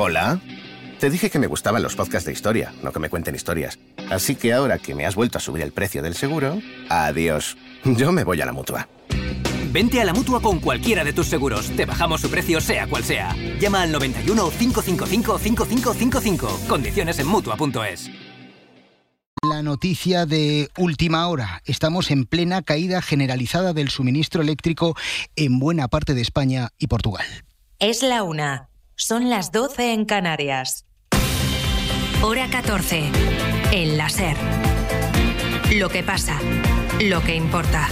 Hola. Te dije que me gustaban los podcasts de historia, no que me cuenten historias. Así que ahora que me has vuelto a subir el precio del seguro, adiós. Yo me voy a la mutua. Vente a la mutua con cualquiera de tus seguros. Te bajamos su precio, sea cual sea. Llama al 91 555 5555. Condiciones en mutua.es. La noticia de última hora. Estamos en plena caída generalizada del suministro eléctrico en buena parte de España y Portugal. Es la una. Son las 12 en Canarias. Hora 14. El láser. Lo que pasa. Lo que importa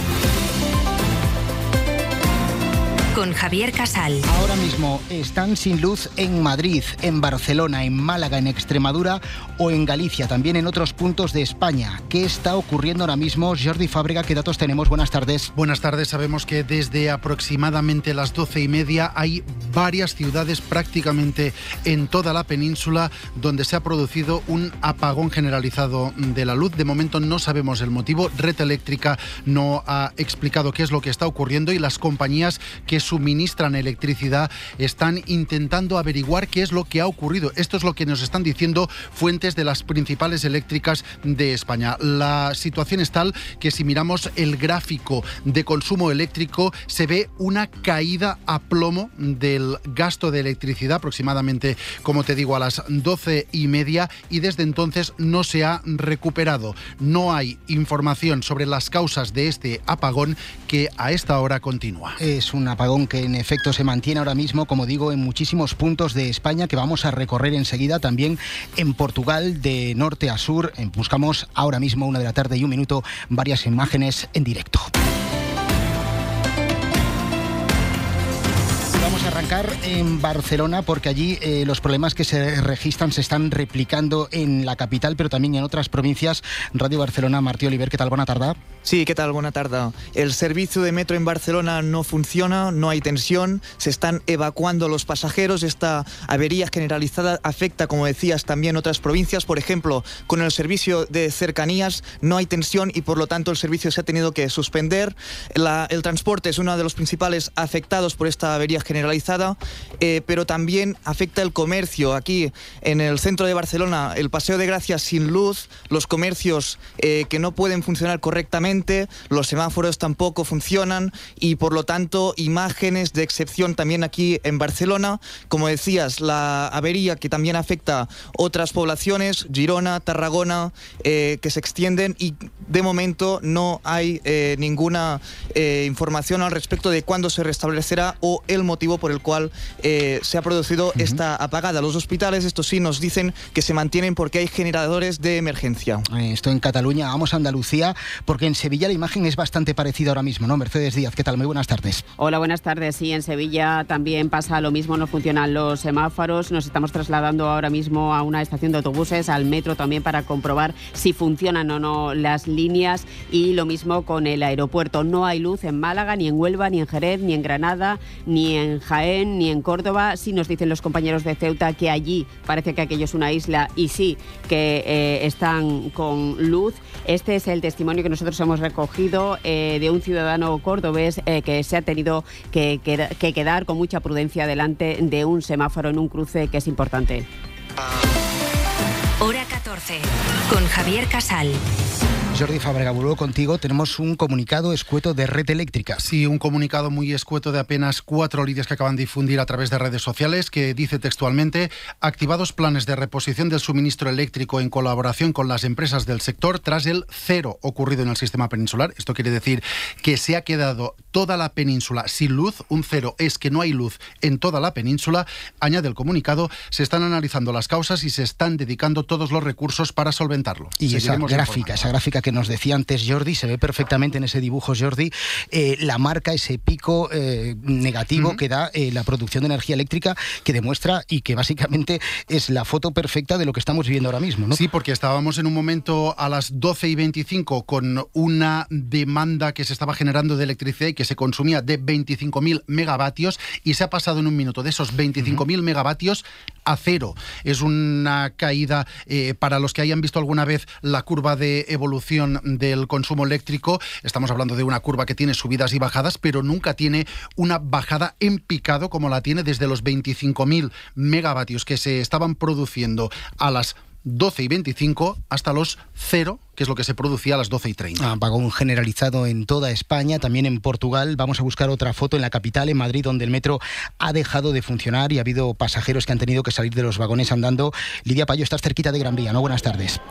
con Javier Casal. Ahora mismo están sin luz en Madrid, en Barcelona, en Málaga, en Extremadura o en Galicia, también en otros puntos de España. ¿Qué está ocurriendo ahora mismo? Jordi Fábrega, ¿qué datos tenemos? Buenas tardes. Buenas tardes. Sabemos que desde aproximadamente las doce y media hay varias ciudades prácticamente en toda la península donde se ha producido un apagón generalizado de la luz. De momento no sabemos el motivo. Red Eléctrica no ha explicado qué es lo que está ocurriendo y las compañías que suministran electricidad están intentando averiguar qué es lo que ha ocurrido. Esto es lo que nos están diciendo fuentes de las principales eléctricas de España. La situación es tal que si miramos el gráfico de consumo eléctrico se ve una caída a plomo del gasto de electricidad aproximadamente, como te digo, a las doce y media y desde entonces no se ha recuperado. No hay información sobre las causas de este apagón que a esta hora continúa. Es un apagón que en efecto se mantiene ahora mismo, como digo, en muchísimos puntos de España que vamos a recorrer enseguida, también en Portugal, de norte a sur. Buscamos ahora mismo, una de la tarde y un minuto, varias imágenes en directo. Vamos a arrancar en Barcelona porque allí eh, los problemas que se registran se están replicando en la capital, pero también en otras provincias. Radio Barcelona, Martí Oliver, ¿qué tal? Buena tarde. Sí, ¿qué tal? Buena tarde. El servicio de metro en Barcelona no funciona, no hay tensión, se están evacuando los pasajeros. Esta avería generalizada afecta, como decías, también otras provincias. Por ejemplo, con el servicio de cercanías no hay tensión y por lo tanto el servicio se ha tenido que suspender. el transporte es uno de los principales afectados por esta avería generalizada eh, pero también afecta el comercio. Aquí en el centro de Barcelona, el Paseo de Gracia sin luz, los comercios eh, que no pueden funcionar correctamente, los semáforos tampoco funcionan y por lo tanto imágenes de excepción también aquí en Barcelona. Como decías, la avería que también afecta otras poblaciones, Girona, Tarragona, eh, que se extienden y de momento no hay ninguna información al respecto de cuándo se restablecerá o el motivo por el cual eh, se ha producido esta apagada. Los hospitales, esto sí, nos dicen que se mantienen porque hay generadores de emergencia. Eh, esto en Cataluña, vamos a Andalucía, porque en Sevilla la imagen es bastante parecida ahora mismo, ¿no? Mercedes Díaz, ¿qué tal? Muy buenas tardes. Hola, buenas tardes. Sí, en Sevilla también pasa lo mismo, no funcionan los semáforos. Nos estamos trasladando ahora mismo a una estación de autobuses, al metro también, para comprobar si funcionan o no las líneas. Y lo mismo con el aeropuerto. No hay luz en Málaga, ni en Huelva, ni en Jerez, ni en Granada, ni en Jaén ni en Córdoba. Sí nos dicen los compañeros de Ceuta que allí parece que aquello es una isla y sí que eh, están con luz. Este es el testimonio que nosotros hemos recogido eh, de un ciudadano cordobés eh, que se ha tenido que, que quedar con mucha prudencia delante de un semáforo en un cruce que es importante. Hora 14 con Javier Casal. Jordi Fábrega, contigo. Tenemos un comunicado escueto de red eléctrica. Sí, un comunicado muy escueto de apenas cuatro líneas que acaban de difundir a través de redes sociales que dice textualmente activados planes de reposición del suministro eléctrico en colaboración con las empresas del sector tras el cero ocurrido en el sistema peninsular. Esto quiere decir que se ha quedado toda la península sin luz. Un cero es que no hay luz en toda la península. Añade el comunicado, se están analizando las causas y se están dedicando todos los recursos para solventarlo. Y esa gráfica, esa gráfica que nos decía antes Jordi, se ve perfectamente en ese dibujo Jordi, eh, la marca, ese pico eh, negativo que da eh, la producción de energía eléctrica que demuestra y que básicamente es la foto perfecta de lo que estamos viviendo ahora mismo. ¿no? Sí, porque estábamos en un momento a las 12 y 25 con una demanda que se estaba generando de electricidad y que se consumía de 25.000 megavatios y se ha pasado en un minuto de esos 25.000 megavatios a cero. Es una caída eh, para los que hayan visto alguna vez la curva de evolución del consumo eléctrico. Estamos hablando de una curva que tiene subidas y bajadas, pero nunca tiene una bajada en picado como la tiene desde los 25.000 megavatios que se estaban produciendo a las 12 y 25 hasta los 0 que es lo que se producía a las 12 y 30. Apagón generalizado en toda España, también en Portugal. Vamos a buscar otra foto en la capital, en Madrid, donde el metro ha dejado de funcionar y ha habido pasajeros que han tenido que salir de los vagones andando. Lidia Payo, estás cerquita de Gran Vía, ¿no? Buenas tardes.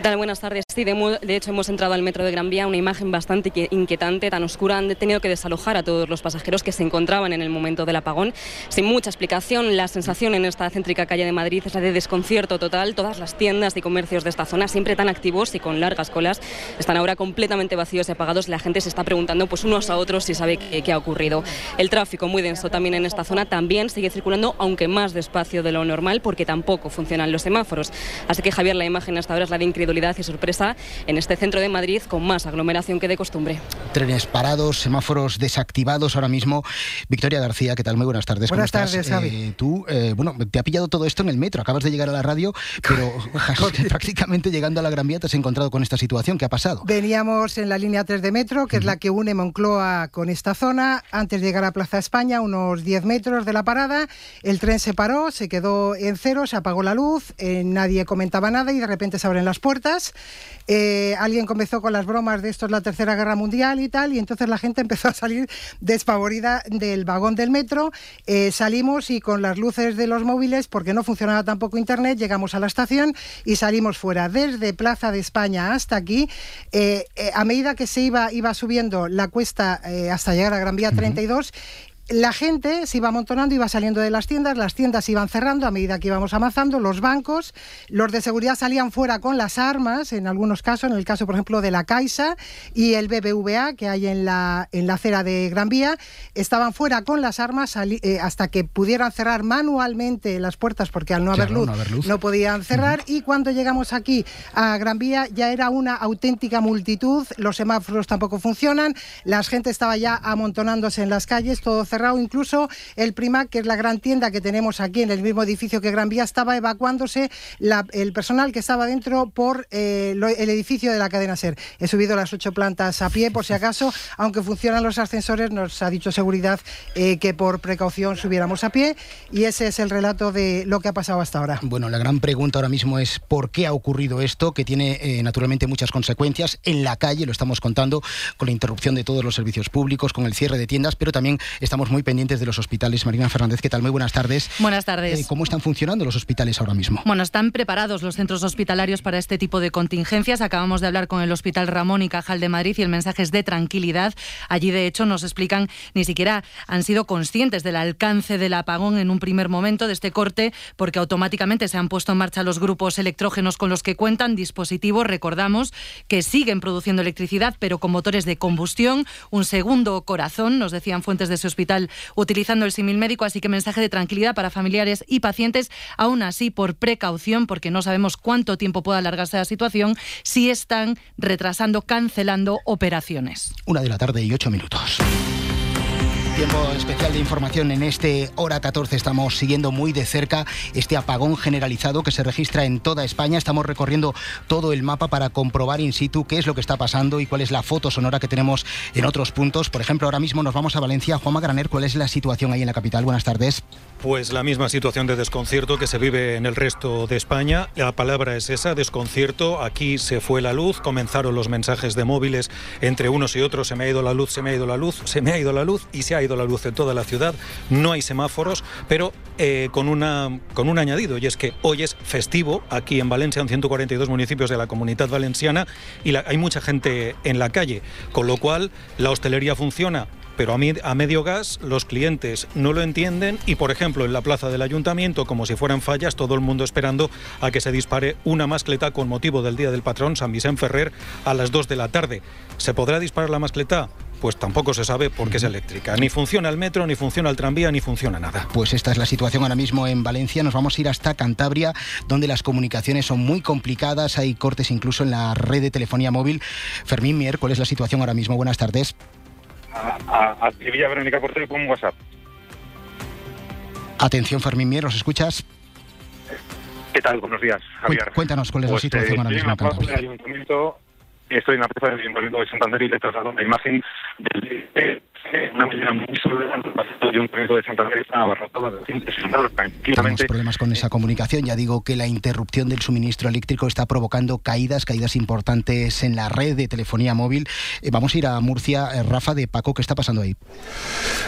¿Qué tal? Buenas tardes. Sí, de, hecho hemos entrado al metro de Gran Vía, una imagen bastante inquietante, tan oscura. Han tenido que desalojar a todos los pasajeros que se encontraban en el momento del apagón. Sin mucha explicación, la sensación en esta céntrica calle de Madrid es la de desconcierto total. Todas las tiendas y comercios de esta zona, siempre tan activos y con largas colas, están ahora completamente vacíos y apagados. La gente se está preguntando pues unos a otros si sabe qué, ha ocurrido. El tráfico muy denso también en esta zona también sigue circulando, aunque más despacio de lo normal, porque tampoco funcionan los semáforos. Así que Javier, la imagen hasta ahora es la de incredulidad y sorpresa en este centro de Madrid con más aglomeración que de costumbre. Trenes parados, semáforos desactivados ahora mismo. Victoria García, ¿qué tal? Muy buenas tardes. Buenas tardes, Xavi. Eh, tú, eh, bueno, te ha pillado todo esto en el metro. Acabas de llegar a la radio, pero prácticamente llegando a la Gran Vía te has encontrado con esta situación. ¿Qué ha pasado? Veníamos en la línea 3 de metro, que es la que une Moncloa con esta zona. Antes de llegar a Plaza España, unos 10 metros de la parada, el tren se paró, se quedó en cero, se apagó la luz, eh, nadie comentaba nada y de repente se abren las puertas. Eh, alguien comenzó con las bromas de esto es la Tercera Guerra Mundial y tal, y entonces la gente empezó a salir desfavorida del vagón del metro. Eh, salimos y con las luces de los móviles, porque no funcionaba tampoco Internet, llegamos a la estación y salimos fuera. Desde Plaza de España hasta aquí, eh, a medida que se iba, iba subiendo la cuesta hasta llegar a Gran Vía 32, la gente se iba amontonando, iba saliendo de las tiendas, las tiendas se iban cerrando a medida que íbamos avanzando, los bancos, los de seguridad salían fuera con las armas, en algunos casos, en el caso, por ejemplo, de la Caixa y el BBVA, que hay en la, en la acera de Gran Vía, estaban fuera con las armas eh, hasta que pudieran cerrar manualmente las puertas, porque al no, haber, luz, no, podían cerrar, y cuando llegamos aquí a Gran Vía ya era una auténtica multitud, los semáforos tampoco funcionan, la gente estaba ya amontonándose en las calles, todo cerrado incluso el Primac, que es la gran tienda que tenemos aquí en el mismo edificio que Gran Vía, estaba evacuándose el personal que estaba dentro por eh, el edificio de la cadena SER. He subido las ocho plantas a pie, por si acaso, aunque funcionan los ascensores, nos ha dicho seguridad eh, que por precaución subiéramos a pie y ese es el relato de lo que ha pasado hasta ahora. Bueno, la gran pregunta ahora mismo es por qué ha ocurrido esto, que tiene eh, naturalmente muchas consecuencias en la calle, lo estamos contando, con la interrupción de todos los servicios públicos, con el cierre de tiendas, pero también estamos muy pendientes de los hospitales. Marina Fernández, ¿qué tal? Muy buenas tardes. Buenas tardes. Eh, ¿Cómo están funcionando los hospitales ahora mismo? Bueno, están preparados los centros hospitalarios para este tipo de contingencias. Acabamos de hablar con el Hospital Ramón y Cajal de Madrid y el mensaje es de tranquilidad. Allí, de hecho, nos explican ni siquiera han sido conscientes del alcance del apagón en un primer momento de este corte, porque automáticamente se han puesto en marcha los grupos electrógenos con los que cuentan dispositivos, recordamos, que siguen produciendo electricidad, pero con motores de combustión, un segundo corazón, nos decían fuentes de ese hospital utilizando el símil médico, así que mensaje de tranquilidad para familiares y pacientes, aún así por precaución, porque no sabemos cuánto tiempo pueda alargarse la situación, si están retrasando, cancelando operaciones. Una de la tarde y ocho minutos. Tiempo especial de información en este hora 14. Estamos siguiendo muy de cerca este apagón generalizado que se registra en toda España. Estamos recorriendo todo el mapa para comprobar in situ qué es lo que está pasando y cuál es la foto sonora que tenemos en otros puntos. Por ejemplo, ahora mismo nos vamos a Valencia. Juanma Graner, ¿cuál es la situación ahí en la capital? Buenas tardes. Pues la misma situación de desconcierto que se vive en el resto de España. La palabra es esa, desconcierto. Aquí se fue la luz, comenzaron los mensajes de móviles entre unos y otros. Se me ha ido la luz, se me ha ido la luz, se me ha ido la luz y se ha ido la luz en toda la ciudad. No hay semáforos, pero eh, con, una, con un añadido, y es que hoy es festivo aquí en Valencia, en 142 municipios de la comunidad valenciana, y hay mucha gente en la calle, con lo cual la hostelería funciona pero a, a medio gas los clientes no lo entienden y, por ejemplo, en la plaza del ayuntamiento, como si fueran fallas, todo el mundo esperando a que se dispare una mascleta con motivo del Día del Patrón San Vicente Ferrer a las 2 de la tarde. ¿Se podrá disparar la mascleta? pues tampoco se sabe por qué es eléctrica. Ni funciona el metro, ni funciona el tranvía, ni funciona nada. Pues esta es la situación ahora mismo en Valencia. Nos vamos a ir hasta Cantabria, donde las comunicaciones son muy complicadas. Hay cortes incluso en la red de telefonía móvil. Fermín Mier, ¿cuál es la situación ahora mismo? Buenas tardes a, a, a Verónica Portero con WhatsApp. Atención, Fermín Mier, ¿nos escuchas? ¿Qué tal? Buenos días, Javier. Cuéntanos cuál es la Pues, situación eh, ahora mismo estoy en la plaza del ayuntamiento, estoy en la plaza del ayuntamiento de Santander y le traslado la imagen del una mañana muy soledad el paseo del ayuntamiento de Santander está de gente sentada Tenemos tranquilamente. problemas con esa comunicación. Ya digo que la interrupción del suministro eléctrico está provocando caídas, caídas importantes en la red de telefonía móvil. Eh, vamos a ir a Murcia. Eh, Rafa de Paco, ¿qué está pasando ahí?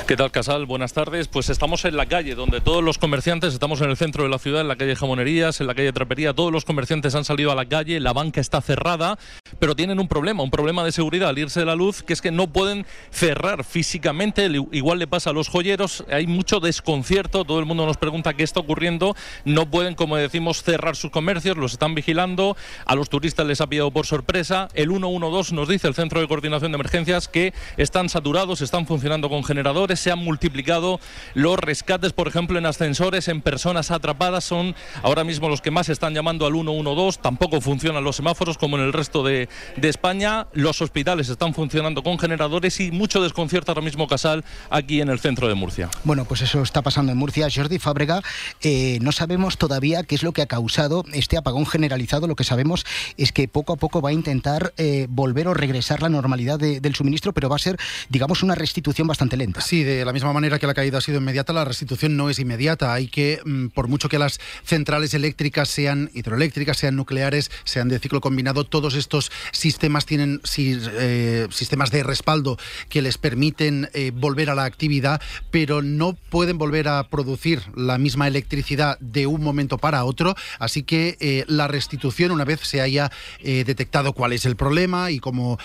¿Qué tal, Casal? Buenas tardes. Pues estamos en la calle, donde todos los comerciantes, estamos en el centro de la ciudad, en la calle Jamonerías, en la calle Trapería, todos los comerciantes han salido a la calle, la banca está cerrada, pero tienen un problema, un problema de seguridad al irse la luz, que es que no pueden cerrar físicamente, el- igual le pasa a los joyeros, hay mucho desconcierto, todo el mundo nos pregunta qué está ocurriendo, no pueden, como decimos, cerrar sus comercios, los están vigilando, a los turistas les ha pillado por sorpresa, el 112 nos dice el Centro de Coordinación de Emergencias que están saturados, están funcionando con generadores, se han multiplicado los rescates, por ejemplo, en ascensores, en personas atrapadas, son ahora mismo los que más están llamando al 112, tampoco funcionan los semáforos como en el resto de, de España, los hospitales están funcionando con generadores y mucho desconcierto ahora mismo Casal aquí en el centro de Murcia. Bueno, pues eso está pasando en Murcia. Jordi Fábrega, eh, no sabemos todavía qué es lo que ha causado este apagón generalizado. Lo que sabemos es que poco a poco va a intentar eh, volver o regresar la normalidad de- del suministro, pero va a ser, digamos, una restitución bastante lenta. Sí, de la misma manera que la caída ha sido inmediata, la restitución no es inmediata. Hay que, mm, por mucho que las centrales eléctricas sean hidroeléctricas, sean nucleares, sean de ciclo combinado, todos estos sistemas tienen eh, sistemas de respaldo que les permiten eh, volver a la actividad, pero no pueden volver a producir la misma electricidad de un momento para otro. Así que eh, la restitución, una vez se haya eh, detectado cuál es el problema y cómo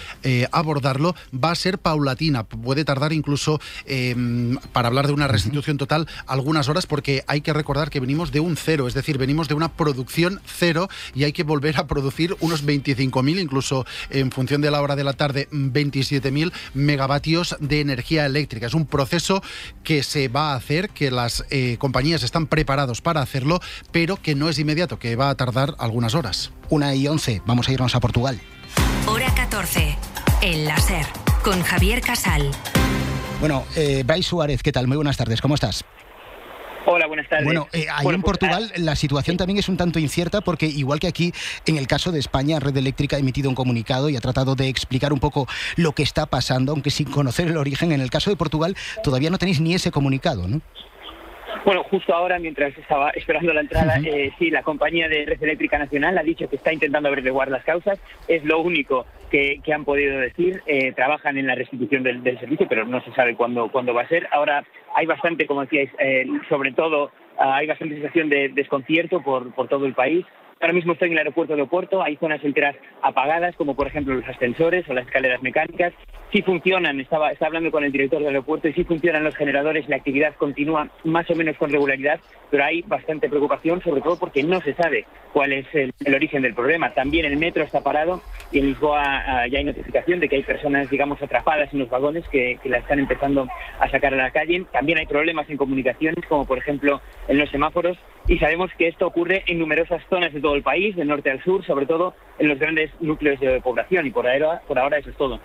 abordarlo, va a ser paulatina. Puede tardar incluso, eh, para hablar de una restitución total, algunas horas, porque hay que recordar que venimos de un cero, es decir, venimos de una producción cero y hay que volver a producir unos 25.000, incluso en función de la hora de la tarde, 27.000 megavatios de energía eléctrica. Es un proceso que se va a hacer, que las eh, compañías están preparados para hacerlo, pero que no es inmediato, que va a tardar algunas horas. Una y once, vamos a irnos a Portugal. Hora 14. El láser. Con Javier Casal. Bueno, eh, Suárez, ¿qué tal? Muy buenas tardes, ¿cómo estás? Hola, buenas tardes. Bueno, eh, ahí Bueno, en pues, Portugal la situación también es un tanto incierta porque igual que aquí, en el caso de España, Red Eléctrica ha emitido un comunicado y ha tratado de explicar un poco lo que está pasando, aunque sin conocer el origen. En el caso de Portugal todavía no tenéis ni ese comunicado, ¿no? Bueno, justo ahora, mientras estaba esperando la entrada, eh, sí, la compañía de Red Eléctrica Nacional ha dicho que está intentando averiguar las causas. Es lo único que, que han podido decir. Eh, trabajan en la restitución del, del servicio, pero no se sabe cuándo, cuándo va a ser. Ahora hay bastante, como decíais, eh, sobre todo ah, hay bastante sensación de desconcierto por, por todo el país. Ahora mismo estoy en el aeropuerto de Oporto, hay zonas enteras apagadas, como por ejemplo los ascensores o las escaleras mecánicas. Sí funcionan, estaba, estaba hablando con el director del aeropuerto y sí funcionan los generadores, la actividad continúa más o menos con regularidad, pero hay bastante preocupación, sobre todo porque no se sabe cuál es el, el origen del problema. También el metro está parado y en Lisboa ah, ya hay notificación de que hay personas, digamos, atrapadas en los vagones que, que la están empezando a sacar a la calle. También hay problemas en comunicaciones, como por ejemplo en los semáforos, y sabemos que esto ocurre en numerosas zonas de todo el país, del norte al sur, sobre todo en los grandes núcleos de población, y por ahora, por ahora eso es todo.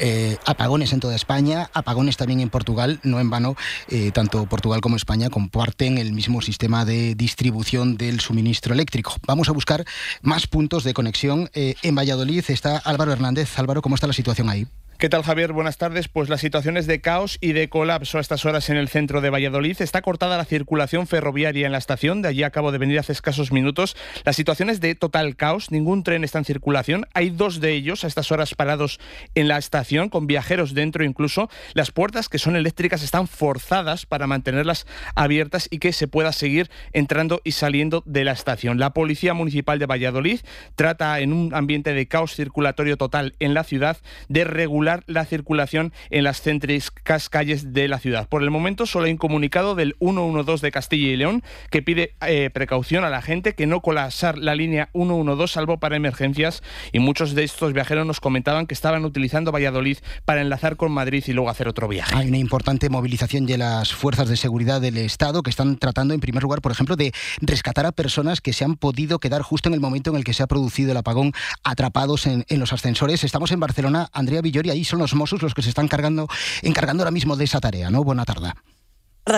Eh, apagones en toda España, apagones también en Portugal, no en vano, eh, tanto Portugal como España comparten el mismo sistema de distribución del suministro eléctrico. Vamos a buscar más puntos de conexión. Eh, en Valladolid está Álvaro Hernández. Álvaro, ¿cómo está la situación ahí? ¿Qué tal Javier? Buenas tardes. Pues la situación es de caos y de colapso a estas horas en el centro de Valladolid. Está cortada la circulación ferroviaria en la estación. De allí acabo de venir hace escasos minutos. La situación es de total caos. Ningún tren está en circulación. Hay dos de ellos a estas horas parados en la estación, con viajeros dentro incluso. Las puertas, que son eléctricas, están forzadas para mantenerlas abiertas y que se pueda seguir entrando y saliendo de la estación. La Policía Municipal de Valladolid trata en un ambiente de caos circulatorio total en la ciudad de regular la circulación en las céntricas calles de la ciudad. Por el momento solo hay un comunicado del 112 de Castilla y León que pide eh, precaución a la gente que no colapsar la línea 112 salvo para emergencias y muchos de estos viajeros nos comentaban que estaban utilizando Valladolid para enlazar con Madrid y luego hacer otro viaje. Hay una importante movilización de las fuerzas de seguridad del Estado que están tratando, en primer lugar, por ejemplo, de rescatar a personas que se han podido quedar justo en el momento en el que se ha producido el apagón, atrapados en, en los ascensores. Estamos en Barcelona, Andrea Villori, ahí son los Mossos los que se están cargando, encargando ahora mismo de esa tarea, ¿no? Buena tarde.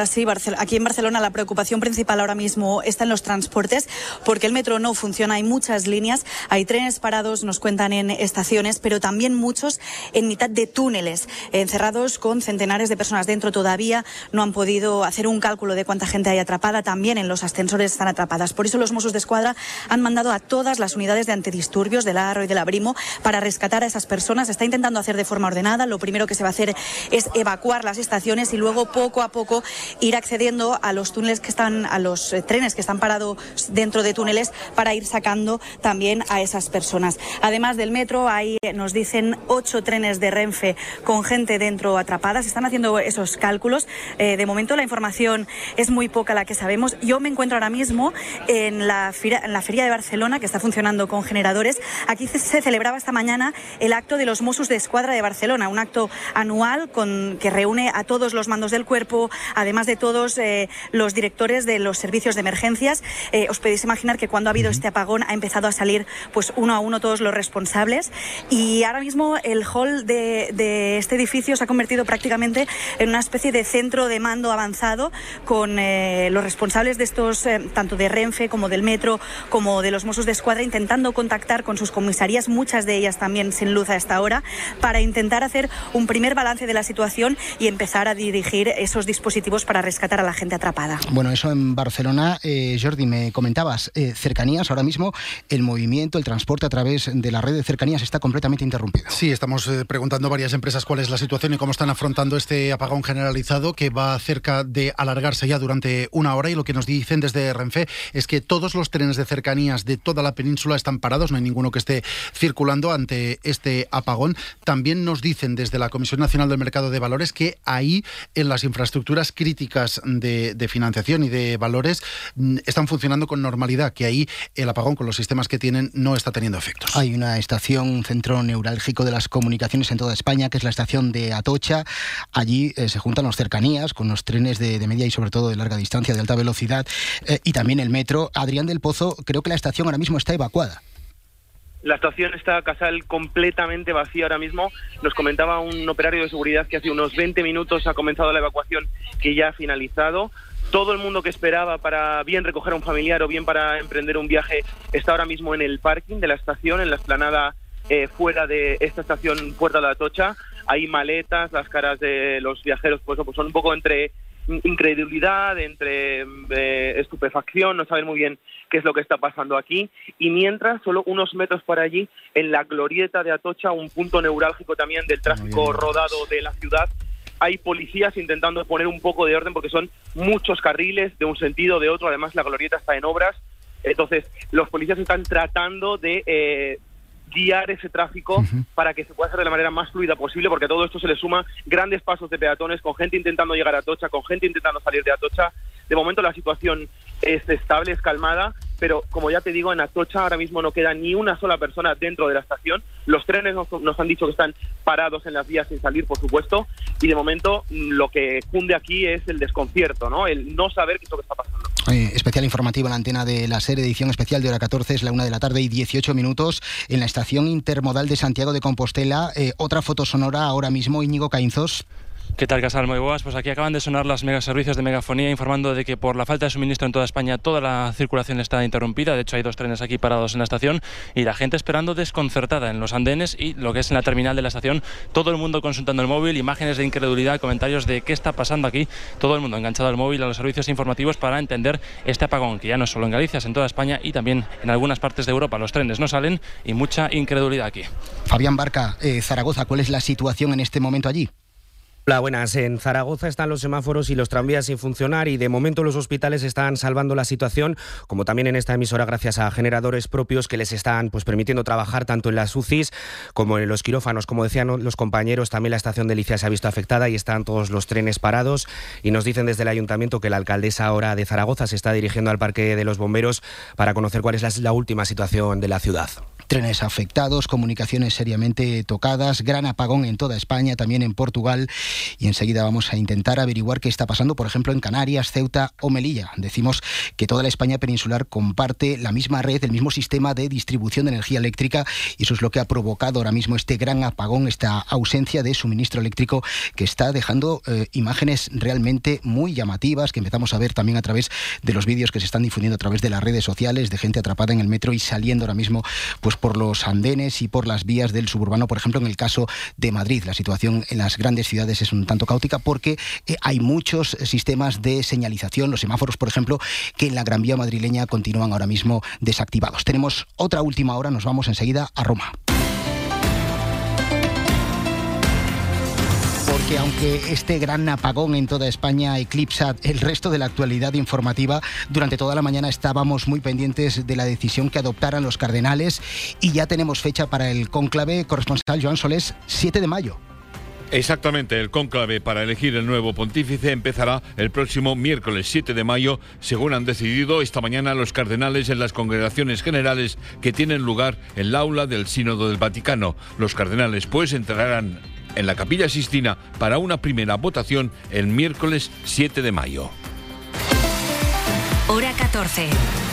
Sí, aquí en Barcelona la preocupación principal ahora mismo está en los transportes porque el metro no funciona, hay muchas líneas, hay trenes parados, nos cuentan en estaciones, pero también muchos en mitad de túneles, encerrados con centenares de personas dentro todavía, no han podido hacer un cálculo de cuánta gente hay atrapada, también en los ascensores están atrapadas. Por eso los Mossos de Escuadra han mandado a todas las unidades de antidisturbios del Arro y del Abrimo para rescatar a esas personas. Está intentando hacer de forma ordenada, lo primero que se va a hacer es evacuar las estaciones y luego poco a poco ir accediendo a los túneles que están, a los eh, trenes que están parados dentro de túneles para ir sacando también a esas personas. Además del metro, hay, nos dicen, ocho trenes de Renfe con gente dentro atrapada. Se están haciendo esos cálculos. Eh, de momento la información es muy poca la que sabemos. Yo me encuentro ahora mismo en la, en la Feria de Barcelona, que está funcionando con generadores. Aquí se, celebraba esta mañana el acto de los Mossos de Escuadra de Barcelona, un acto anual con, que reúne a todos los mandos del cuerpo, además de todos eh, los directores de los servicios de emergencias. Eh, os podéis imaginar que cuando ha habido este apagón ha empezado a salir pues uno a uno todos los responsables y ahora mismo el hall de, este edificio se ha convertido prácticamente en una especie de centro de mando avanzado con eh, los responsables de estos, tanto de Renfe como del metro, como de los Mossos de Escuadra, intentando contactar con sus comisarías, muchas de ellas también sin luz a esta hora, para intentar hacer un primer balance de la situación y empezar a dirigir esos dispositivos para rescatar a la gente atrapada. Bueno, eso en Barcelona, eh, Jordi, me comentabas, eh, cercanías, ahora mismo el movimiento, el transporte a través de la red de cercanías está completamente interrumpido. Sí, estamos eh, preguntando a varias empresas cuál es la situación y cómo están afrontando este apagón generalizado que va cerca de alargarse ya durante una hora y lo que nos dicen desde Renfe es que todos los trenes de cercanías de toda la península están parados, no hay ninguno que esté circulando ante este apagón. También nos dicen desde la Comisión Nacional del Mercado de Valores que ahí en las infraestructuras críticas de, financiación y de valores mm, están funcionando con normalidad, que ahí el apagón con los sistemas que tienen no está teniendo efectos. Hay una estación, un centro neurálgico de las comunicaciones en toda España, que es la estación de Atocha. Allí eh, se juntan los cercanías con los trenes de, media y sobre todo de larga distancia, de alta velocidad, eh, y también el metro. Adrián del Pozo, creo que la estación ahora mismo está evacuada. La estación está Casal completamente vacía ahora mismo. Nos comentaba un operario de seguridad que hace unos 20 minutos ha comenzado la evacuación que ya ha finalizado. Todo el mundo que esperaba para bien recoger a un familiar o bien para emprender un viaje está ahora mismo en el parking de la estación, en la esplanada eh, fuera de esta estación Puerta de la Tocha. Hay maletas, las caras de los viajeros pues, pues son un poco entre incredulidad, entre eh, estupefacción, no saben muy bien qué es lo que está pasando aquí. Y mientras, solo unos metros por allí, en la glorieta de Atocha, un punto neurálgico también del tráfico rodado de la ciudad, hay policías intentando poner un poco de orden porque son muchos carriles de un sentido, de otro. Además, la glorieta está en obras. Entonces, los policías están tratando de eh, guiar ese tráfico para que se pueda hacer de la manera más fluida posible, porque a todo esto se le suma grandes pasos de peatones, con gente intentando llegar a Atocha, con gente intentando salir de Atocha. De momento la situación es estable, es calmada, pero como ya te digo, en Atocha ahora mismo no queda ni una sola persona dentro de la estación. Los trenes nos, han dicho que están parados en las vías sin salir, por supuesto, y de momento lo que cunde aquí es el desconcierto, ¿no? El no saber qué es lo que está pasando. Eh, especial informativo en la antena de la serie edición especial de hora 14, es la una de la tarde y 18 minutos en la estación intermodal de Santiago de Compostela. Eh, otra foto sonora ahora mismo, Íñigo Cainzos. ¿Qué tal, Casal? Muy buenas. Pues aquí acaban de sonar las megaservicios de megafonía informando de que por la falta de suministro en toda España toda la circulación está interrumpida. De hecho, hay dos trenes aquí parados en la estación y la gente esperando desconcertada en los andenes y lo que es en la terminal de la estación. Todo el mundo consultando el móvil, imágenes de incredulidad, comentarios de qué está pasando aquí. Todo el mundo enganchado al móvil, a los servicios informativos para entender este apagón, que ya no es solo en Galicia, es en toda España y también en algunas partes de Europa. Los trenes no salen y mucha incredulidad aquí. Fabián Barca, eh, Zaragoza, ¿cuál es la situación en este momento allí? Hola, buenas. En Zaragoza están los semáforos y los tranvías sin funcionar y de momento los hospitales están salvando la situación, como también en esta emisora gracias a generadores propios que les están pues permitiendo trabajar tanto en las UCIs como en los quirófanos. Como decían los compañeros, también la estación de Licia se ha visto afectada y están todos los trenes parados y nos dicen desde el ayuntamiento que la alcaldesa ahora de Zaragoza se está dirigiendo al Parque de los Bomberos para conocer cuál es la última situación de la ciudad. Trenes afectados, comunicaciones seriamente tocadas, gran apagón en toda España, también en Portugal y enseguida vamos a intentar averiguar qué está pasando, por ejemplo, en Canarias, Ceuta o Melilla. Decimos que toda la España peninsular comparte la misma red, el mismo sistema de distribución de energía eléctrica y eso es lo que ha provocado ahora mismo este gran apagón, esta ausencia de suministro eléctrico que está dejando eh, imágenes realmente muy llamativas que empezamos a ver también a través de los vídeos que se están difundiendo a través de las redes sociales de gente atrapada en el metro y saliendo ahora mismo pues por los andenes y por las vías del suburbano, por ejemplo, en el caso de Madrid. La situación en las grandes ciudades es un tanto caótica porque eh, hay muchos sistemas de señalización, los semáforos, por ejemplo, que en la Gran Vía madrileña continúan ahora mismo desactivados. Tenemos otra última hora, nos vamos enseguida a Roma. Aunque este gran apagón en toda España eclipsa el resto de la actualidad informativa, durante toda la mañana estábamos muy pendientes de la decisión que adoptaran los cardenales y ya tenemos fecha para el cónclave corresponsal Joan Solés, 7 de mayo. Exactamente, el cónclave para elegir el nuevo pontífice empezará el próximo miércoles 7 de mayo, según han decidido esta mañana los cardenales en las congregaciones generales que tienen lugar en el aula del Sínodo del Vaticano. Los cardenales pues entrarán en la Capilla Sistina para una primera votación el miércoles 7 de mayo. Hora 14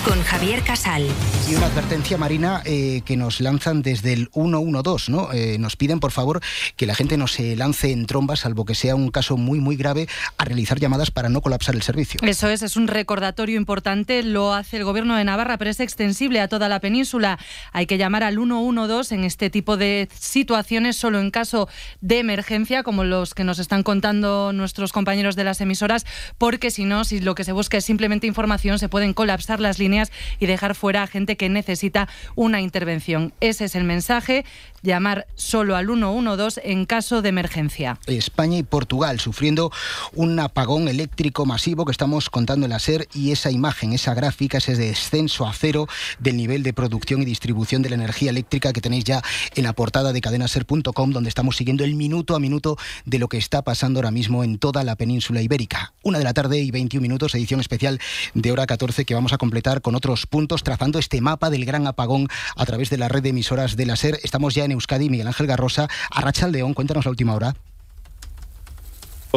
con Javier Casal. Y una advertencia marina eh, que nos lanzan desde el 112, ¿no? Eh, nos piden, por favor, que la gente no se lance en trombas, salvo que sea un caso muy, muy grave, a realizar llamadas para no colapsar el servicio. Eso es, es un recordatorio importante, lo hace el Gobierno de Navarra, pero es extensible a toda la península. Hay que llamar al 112 en este tipo de situaciones, solo en caso de emergencia, como los que nos están contando nuestros compañeros de las emisoras, porque si no, si lo que se busca es simplemente información, se pueden colapsar las líneas y dejar fuera a gente que necesita una intervención. Ese es el mensaje, llamar solo al 112 en caso de emergencia. España y Portugal sufriendo un apagón eléctrico masivo que estamos contando en la SER y esa imagen, esa gráfica, ese descenso a cero del nivel de producción y distribución de la energía eléctrica que tenéis ya en la portada de cadenaser.com donde estamos siguiendo el minuto a minuto de lo que está pasando ahora mismo en toda la península ibérica. Una de la tarde y 21 minutos, edición especial de 14 que vamos a completar con otros puntos trazando este mapa del gran apagón a través de la red de emisoras de la SER. Estamos ya en Euskadi, Miguel Ángel Garrosa. Arracha León, cuéntanos la última hora.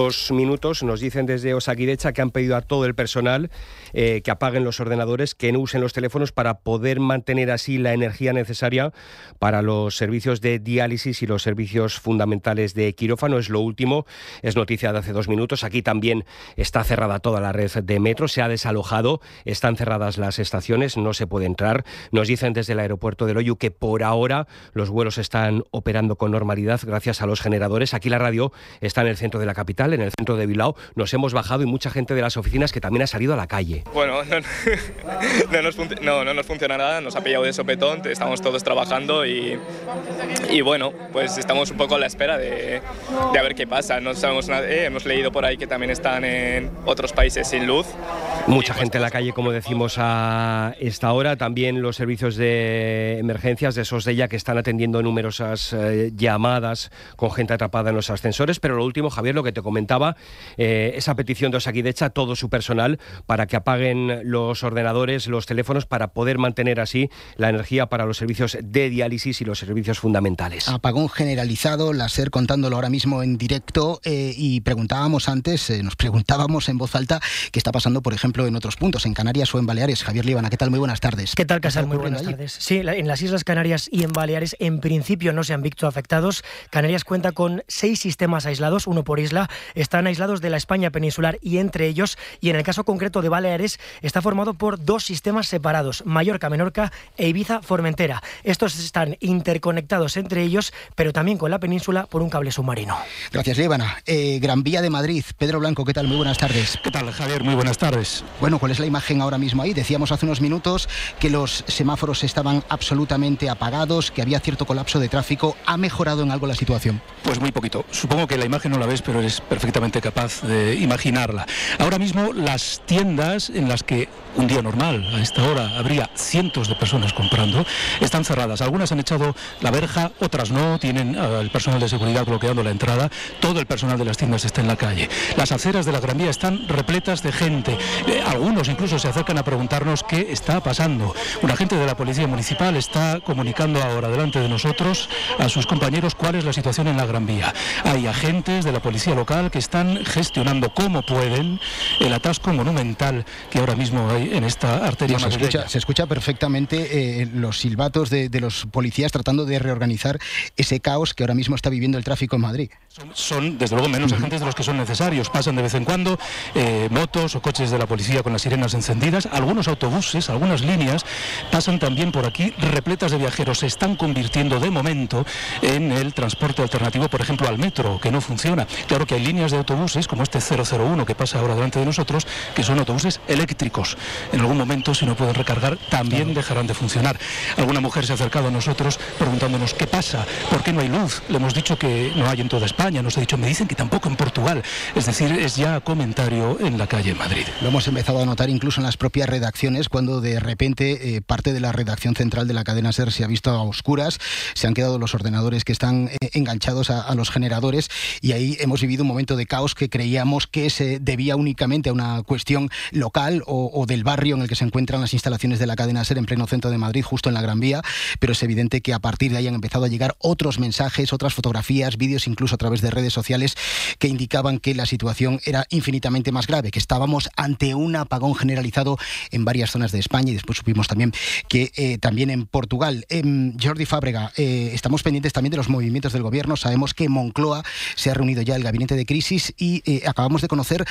Dos minutos nos dicen desde Osakidecha que han pedido a todo el personal eh, que apaguen los ordenadores, que no usen los teléfonos para poder mantener así la energía necesaria para los servicios de diálisis y los servicios fundamentales de quirófano. Es lo último, es noticia de hace dos minutos. Aquí también está cerrada toda la red de metro, se ha desalojado, están cerradas las estaciones, no se puede entrar. Nos dicen desde el aeropuerto de Loyu que por ahora los vuelos están operando con normalidad gracias a los generadores. Aquí la radio está en el centro de la capital en el centro de Bilbao, nos hemos bajado y mucha gente de las oficinas que también ha salido a la calle. Bueno, no, nos, no, no nos funciona nada, nos ha pillado de sopetón, estamos todos trabajando y, y bueno, pues estamos un poco a la espera de, de a ver qué pasa. No sabemos nada, eh, hemos leído por ahí que también están en otros países sin luz. Mucha gente en la calle, como decimos a esta hora, también los servicios de emergencias de SOS de ella que están atendiendo numerosas eh, llamadas con gente atrapada en los ascensores, pero lo último, Javier, lo que te comentaba, eh, esa petición de Osakidecha a todo su personal para que apaguen los ordenadores, los teléfonos, para poder mantener así la energía para los servicios de diálisis y los servicios fundamentales. Apagón generalizado, la SER contándolo ahora mismo en directo eh, y preguntábamos antes, eh, nos preguntábamos en voz alta qué está pasando, por ejemplo, en otros puntos, en Canarias o en Baleares. Javier Líbana, ¿qué tal? Muy buenas tardes. ¿Qué tal, Casal? Muy buenas tardes. Sí, en las Islas Canarias y en Baleares en principio no se han visto afectados. Canarias cuenta con seis sistemas aislados, uno por isla, están aislados de la España peninsular y entre ellos, y en el caso concreto de Baleares, está formado por dos sistemas separados, Mallorca-Menorca e Ibiza-Formentera. Estos están interconectados entre ellos, pero también con la península por un cable submarino. Gracias, Líbana. Eh, Gran Vía de Madrid, Pedro Blanco, ¿qué tal? Muy buenas tardes. ¿Qué tal, Javier? Muy buenas tardes. Bueno, ¿cuál es la imagen ahora mismo ahí? Decíamos hace unos minutos que los semáforos estaban absolutamente apagados, que había cierto colapso de tráfico. ¿Ha mejorado en algo la situación? Pues muy poquito. Supongo que la imagen no la ves, pero es perfectamente capaz de imaginarla. Ahora mismo las tiendas en las que un día normal a esta hora habría cientos de personas comprando están cerradas. Algunas han echado la verja, otras no, tienen eh, el personal de seguridad bloqueando la entrada, todo el personal de las tiendas está en la calle. Las aceras de la Gran Vía están repletas de gente. Eh, algunos incluso se acercan a preguntarnos qué está pasando. Un agente de la Policía Municipal está comunicando ahora delante de nosotros a sus compañeros cuál es la situación en la Gran Vía. Hay agentes de la Policía Local que están gestionando como pueden el atasco monumental que ahora mismo hay en esta arteria se, escucha, se escucha perfectamente eh, los silbatos de, de los policías tratando de reorganizar ese caos que ahora mismo está viviendo el tráfico en Madrid. Son, desde luego, menos agentes de los que son necesarios. Pasan de vez en cuando eh, motos o coches de la policía con las sirenas encendidas. Algunos autobuses, algunas líneas pasan también por aquí repletas de viajeros. Se están convirtiendo de momento en el transporte alternativo, por ejemplo, al metro, que no funciona. Claro que hay líneas de autobuses, como este 001 que pasa ahora delante de nosotros, que son autobuses eléctricos. En algún momento, si no pueden recargar, también dejarán de funcionar. Alguna mujer se ha acercado a nosotros preguntándonos qué pasa, por qué no hay luz. Le hemos dicho que no hay en toda España nos ha dicho, me dicen que tampoco en Portugal. Es decir, es ya comentario en la calle Madrid. Lo hemos empezado a notar incluso en las propias redacciones, cuando de repente eh, parte de la redacción central de la cadena SER se ha visto a oscuras, se han quedado los ordenadores que están eh, enganchados a, los generadores y ahí hemos vivido un momento de caos que creíamos que se debía únicamente a una cuestión local o, del barrio en el que se encuentran las instalaciones de la cadena SER en pleno centro de Madrid, justo en la Gran Vía, pero es evidente que a partir de ahí han empezado a llegar otros mensajes, otras fotografías, vídeos incluso a través de redes sociales que indicaban que la situación era infinitamente más grave, que estábamos ante un apagón generalizado en varias zonas de España y después supimos también que eh, también en Portugal. Em, Jordi Fábrega, eh, estamos pendientes también de los movimientos del gobierno. Sabemos que Moncloa se ha reunido ya el gabinete de crisis y eh, acabamos de conocer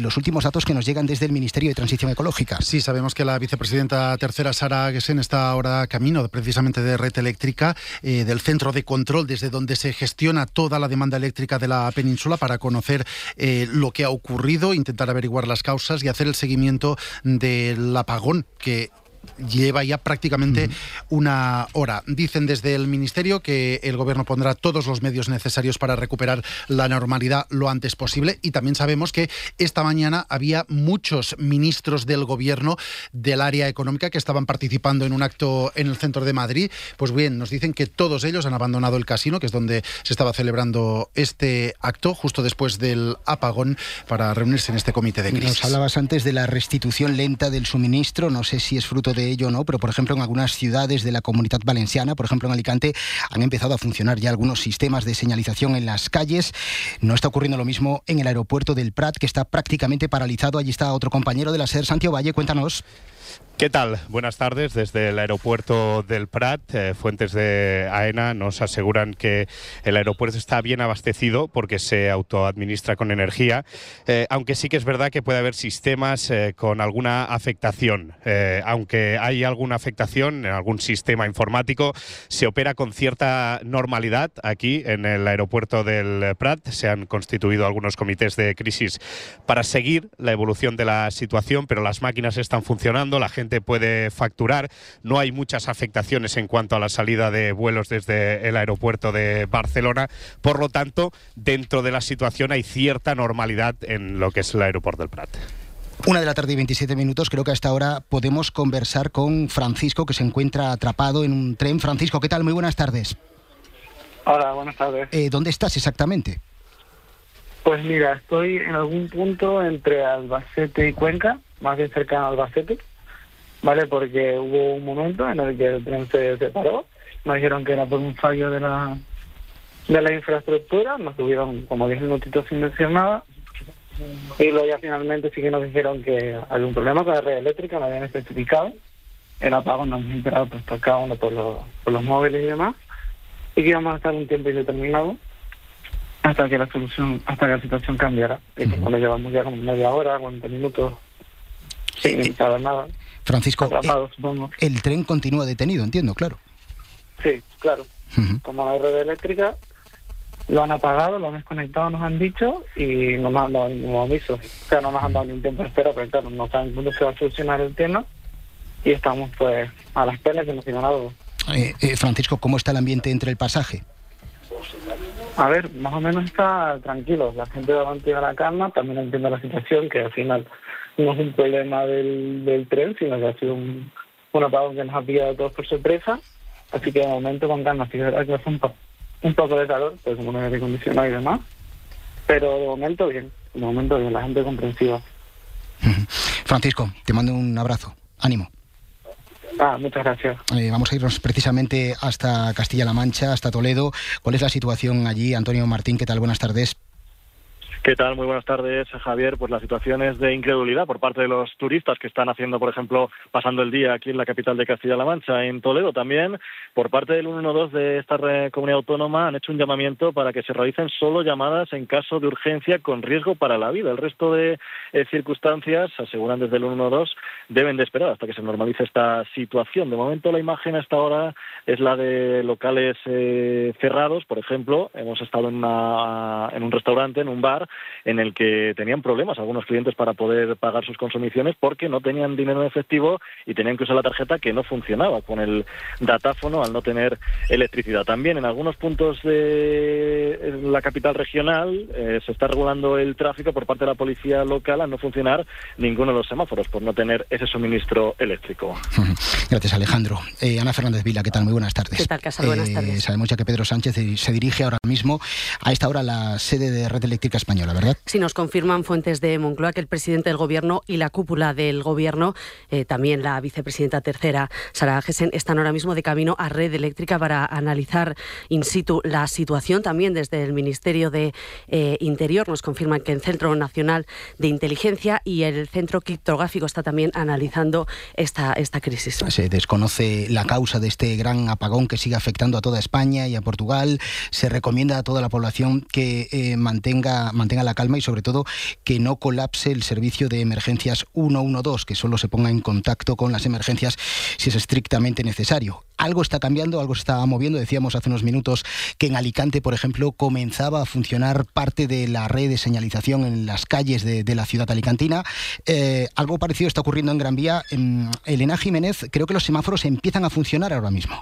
los últimos datos que nos llegan desde el Ministerio de Transición Ecológica. Sí, sabemos que la vicepresidenta tercera, Sara Gesen, está ahora camino precisamente de red eléctrica, del centro de control desde donde se gestiona toda la demanda eléctrica de la península para conocer eh, lo que ha ocurrido, intentar averiguar las causas y hacer el seguimiento del apagón que lleva ya prácticamente una hora. Dicen desde el Ministerio que el Gobierno pondrá todos los medios necesarios para recuperar la normalidad lo antes posible y también sabemos que esta mañana había muchos ministros del Gobierno del área económica que estaban participando en un acto en el centro de Madrid. Pues bien, nos dicen que todos ellos han abandonado el casino, que es donde se estaba celebrando este acto justo después del apagón para reunirse en este comité de crisis. Nos hablabas antes de la restitución lenta del suministro, no sé si es fruto de ello no, pero por ejemplo en algunas ciudades de la comunidad valenciana, por ejemplo en Alicante, han empezado a funcionar ya algunos sistemas de señalización en las calles. No está ocurriendo lo mismo en el aeropuerto del Prat, que está prácticamente paralizado. Allí está otro compañero de la SER, Santiago Valle, cuéntanos. ¿Qué tal? Buenas tardes. Desde el aeropuerto del Prat, eh, fuentes de AENA nos aseguran que el aeropuerto está bien abastecido porque se autoadministra con energía, eh, aunque sí que es verdad que puede haber sistemas eh, con alguna afectación. aunque hay alguna afectación en algún sistema informático, se opera con cierta normalidad aquí en el aeropuerto del Prat. Se han constituido algunos comités de crisis para seguir la evolución de la situación, pero las máquinas están funcionando, la gente puede facturar. No hay muchas afectaciones en cuanto a la salida de vuelos desde el aeropuerto de Barcelona. Por lo tanto, dentro de la situación hay cierta normalidad en lo que es el aeropuerto del Prat. Una de la tarde y 27 minutos, creo que hasta ahora podemos conversar con Francisco, que se encuentra atrapado en un tren. Francisco, ¿qué tal? Muy buenas tardes. Hola, buenas tardes. Eh, ¿Dónde estás exactamente? Pues mira, estoy en algún punto entre Albacete y Cuenca, más bien cercano a Albacete. ¿Vale? Porque hubo un momento en el que el tren se separó, nos dijeron que era por un fallo de la de la infraestructura, nos tuvieron como 10 minutitos sin decir nada, y luego ya finalmente sí que nos dijeron que había un problema con la red eléctrica, lo habían especificado, el apagón nos han enterado pues, por cada uno por los, por los móviles y demás, y que íbamos a estar un tiempo indeterminado hasta que la solución, hasta que la situación cambiara. Y como lo llevamos ya como media hora, 40 minutos, sin saber nada. Francisco, eh, el tren continúa detenido, entiendo, claro. Sí, claro. Como la red eléctrica, lo han apagado, lo han desconectado, nos han dicho, y no nos han dado ningún aviso. O sea, no nos han dado ningún tiempo de espera, pero claro, no saben cuándo se va a solucionar el tema, y estamos pues a las penas que nos digan algo. Eh, eh, Francisco, ¿cómo está el ambiente entre el pasaje? A ver, más o menos está tranquilo. La gente va a mantener la calma, también entiende la situación, que al final no es un problema del, del tren, sino que ha sido un, un apagón que nos ha pillado a todos por sorpresa. Así que de momento con calma, sí que es verdad que hace un, po- un poco de calor, pues como un aire acondicionado y demás. Pero de momento bien, de momento bien, la gente comprensiva. Francisco, te mando un abrazo. Ánimo. Ah, muchas gracias. Eh, vamos a irnos precisamente hasta Castilla-La Mancha, hasta Toledo. ¿Cuál es la situación allí? Antonio Martín, ¿qué tal? Buenas tardes. ¿Qué tal? Muy buenas tardes, Javier. Pues la situación es de incredulidad por parte de los turistas que están haciendo, por ejemplo, pasando el día aquí en la capital de Castilla-La Mancha, en Toledo también. Por parte del 112 de esta comunidad autónoma han hecho un llamamiento para que se realicen solo llamadas en caso de urgencia con riesgo para la vida. El resto de eh, circunstancias, aseguran desde el 112, deben de esperar hasta que se normalice esta situación. De momento la imagen hasta ahora es la de locales eh, cerrados, por ejemplo, hemos estado en, una- en un restaurante, en un bar, en el que tenían problemas algunos clientes para poder pagar sus consumiciones porque no tenían dinero en efectivo y tenían que usar la tarjeta que no funcionaba con el datáfono al no tener electricidad. También en algunos puntos de la capital regional eh, se está regulando el tráfico por parte de la policía local al no funcionar ninguno de los semáforos por no tener ese suministro eléctrico. Gracias, Alejandro. Eh, Ana Fernández Vila, ¿qué tal? Muy buenas tardes. ¿Qué tal, Casal? Buenas Eh, tardes. Sabemos ya que Pedro Sánchez se dirige ahora mismo a esta hora a la sede de Red Eléctrica Española, ¿verdad? Sí, nos confirman fuentes de Moncloa que el presidente del Gobierno y la cúpula del Gobierno, eh, también la vicepresidenta tercera, Sara Gesen, están ahora mismo de camino a Red Eléctrica para analizar in situ la situación. También desde el Ministerio de eh, Interior nos confirman que el Centro Nacional de Inteligencia y el Centro Criptográfico está también analizando esta, esta crisis. Se desconoce la causa de este gran apagón que sigue afectando a toda España y a Portugal. Se recomienda a toda la población que eh, mantenga, mantenga la calma y sobre todo que no colapse el servicio de emergencias 112, que solo se ponga en contacto con las emergencias si es estrictamente necesario. Algo está cambiando, algo se está moviendo. Decíamos hace unos minutos que en Alicante, por ejemplo, comenzaba a funcionar parte de la red de señalización en las calles de, la ciudad alicantina. Eh, algo parecido está ocurriendo en Gran Vía. En Elena Jiménez, creo que los semáforos empiezan a funcionar ahora mismo.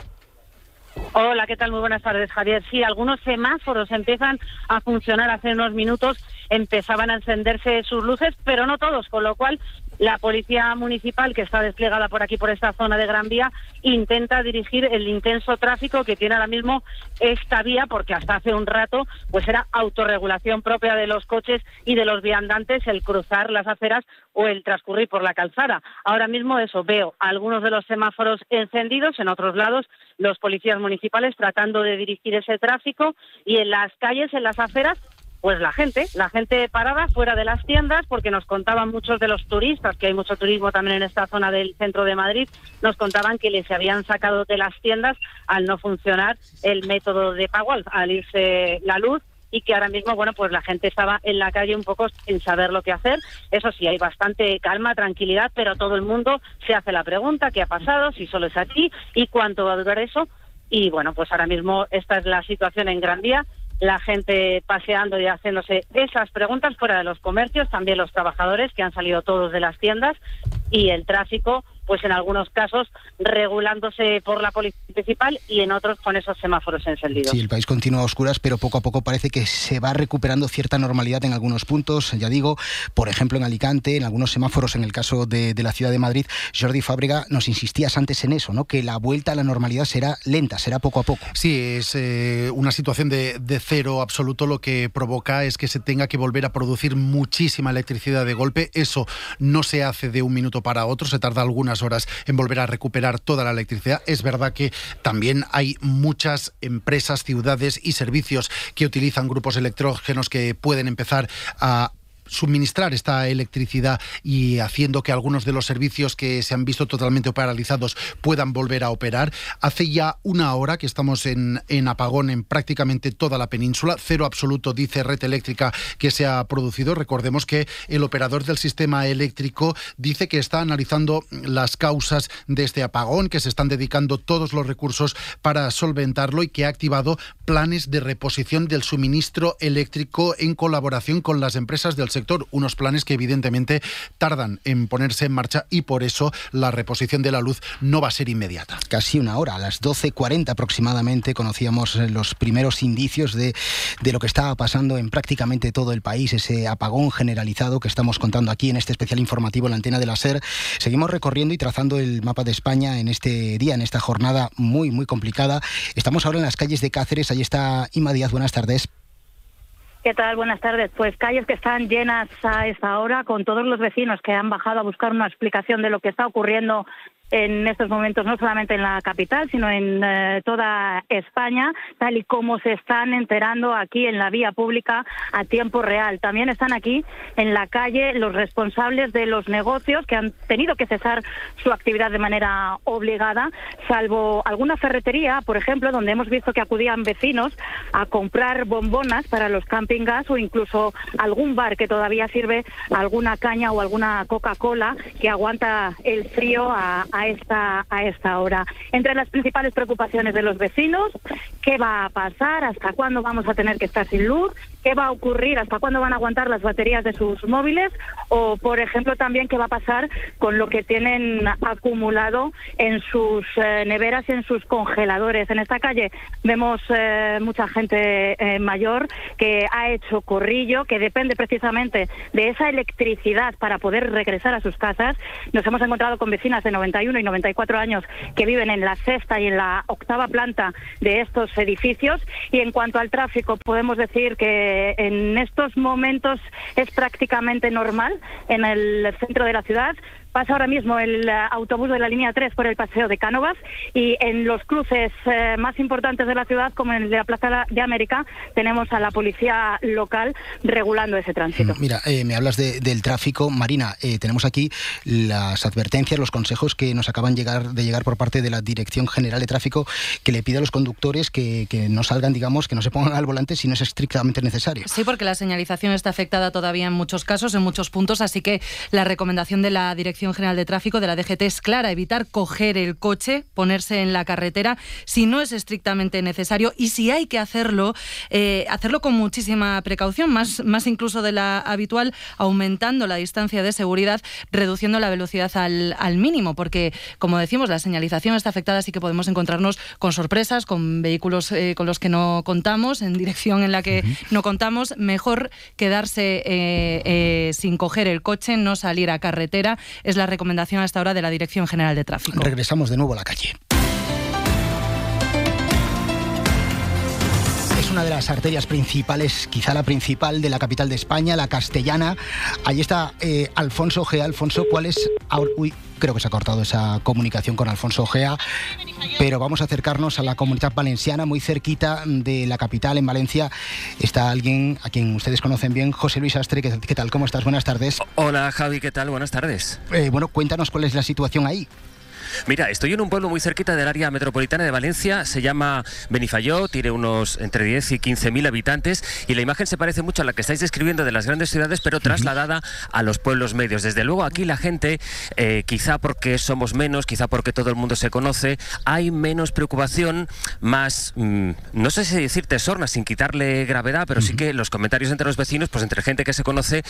Hola, ¿qué tal? Muy buenas tardes, Javier. Sí, algunos semáforos empiezan a funcionar hace unos minutos, empezaban a encenderse sus luces, pero no todos, con lo cual la policía municipal que está desplegada por aquí, por esta zona de Gran Vía, intenta dirigir el intenso tráfico que tiene ahora mismo esta vía, porque hasta hace un rato pues era autorregulación propia de los coches y de los viandantes el cruzar las aceras o el transcurrir por la calzada. Ahora mismo eso, veo algunos de los semáforos encendidos, en otros lados los policías municipales tratando de dirigir ese tráfico y en las calles, en las aceras, pues la gente, la gente parada fuera de las tiendas, porque nos contaban muchos de los turistas, que hay mucho turismo también en esta zona del centro de Madrid, nos contaban que les habían sacado de las tiendas al no funcionar el método de pago, al, irse la luz y que ahora mismo, bueno, pues la gente estaba en la calle un poco sin saber lo que hacer. Eso sí, hay bastante calma, tranquilidad, pero todo el mundo se hace la pregunta, ¿qué ha pasado? Si solo es aquí y cuánto va a durar eso. Y bueno, pues ahora mismo esta es la situación en Gran la gente paseando y haciéndose esas preguntas fuera de los comercios, también los trabajadores que han salido todos de las tiendas y el tráfico, pues en algunos casos regulándose por la policía municipal y en otros con esos semáforos encendidos. Sí, el país continúa a oscuras, pero poco a poco parece que se va recuperando cierta normalidad en algunos puntos. Ya digo, por ejemplo, en Alicante, en algunos semáforos, en el caso de, de la ciudad de Madrid. Jordi Fábrega, nos insistías antes en eso, ¿no? Que la vuelta a la normalidad será lenta, será poco a poco. Sí, es eh, una situación de, de cero absoluto. Lo que provoca es que se tenga que volver a producir muchísima electricidad de golpe. Eso no se hace de un minuto para otro, se tarda algunas horas en volver a recuperar toda la electricidad. Es verdad que también hay muchas empresas, ciudades y servicios que utilizan grupos electrógenos que pueden empezar a suministrar esta electricidad y haciendo que algunos de los servicios que se han visto totalmente paralizados puedan volver a operar. Hace ya una hora que estamos en, en apagón en prácticamente toda la península. Cero absoluto, dice Red Eléctrica, que se ha producido. Recordemos que el operador del sistema eléctrico dice que está analizando las causas de este apagón, que se están dedicando todos los recursos para solventarlo y que ha activado planes de reposición del suministro eléctrico en colaboración con las empresas del sector. Unos planes que evidentemente tardan en ponerse en marcha y por eso la reposición de la luz no va a ser inmediata. Casi una hora, a las 12.40 aproximadamente, conocíamos los primeros indicios de, de lo que estaba pasando en prácticamente todo el país, ese apagón generalizado que estamos contando aquí en este especial informativo, la antena de la SER. Seguimos recorriendo y trazando el mapa de España en este día, en esta jornada muy, muy complicada. Estamos ahora en las calles de Cáceres, ahí está Ima Díaz, buenas tardes. ¿Qué tal? Buenas tardes. Pues calles que están llenas a esta hora con todos los vecinos que han bajado a buscar una explicación de lo que está ocurriendo en estos momentos, no solamente en la capital, sino en eh, toda España, tal y como se están enterando aquí en la vía pública a tiempo real. También están aquí en la calle los responsables de los negocios que han tenido que cesar su actividad de manera obligada, salvo alguna ferretería, por ejemplo, donde hemos visto que acudían vecinos a comprar bombonas para los camping gas o incluso algún bar que todavía sirve alguna caña o alguna Coca-Cola que aguanta el frío a a esta, a esta hora. Entre las principales preocupaciones de los vecinos, ¿qué va a pasar? ¿Hasta cuándo vamos a tener que estar sin luz? ¿Qué va a ocurrir? ¿Hasta cuándo van a aguantar las baterías de sus móviles? O, por ejemplo, también qué va a pasar con lo que tienen acumulado en sus eh, neveras y en sus congeladores. En esta calle vemos eh, mucha gente eh, mayor que ha hecho corrillo, que depende precisamente de esa electricidad para poder regresar a sus casas. Nos hemos encontrado con vecinas de 91 y 94 años que viven en la sexta y en la octava planta de estos edificios. Y en cuanto al tráfico, podemos decir que en estos momentos es prácticamente normal en el centro de la ciudad. Pasa ahora mismo el eh, autobús de la línea 3 por el paseo de Cánovas y en los cruces eh, más importantes de la ciudad, como en el de la Plaza de América, tenemos a la policía local regulando ese tránsito. Mm, mira, eh, me hablas del tráfico. Marina, tenemos aquí las advertencias, los consejos que nos acaban llegar, de llegar por parte de la Dirección General de Tráfico que le pide a los conductores que, que no salgan, digamos, que no se pongan al volante si no es estrictamente necesario. Sí, porque la señalización está afectada todavía en muchos casos, en muchos puntos, así que la recomendación de la Dirección General de Tráfico de la DGT es clara, evitar coger el coche, ponerse en la carretera si no es estrictamente necesario y si hay que hacerlo, eh, hacerlo con muchísima precaución, más, más incluso de la habitual, aumentando la distancia de seguridad, reduciendo la velocidad al, al mínimo, porque como decimos, la señalización está afectada, así que podemos encontrarnos con sorpresas, con vehículos eh, con los que no contamos, en dirección en la que no contamos. Mejor quedarse eh, sin coger el coche, no salir a carretera la recomendación hasta ahora de la Dirección General de Tráfico. Regresamos de nuevo a la calle. Es una de las arterias principales, quizá la principal de la capital de España, la castellana. Allí está eh, Alfonso Gea. Alfonso, ¿cuál es...? Uy, creo que se ha cortado esa comunicación con Alfonso Gea, pero vamos a acercarnos a la comunidad valenciana, muy cerquita de la capital, en Valencia. Está alguien a quien ustedes conocen bien, José Luis Astre. ¿Qué, tal? ¿Cómo estás? Buenas tardes. Hola Javi, ¿qué tal? Buenas tardes. Eh, bueno, cuéntanos cuál es la situación ahí. Mira, estoy en un pueblo muy cerquita del área metropolitana de Valencia, se llama Benifayó, tiene unos entre 10 y 15 mil habitantes y la imagen se parece mucho a la que estáis describiendo de las grandes ciudades, pero trasladada a los pueblos medios. Desde luego aquí la gente, eh, quizá porque somos menos, quizá porque todo el mundo se conoce, hay menos preocupación, más, mm, no sé si decir tesorna sin quitarle gravedad, pero sí que los comentarios entre los vecinos, pues entre gente que se conoce,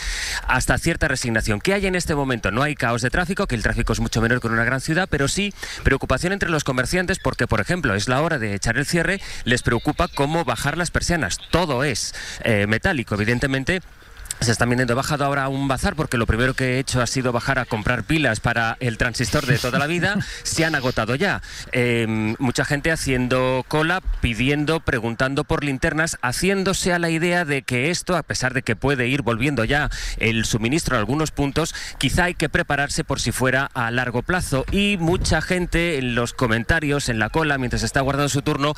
hasta cierta resignación. ¿Qué hay en este momento? No hay caos de tráfico, que el tráfico es mucho menor que en una gran ciudad, pero sí preocupación entre los comerciantes porque, por ejemplo, es la hora de echar el cierre, les preocupa cómo bajar las persianas. Todo es eh, metálico, evidentemente se están viniendo. He bajado ahora a un bazar porque lo primero que he hecho ha sido bajar a comprar pilas para el transistor de toda la vida. Se han agotado ya. Em, mucha gente haciendo cola, pidiendo, preguntando por linternas, haciéndose a la idea de que esto, a pesar de que puede ir volviendo ya el suministro en algunos puntos, quizá hay que prepararse por si fuera a largo plazo. Y mucha gente en los comentarios, en la cola, mientras está guardando su turno,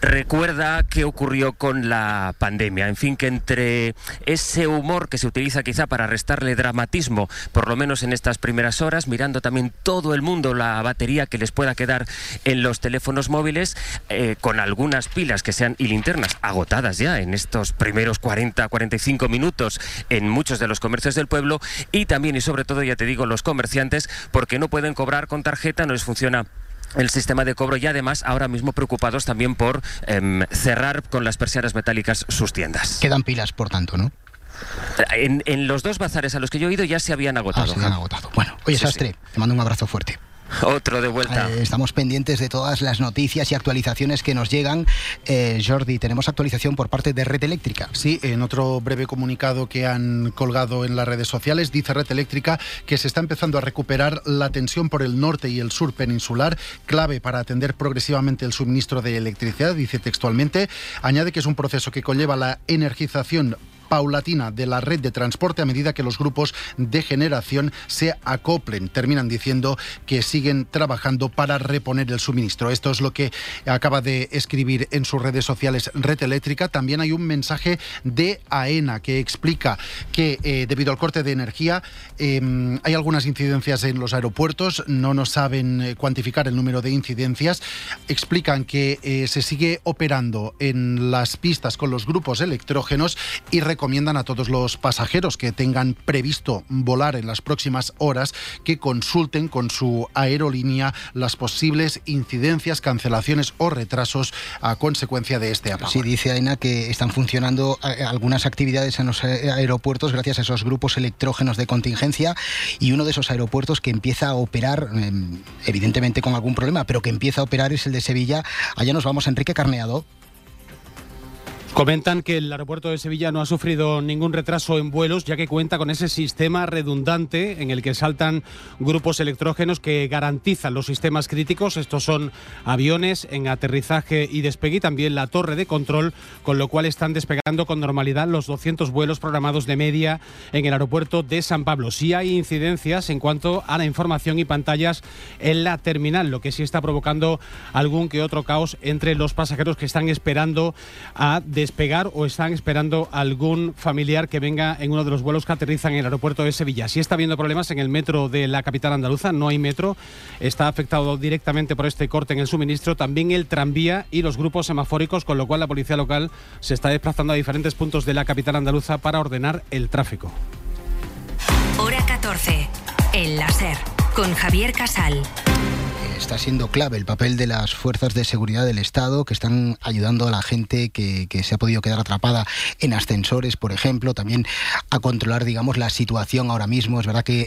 recuerda qué ocurrió con la pandemia. En fin, que entre ese humor que se utiliza quizá para restarle dramatismo, por lo menos en estas primeras horas, mirando también todo el mundo la batería que les pueda quedar en los teléfonos móviles, eh, con algunas pilas que sean y linternas agotadas ya en estos primeros 40-45 minutos en muchos de los comercios del pueblo y también y sobre todo, ya te digo, los comerciantes, porque no pueden cobrar con tarjeta, no les funciona el sistema de cobro y además ahora mismo preocupados también por em, cerrar con las persianas metálicas sus tiendas. Quedan pilas, por tanto, ¿no? En, los dos bazares a los que yo he ido ya se habían agotado. Ah, se habían agotado. Bueno, oye, Sastre, te mando un abrazo fuerte. Otro de vuelta. Eh, estamos pendientes de todas las noticias y actualizaciones que nos llegan. Eh, Jordi, tenemos actualización por parte de Red Eléctrica. Sí, en otro breve comunicado que han colgado en las redes sociales, dice Red Eléctrica que se está empezando a recuperar la tensión por el norte y el sur peninsular, clave para atender progresivamente el suministro de electricidad, dice textualmente. Añade que es un proceso que conlleva la energización paulatina de la red de transporte a medida que los grupos de generación se acoplen. Terminan diciendo que siguen trabajando para reponer el suministro. Esto es lo que acaba de escribir en sus redes sociales Red Eléctrica. También hay un mensaje de AENA que explica que eh, debido al corte de energía em, hay algunas incidencias en los aeropuertos. No nos saben eh, cuantificar el número de incidencias. Explican que eh, se sigue operando en las pistas con los grupos electrógenos y recomiendan a todos los pasajeros que tengan previsto volar en las próximas horas que consulten con su aerolínea las posibles incidencias, cancelaciones o retrasos a consecuencia de este apagón. Sí, dice Aina que están funcionando eh, algunas actividades en los aeropuertos gracias a esos grupos electrógenos de contingencia y uno de esos aeropuertos que empieza a operar, em, evidentemente con algún problema, pero que empieza a operar es el de Sevilla. Allá nos vamos, Enrique Carneado. Comentan que el aeropuerto de Sevilla no ha sufrido ningún retraso en vuelos, ya que cuenta con ese sistema redundante en el que saltan grupos electrógenos que garantizan los sistemas críticos. Estos son aviones en aterrizaje y despegue y también la torre de control, con lo cual están despegando con normalidad los 200 vuelos programados de media en el aeropuerto de San Pablo. Sí hay incidencias en cuanto a la información y pantallas en la terminal, lo que sí está provocando algún que otro caos entre los pasajeros que están esperando a despegar o están esperando algún familiar que venga en uno de los vuelos que aterrizan en el aeropuerto de Sevilla. Si está habiendo problemas en el metro de la capital andaluza, no hay metro, está afectado directamente por este corte en el suministro, también el tranvía y los grupos semafóricos, con lo cual la policía local se está desplazando a diferentes puntos de la capital andaluza para ordenar el tráfico. Hora 14, el láser, con Javier Casal está siendo clave el papel de las fuerzas de seguridad del Estado que están ayudando a la gente que, se ha podido quedar atrapada en ascensores, por ejemplo, también a controlar, digamos, la situación ahora mismo. Es verdad que,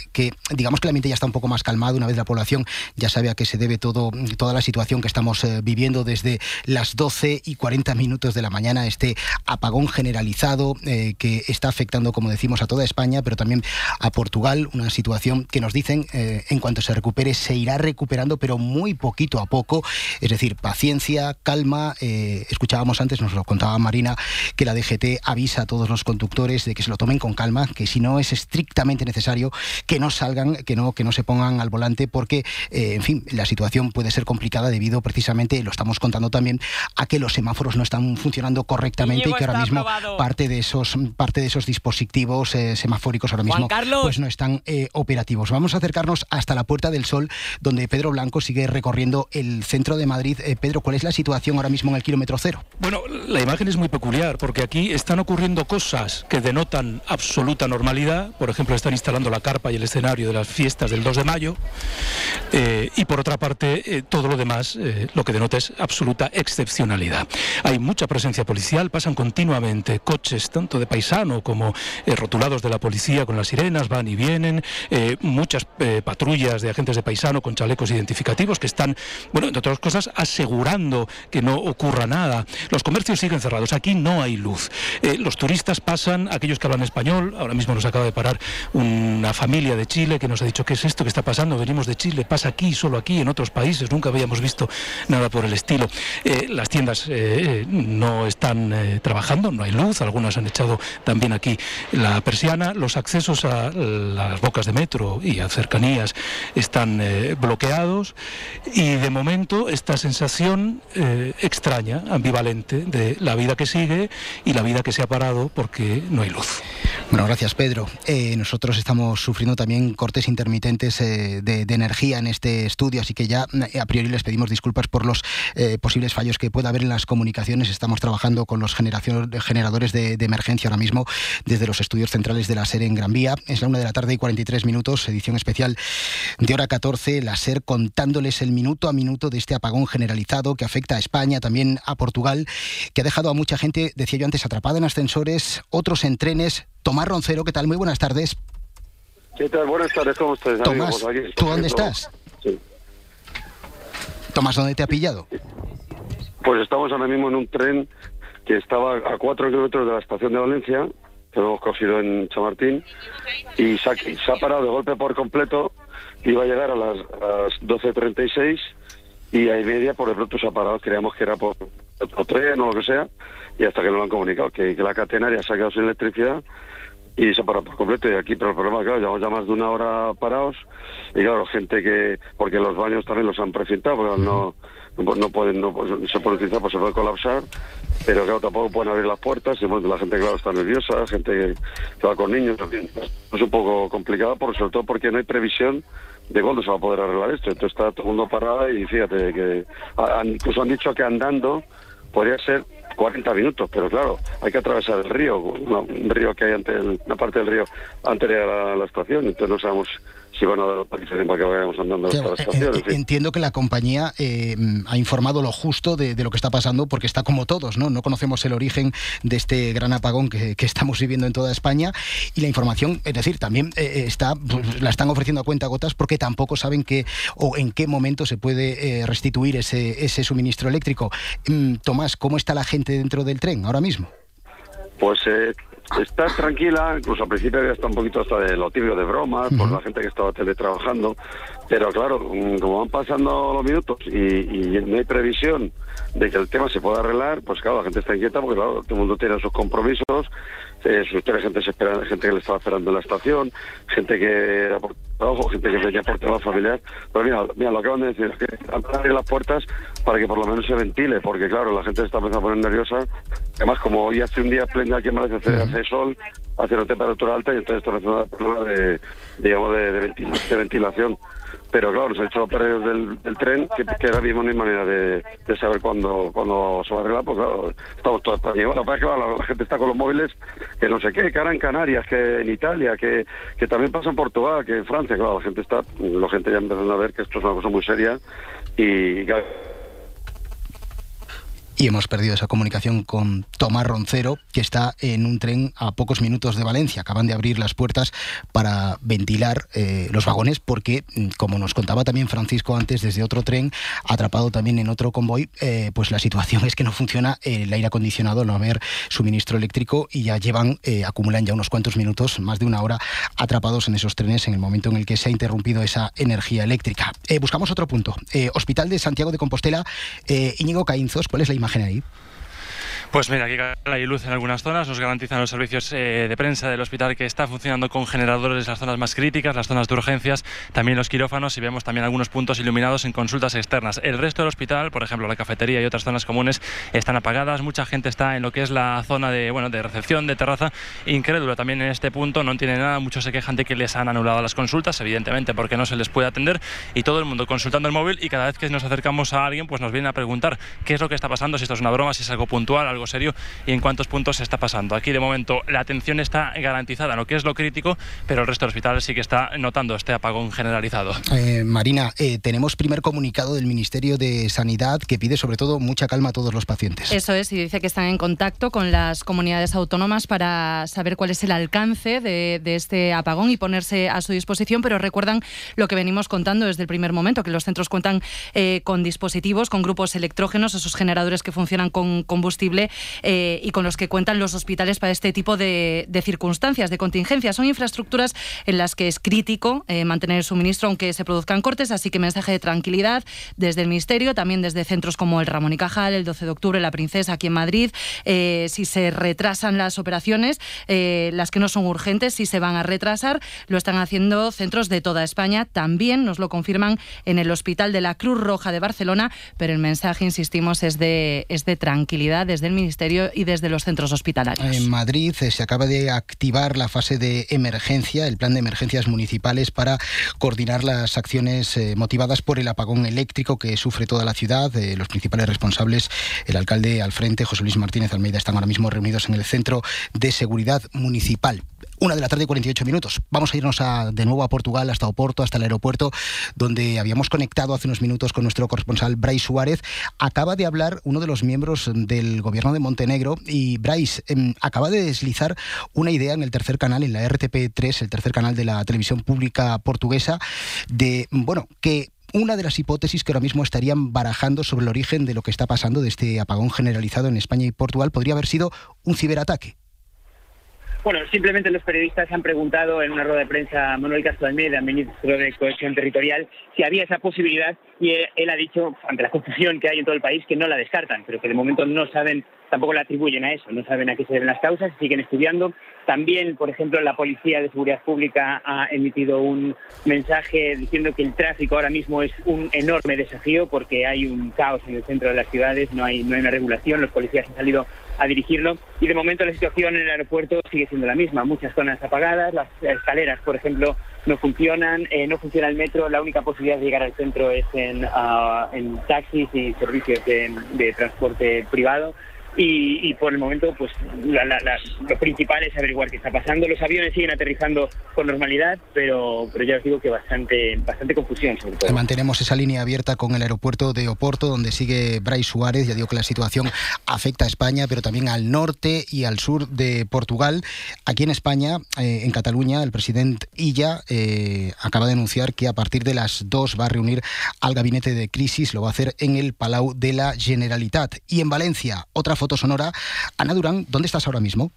digamos que la mente ya está un poco más calmada una vez la población ya sabe a qué se debe todo, toda la situación que estamos eh, viviendo desde las 12 y 40 minutos de la mañana, este apagón generalizado eh, que está afectando, como decimos, a toda España, pero también a Portugal, una situación que nos dicen eh, en cuanto se recupere se irá recuperando, pero muy poquito a poco. Es decir, paciencia, calma. Eh, escuchábamos antes, nos lo contaba Marina, que la DGT avisa a todos los conductores de que se lo tomen con calma, que si no es estrictamente necesario, que no salgan, que no, que no se pongan al volante, porque, eh, en fin, la situación puede ser complicada debido precisamente, lo estamos contando también, a que los semáforos no están funcionando correctamente y que ahora mismo parte de esos parte de esos dispositivos eh, semafóricos ahora mismo pues no están operativos. Vamos a acercarnos hasta la Puerta del Sol, donde Pedro Blanco sigue recorriendo el centro de Madrid. Eh, Pedro, ¿cuál es la situación ahora mismo en el kilómetro cero? Bueno, la imagen es muy peculiar porque aquí están ocurriendo cosas que denotan absoluta normalidad. Por ejemplo, están instalando la carpa y el escenario de las fiestas del 2 de mayo. Eh, y por otra parte, eh, todo lo demás lo que denota es absoluta excepcionalidad. Hay mucha presencia policial, pasan continuamente coches, tanto de paisano como rotulados de la policía con las sirenas, van y vienen, muchas patrullas de agentes de paisano con chalecos identificativos que están, bueno, entre otras cosas, asegurando que no ocurra nada. Los comercios siguen cerrados, aquí no hay luz. Eh, los turistas pasan, aquellos que hablan español, ahora mismo nos acaba de parar una familia de Chile que nos ha dicho, ¿qué es esto que está pasando? Venimos de Chile, pasa aquí, solo aquí, en otros países, nunca habíamos visto nada por el estilo. Eh, las tiendas eh, no están trabajando, no hay luz, algunas han echado también aquí la persiana, los accesos a las bocas de metro y a cercanías están bloqueados y de momento esta sensación eh, extraña, ambivalente, de la vida que sigue y la vida que se ha parado porque no hay luz. Bueno, gracias Pedro. Eh, nosotros estamos sufriendo también cortes intermitentes eh, de, energía en este estudio, así que ya a priori les pedimos disculpas por los posibles fallos que pueda haber en las comunicaciones. Estamos trabajando con los generadores de, emergencia ahora mismo desde los estudios centrales de la SER en Gran Vía. Es la una de la tarde y 43 minutos, edición especial de hora 14, la SER contándoles el minuto a minuto de este apagón generalizado que afecta a España, también a Portugal, que ha dejado a mucha gente, decía yo antes, atrapada en ascensores, otros en trenes, Tomás Roncero, ¿qué tal? Muy buenas tardes. ¿Qué tal? Buenas tardes, ¿cómo estás? Tomás, ¿tú dónde estás? Sí. Tomás, ¿dónde te ha pillado? Pues estamos ahora mismo en un tren que estaba a cuatro kilómetros de la estación de Valencia, que lo hemos cogido en Chamartín, y se ha, se ha parado de golpe por completo, iba a llegar a las, las 12.36 y a y media por de pronto se ha parado, creíamos que era por otro tren o lo que sea, y hasta que nos lo han comunicado, que, la catenaria se ha quedado sin electricidad y se ha parado por completo. Y aquí, pero el problema, claro, llevamos ya más de una hora parados, y claro, gente que, porque los baños también los han precintado, porque no, no, no pueden, no, pues, se pueden utilizar, pues se puede colapsar, pero claro, tampoco pueden abrir las puertas, y bueno, la gente, claro, está nerviosa, gente que va con niños, también. es un poco complicado, por, sobre todo porque no hay previsión de cuándo se va a poder arreglar esto. Entonces está todo el mundo parado y fíjate que incluso han dicho que andando podría ser 40 minutos, pero claro, hay que atravesar el río, un río que hay ante una parte del río anterior a la, la estación, entonces no sabemos si van a dar autorización para que vayamos andando hasta la estación. en fin. Entiendo que la compañía eh, ha informado lo justo de, de lo que está pasando, porque está como todos, ¿no? No conocemos el origen de este gran apagón que, que estamos viviendo en toda España y la información, es decir, también eh, está, pues, la están ofreciendo a cuenta gotas porque tampoco saben qué o en qué momento se puede eh, restituir ese, ese suministro eléctrico. Mm, Tomás, ¿cómo está la gente dentro del tren ahora mismo? Pues eh, está tranquila, incluso al principio había estado un poquito hasta de lo tibio de bromas, por la gente que estaba teletrabajando, pero claro, mm, como van pasando los minutos y, y no hay previsión de que el tema se pueda arreglar, pues claro, la gente está inquieta porque claro, todo el mundo tiene sus compromisos, eh, gente, se espera- gente que le estaba esperando en la estación, gente que era por trabajo, gente que venía por trabajo familiar, pero mira, mira, lo acaban de decir, es que han abrir las puertas para que por lo menos se ventile, porque claro, la gente se está empezando a poner nerviosa, además como hoy hace un día pleno aquí en Madrid, hace, sol, hace una temperatura alta y entonces esto es un problema de, digamos, de, de de ventilación. Pero claro, nos han hecho los operarios del, tren que, ahora mismo no hay manera de, saber cuándo, cuándo se va a arreglar, porque claro, estamos todos llevar. Lo que la gente está con los móviles, que no sé qué, que ahora en Canarias, que en Italia, que, que también pasa en Portugal, que en Francia, claro, la gente está, la gente ya empezando a ver que esto es una cosa muy seria y claro, Y hemos perdido esa comunicación con Tomás Roncero, que está en un tren a pocos minutos de Valencia. Acaban de abrir las puertas para ventilar eh, los vagones, porque, mm, como nos contaba también Francisco antes, desde otro tren, atrapado también en otro convoy, eh, pues la situación es que no funciona el aire acondicionado, no haber suministro eléctrico, y ya llevan, eh, acumulan ya unos cuantos minutos, más de una hora, atrapados en esos trenes en el momento en el que se ha interrumpido esa energía eléctrica. Buscamos otro punto. Hospital de Santiago de Compostela, Íñigo Caínzos, ¿cuál es la imagen ahí? Pues mira, aquí hay luz en algunas zonas, nos garantizan los servicios eh, de prensa del hospital que está funcionando con generadores en las zonas más críticas, las zonas de urgencias, también los quirófanos y vemos también algunos puntos iluminados en consultas externas. El resto del hospital, por ejemplo, la cafetería y otras zonas comunes están apagadas, mucha gente está en lo que es la zona de, bueno, de recepción, de terraza, incrédula también en este punto, no tiene nada, muchos se quejan de que les han anulado las consultas, evidentemente porque no se les puede atender y todo el mundo consultando el móvil y cada vez que nos acercamos a alguien pues nos vienen a preguntar qué es lo que está pasando, si esto es una broma, si es algo puntual, algo serio y en cuántos puntos se está pasando. Aquí de momento la atención está garantizada lo que es lo crítico, pero el resto del hospital sí que está notando este apagón generalizado. Eh, Marina, eh, tenemos primer comunicado del Ministerio de Sanidad que pide sobre todo mucha calma a todos los pacientes. Eso es, y dice que están en contacto con las comunidades autónomas para saber cuál es el alcance de, de este apagón y ponerse a su disposición, pero recuerdan lo que venimos contando desde el primer momento, que los centros cuentan eh, con dispositivos, con grupos electrógenos, esos generadores que funcionan con combustible eh, y con los que cuentan los hospitales para este tipo de, circunstancias, de contingencias. Son infraestructuras en las que es crítico eh, mantener el suministro aunque se produzcan cortes, así que mensaje de tranquilidad desde el Ministerio, también desde centros como el Ramón y Cajal, el 12 de octubre, la Princesa aquí en Madrid. Eh, si se retrasan las operaciones, las que no son urgentes, si se van a retrasar, lo están haciendo centros de toda España. También nos lo confirman en el Hospital de la Cruz Roja de Barcelona, pero el mensaje, insistimos, es de, es de tranquilidad desde el Ministerio y desde los centros hospitalarios. En Madrid eh, se acaba de activar la fase de emergencia, el plan de emergencias municipales para coordinar las acciones eh, motivadas por el apagón eléctrico que sufre toda la ciudad. Eh, los principales responsables, el alcalde al frente, José Luis Martínez Almeida, están ahora mismo reunidos en el Centro de Seguridad Municipal. Una de la tarde y 48 minutos. Vamos a irnos de nuevo a Portugal, hasta Oporto, hasta el aeropuerto, donde habíamos conectado hace unos minutos con nuestro corresponsal Bray Suárez. Acaba de hablar uno de los miembros del gobierno gobierno de Montenegro. Y Bryce em, acaba de deslizar una idea en el tercer canal, en la RTP3, el tercer canal de la televisión pública portuguesa, de, bueno, que una de las hipótesis que ahora mismo estarían barajando sobre el origen de lo que está pasando, de este apagón generalizado en España y Portugal, podría haber sido un ciberataque. Bueno, simplemente los periodistas han preguntado en una rueda de prensa a Manuel Castro Almeida, ministro de Cohesión Territorial, si había esa posibilidad y él ha dicho, ante la confusión que hay en todo el país, que no la descartan, pero que de momento no saben, tampoco la atribuyen a eso, no saben a qué se deben las causas, siguen estudiando. También, por ejemplo, la Policía de Seguridad Pública ha emitido un mensaje diciendo que el tráfico ahora mismo es un enorme desafío porque hay un caos en el centro de las ciudades, no hay, no hay una regulación, los policías han salido a dirigirlo. Y de momento la situación en el aeropuerto sigue siendo la misma. Muchas zonas apagadas, las escaleras, por ejemplo, no funcionan, eh, no funciona el metro. La única posibilidad de llegar al centro es en, ah, en taxis y servicios de transporte privado y, por el momento pues lo principal es averiguar qué está pasando. Los aviones siguen aterrizando con normalidad, pero, pero ya os digo que bastante, bastante confusión sobre todo. Mantenemos esa línea abierta con el aeropuerto de Oporto, donde sigue Bray Suárez. Ya digo que la situación afecta a España, pero también al norte y al sur de Portugal. Aquí en España, eh, en Cataluña, el presidente Illa eh, acaba de anunciar que a partir de las dos va a reunir al gabinete de crisis. Lo va a hacer en el Palau de la Generalitat. Y en Valencia, otra foto sonora. Ana Durán, ¿dónde estás ahora mismo?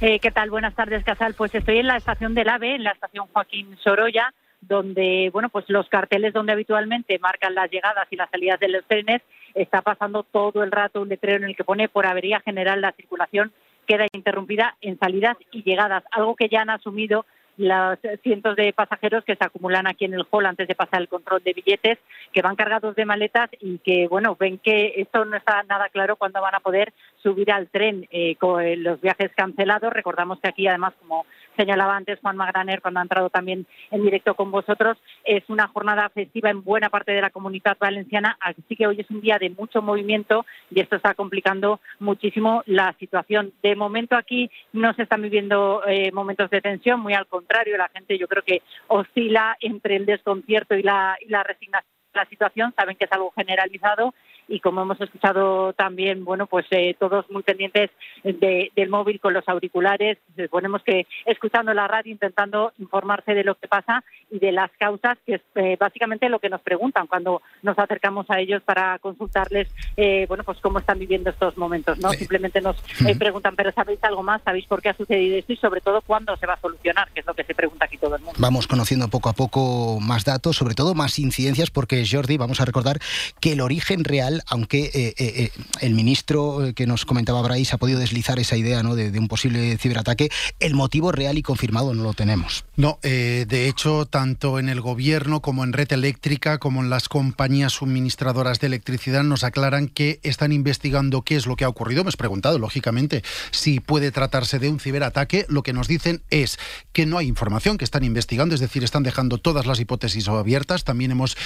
Eh, ¿Qué tal? Buenas tardes, Casal. Pues estoy en la estación del AVE, en la estación Joaquín Sorolla, donde, bueno, pues los carteles donde habitualmente marcan las llegadas y las salidas de los trenes, está pasando todo el rato un letrero en el que pone por avería general la circulación queda interrumpida en salidas y llegadas, algo que ya han asumido los cientos de pasajeros que se acumulan aquí en el hall antes de pasar el control de billetes, que van cargados de maletas y que, bueno, ven que esto no está nada claro cuándo van a poder subir al tren eh, con los viajes cancelados. Recordamos que aquí, además, como señalaba antes Juan Magraner cuando ha entrado también en directo con vosotros, es una jornada festiva en buena parte de la comunidad valenciana, así que hoy es un día de mucho movimiento y esto está complicando muchísimo la situación. De momento aquí no se están viviendo eh, momentos de tensión, muy al contrario, la gente yo creo que oscila entre el desconcierto y la, y la resignación la situación, saben que es algo generalizado y como hemos escuchado también, bueno, pues eh, todos muy pendientes del móvil con los auriculares, suponemos que escuchando la radio, intentando informarse de lo que pasa y de las causas, que es eh, básicamente lo que nos preguntan cuando nos acercamos a ellos para consultarles, eh, bueno, pues cómo están viviendo estos momentos, ¿no? Simplemente nos preguntan, pero ¿sabéis algo más? ¿Sabéis por qué ha sucedido esto? Y sobre todo, ¿cuándo se va a solucionar? Que es lo que se pregunta aquí todo el mundo. Vamos conociendo poco a poco más datos, sobre todo más incidencias, porque Jordi, vamos a recordar que el origen real aunque eh, eh, eh, el ministro que nos comentaba Bryce ha podido deslizar esa idea ¿no? de, un posible ciberataque, el motivo real y confirmado no lo tenemos. No, de hecho, tanto en el gobierno como en red eléctrica, como en las compañías suministradoras de electricidad, nos aclaran que están investigando qué es lo que ha ocurrido. Me has preguntado, lógicamente, si puede tratarse de un ciberataque. Lo que nos dicen es que no hay información, que están investigando, es decir, están dejando todas las hipótesis abiertas. También hemos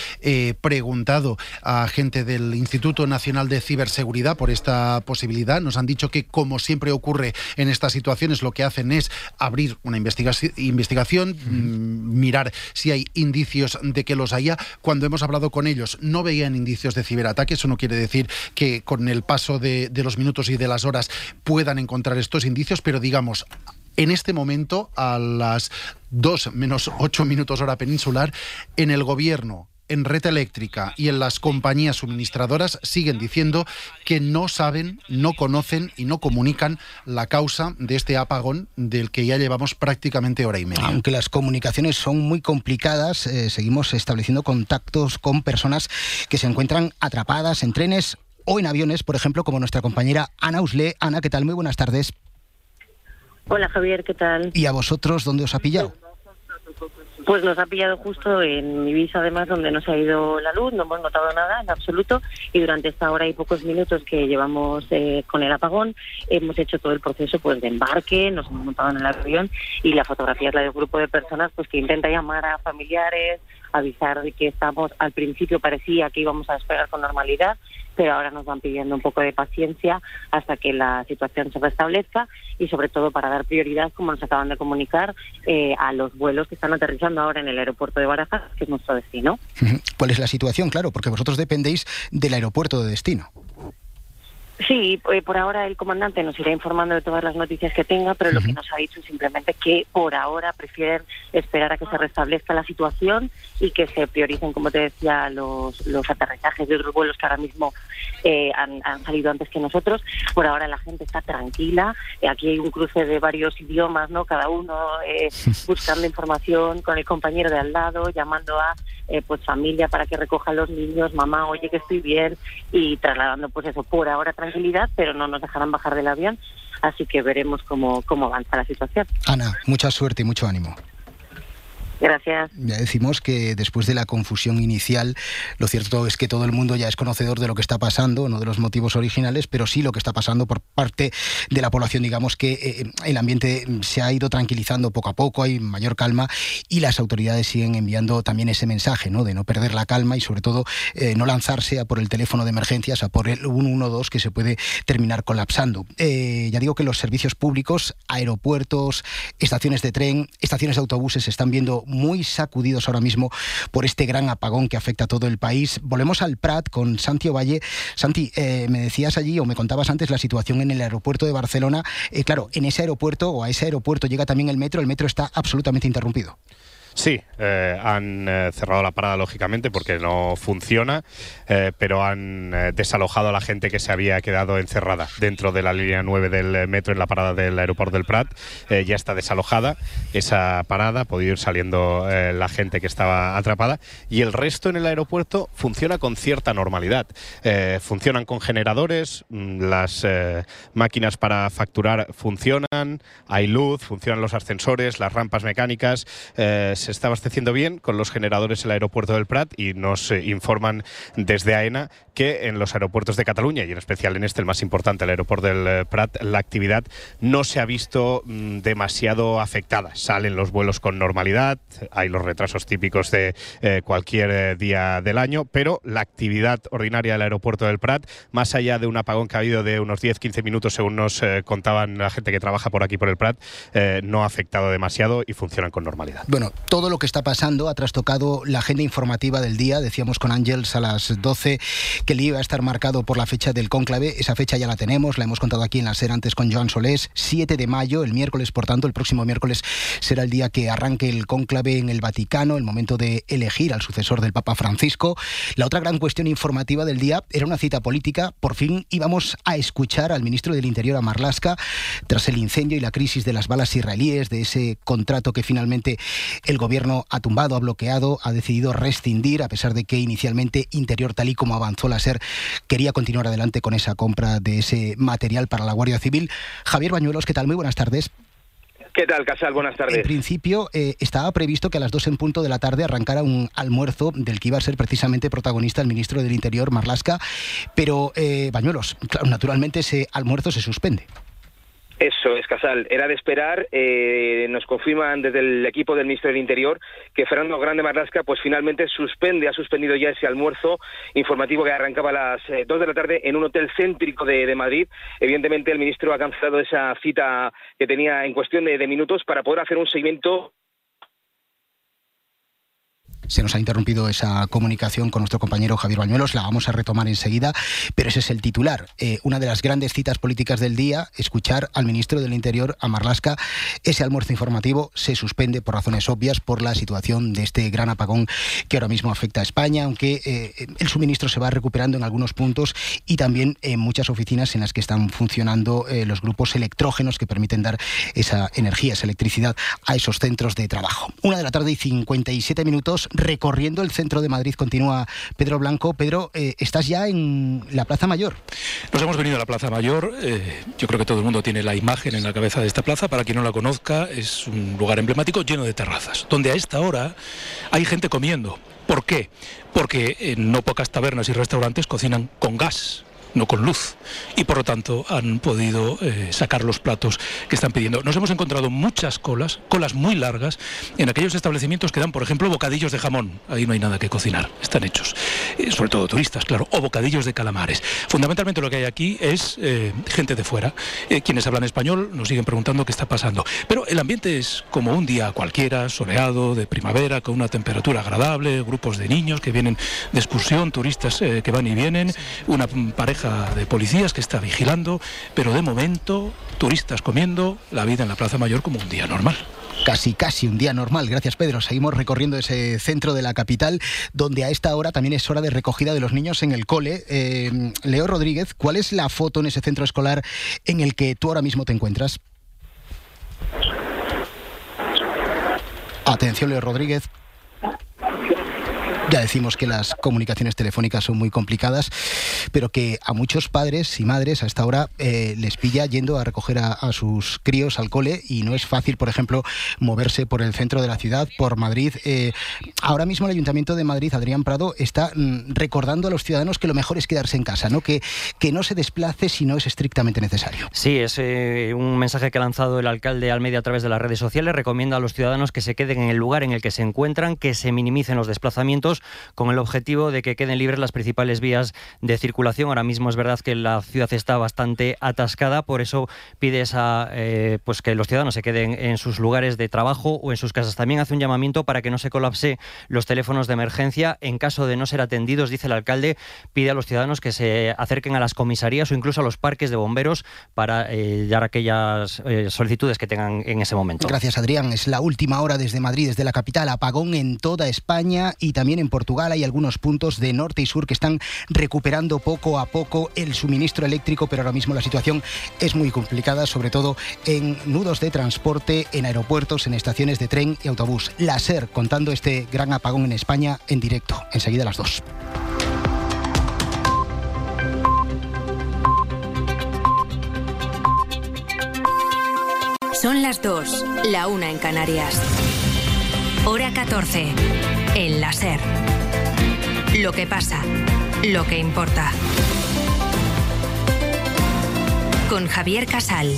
preguntado a gente del Instituto Instituto Nacional de Ciberseguridad por esta posibilidad. Nos han dicho que, como siempre ocurre en estas situaciones, lo que hacen es abrir una investigación, mm, mirar si hay indicios de que los haya. Cuando hemos hablado con ellos, no veían indicios de ciberataque. Eso no quiere decir que con el paso de, de los minutos y de las horas puedan encontrar estos indicios, pero digamos, en este momento, a las 2 menos 8 minutos hora peninsular, en el gobierno en red eléctrica y en las compañías suministradoras siguen diciendo que no saben, no conocen y no comunican la causa de este apagón del que ya llevamos prácticamente hora y media. Aunque las comunicaciones son muy complicadas, eh, seguimos estableciendo contactos con personas que se encuentran atrapadas en trenes o en aviones, por ejemplo, como nuestra compañera Ana Usle. Ana, ¿qué tal? Muy buenas tardes. Hola Javier, ¿qué tal? ¿Y a vosotros dónde os ha pillado? Pues nos ha pillado justo en mi visa, además, donde no se ha ido la luz, no hemos notado nada en absoluto. Y durante esta hora y pocos minutos que llevamos eh, con el apagón, hemos hecho todo el proceso pues de embarque, nos hemos montado en el avión y la fotografía es la de un grupo de personas pues que intenta llamar a familiares, avisar de que estamos, al principio parecía que íbamos a despegar con normalidad, pero ahora nos van pidiendo un poco de paciencia hasta que la situación se restablezca y sobre todo para dar prioridad, como nos acaban de comunicar, eh, a los vuelos que están aterrizando ahora en el aeropuerto de Barajas, que es nuestro destino. ¿Cuál es la situación? Claro, porque vosotros dependéis del aeropuerto de destino. Sí, eh, por ahora el comandante nos irá informando de todas las noticias que tenga, pero lo que nos ha dicho es simplemente que por ahora prefieren esperar a que se restablezca la situación y que se prioricen, como te decía, los, los aterrizajes de otros vuelos que ahora mismo eh, han, salido antes que nosotros. Por ahora la gente está tranquila. Eh, aquí hay un cruce de varios idiomas, ¿no? Cada uno buscando información con el compañero de al lado, llamando a pues familia para que recoja a los niños, mamá, oye que estoy bien y trasladando pues eso por ahora pero no nos dejarán bajar del avión, así que veremos cómo, cómo avanza la situación. Ana, mucha suerte y mucho ánimo. Gracias. Ya decimos que después de la confusión inicial, lo cierto es que todo el mundo ya es conocedor de lo que está pasando, no de los motivos originales, pero sí lo que está pasando por parte de la población. Digamos que eh, el ambiente se ha ido tranquilizando poco a poco, hay mayor calma y las autoridades siguen enviando también ese mensaje, ¿no? De no perder la calma y sobre todo eh, no lanzarse a por el teléfono de emergencias, a por el 112 que se puede terminar colapsando. Eh, ya digo que los servicios públicos, aeropuertos, estaciones de tren, estaciones de autobuses están viendo muy sacudidos ahora mismo por este gran apagón que afecta a todo el país. Volvemos al Prat con Santi Ovalle. Santi, eh, me decías allí o me contabas antes la situación en el aeropuerto de Barcelona. Eh, claro, en ese aeropuerto o a ese aeropuerto llega también el metro. El metro está absolutamente interrumpido. Sí, eh, han eh, cerrado la parada lógicamente porque no funciona, eh, pero han desalojado a la gente que se había quedado encerrada dentro de la línea 9 del metro en la parada del aeropuerto del Prat. ya está desalojada esa parada, ha podido ir saliendo la gente que estaba atrapada y el resto en el aeropuerto funciona con cierta normalidad. funcionan con generadores, mm, las máquinas para facturar funcionan, hay luz, funcionan los ascensores, las rampas mecánicas se está abasteciendo bien con los generadores en el aeropuerto del Prat y nos eh, informan desde AENA que en los aeropuertos de Cataluña y en especial en este, el más importante, el aeropuerto del eh, Prat, la actividad no se ha visto mm, demasiado afectada. Salen los vuelos con normalidad, hay los retrasos típicos de eh, cualquier día del año, pero la actividad ordinaria del aeropuerto del Prat, más allá de un apagón que ha habido de unos 10-15 minutos, según nos contaban la gente que trabaja por aquí por el Prat, no ha afectado demasiado y funcionan con normalidad. Bueno, todo lo que está pasando ha trastocado la agenda informativa del día. Decíamos con Ángels a las 12 que el iba a estar marcado por la fecha del cónclave. Esa fecha ya la tenemos, la hemos contado aquí en la SER antes con Joan Solés. 7 de mayo, el miércoles, por tanto, el próximo miércoles será el día que arranque el cónclave en el Vaticano, el momento de elegir al sucesor del Papa Francisco. La otra gran cuestión informativa del día era una cita política. Por fin íbamos a escuchar al ministro del Interior, a Marlaska, tras el incendio y la crisis de las balas israelíes, de ese contrato que finalmente el gobierno ha tumbado, ha bloqueado, ha decidido rescindir, a pesar de que inicialmente Interior, tal y como avanzó la SER, quería continuar adelante con esa compra de ese material para la Guardia Civil. Javier Bañuelos, ¿qué tal? Muy buenas tardes. ¿Qué tal, Casal? Buenas tardes. En principio, eh, estaba previsto que a las dos en punto de la tarde arrancara un almuerzo del que iba a ser precisamente protagonista el ministro del Interior, Marlasca, pero eh, Bañuelos, naturalmente ese almuerzo se suspende. Eso es, Casal. Era de esperar. Eh, nos confirman desde el equipo del Ministerio del Interior que Fernando Grande Marlasca pues finalmente suspende, ha suspendido ya ese almuerzo informativo que arrancaba a las eh, dos de la tarde en un hotel céntrico de, Madrid. Evidentemente el ministro ha cancelado esa cita que tenía en cuestión de minutos para poder hacer un seguimiento se nos ha interrumpido esa comunicación con nuestro compañero Javier Bañuelos, la vamos a retomar enseguida, pero ese es el titular. Eh, una de las grandes citas políticas del día, escuchar al ministro del Interior, a Marlasca. Ese almuerzo informativo se suspende por razones obvias por la situación de este gran apagón que ahora mismo afecta a España, aunque eh, el suministro se va recuperando en algunos puntos y también en muchas oficinas en las que están funcionando eh, los grupos electrógenos que permiten dar esa energía, esa electricidad a esos centros de trabajo. Una de la tarde y 57 minutos recorriendo el centro de Madrid. Continúa Pedro Blanco. Pedro, eh, estás ya en la Plaza Mayor. Nos hemos venido a la Plaza Mayor. Eh, yo creo que todo el mundo tiene la imagen en la cabeza de esta plaza. Para quien no la conozca, es un lugar emblemático lleno de terrazas, donde a esta hora hay gente comiendo. ¿Por qué? Porque en no pocas tabernas y restaurantes cocinan con gas no con luz. Y por lo tanto han podido eh, sacar los platos que están pidiendo. Nos hemos encontrado muchas colas, colas muy largas, en aquellos establecimientos que dan, por ejemplo, bocadillos de jamón. Ahí no hay nada que cocinar, están hechos. Eh, sobre todo turistas, claro, o bocadillos de calamares. Fundamentalmente lo que hay aquí es eh, gente de fuera. quienes hablan español nos siguen preguntando qué está pasando. Pero el ambiente es como un día cualquiera, soleado, de primavera, con una temperatura agradable, grupos de niños que vienen de excursión, turistas que van y vienen, una pareja pareja de policías que está vigilando, pero de momento turistas comiendo la vida en la Plaza Mayor como un día normal. Casi, casi un día normal. Gracias, Pedro. Seguimos recorriendo ese centro de la capital, donde a esta hora también es hora de recogida de los niños en el cole. Eh, Leo Rodríguez, ¿cuál es la foto en ese centro escolar en el que tú ahora mismo te encuentras? Atención, Leo Rodríguez. Ya decimos que las comunicaciones telefónicas son muy complicadas, pero que a muchos padres y madres a esta hora eh, les pilla yendo a recoger a, sus críos al cole y no es fácil, por ejemplo, moverse por el centro de la ciudad, por Madrid. Eh, ahora mismo el Ayuntamiento de Madrid, Adrián Prado, está mm, recordando a los ciudadanos que lo mejor es quedarse en casa, ¿no? que, que no se desplace si no es estrictamente necesario. Sí, es eh, un mensaje que ha lanzado el alcalde Almeida a través de las redes sociales. Recomienda a los ciudadanos que se queden en el lugar en el que se encuentran, que se minimicen los desplazamientos con el objetivo de que queden libres las principales vías de circulación. Ahora mismo es verdad que la ciudad está bastante atascada, por eso pide esa, eh, pues que los ciudadanos se queden en sus lugares de trabajo o en sus casas. También hace un llamamiento para que no se colapse los teléfonos de emergencia. En caso de no ser atendidos, dice el alcalde, pide a los ciudadanos que se acerquen a las comisarías o incluso a los parques de bomberos para eh, dar aquellas eh, solicitudes que tengan en ese momento. Gracias, Adrián. Es la última hora desde Madrid, desde la capital. Apagón en toda España y también en Portugal hay algunos puntos de norte y sur que están recuperando poco a poco el suministro eléctrico, pero ahora mismo la situación es muy complicada, sobre todo en nudos de transporte, en aeropuertos, en estaciones de tren y autobús. La SER contando este gran apagón en España en directo. Enseguida las dos. Son las dos, la una en Canarias. Hora 14. El láser. Lo que pasa, lo que importa. Con Javier Casal.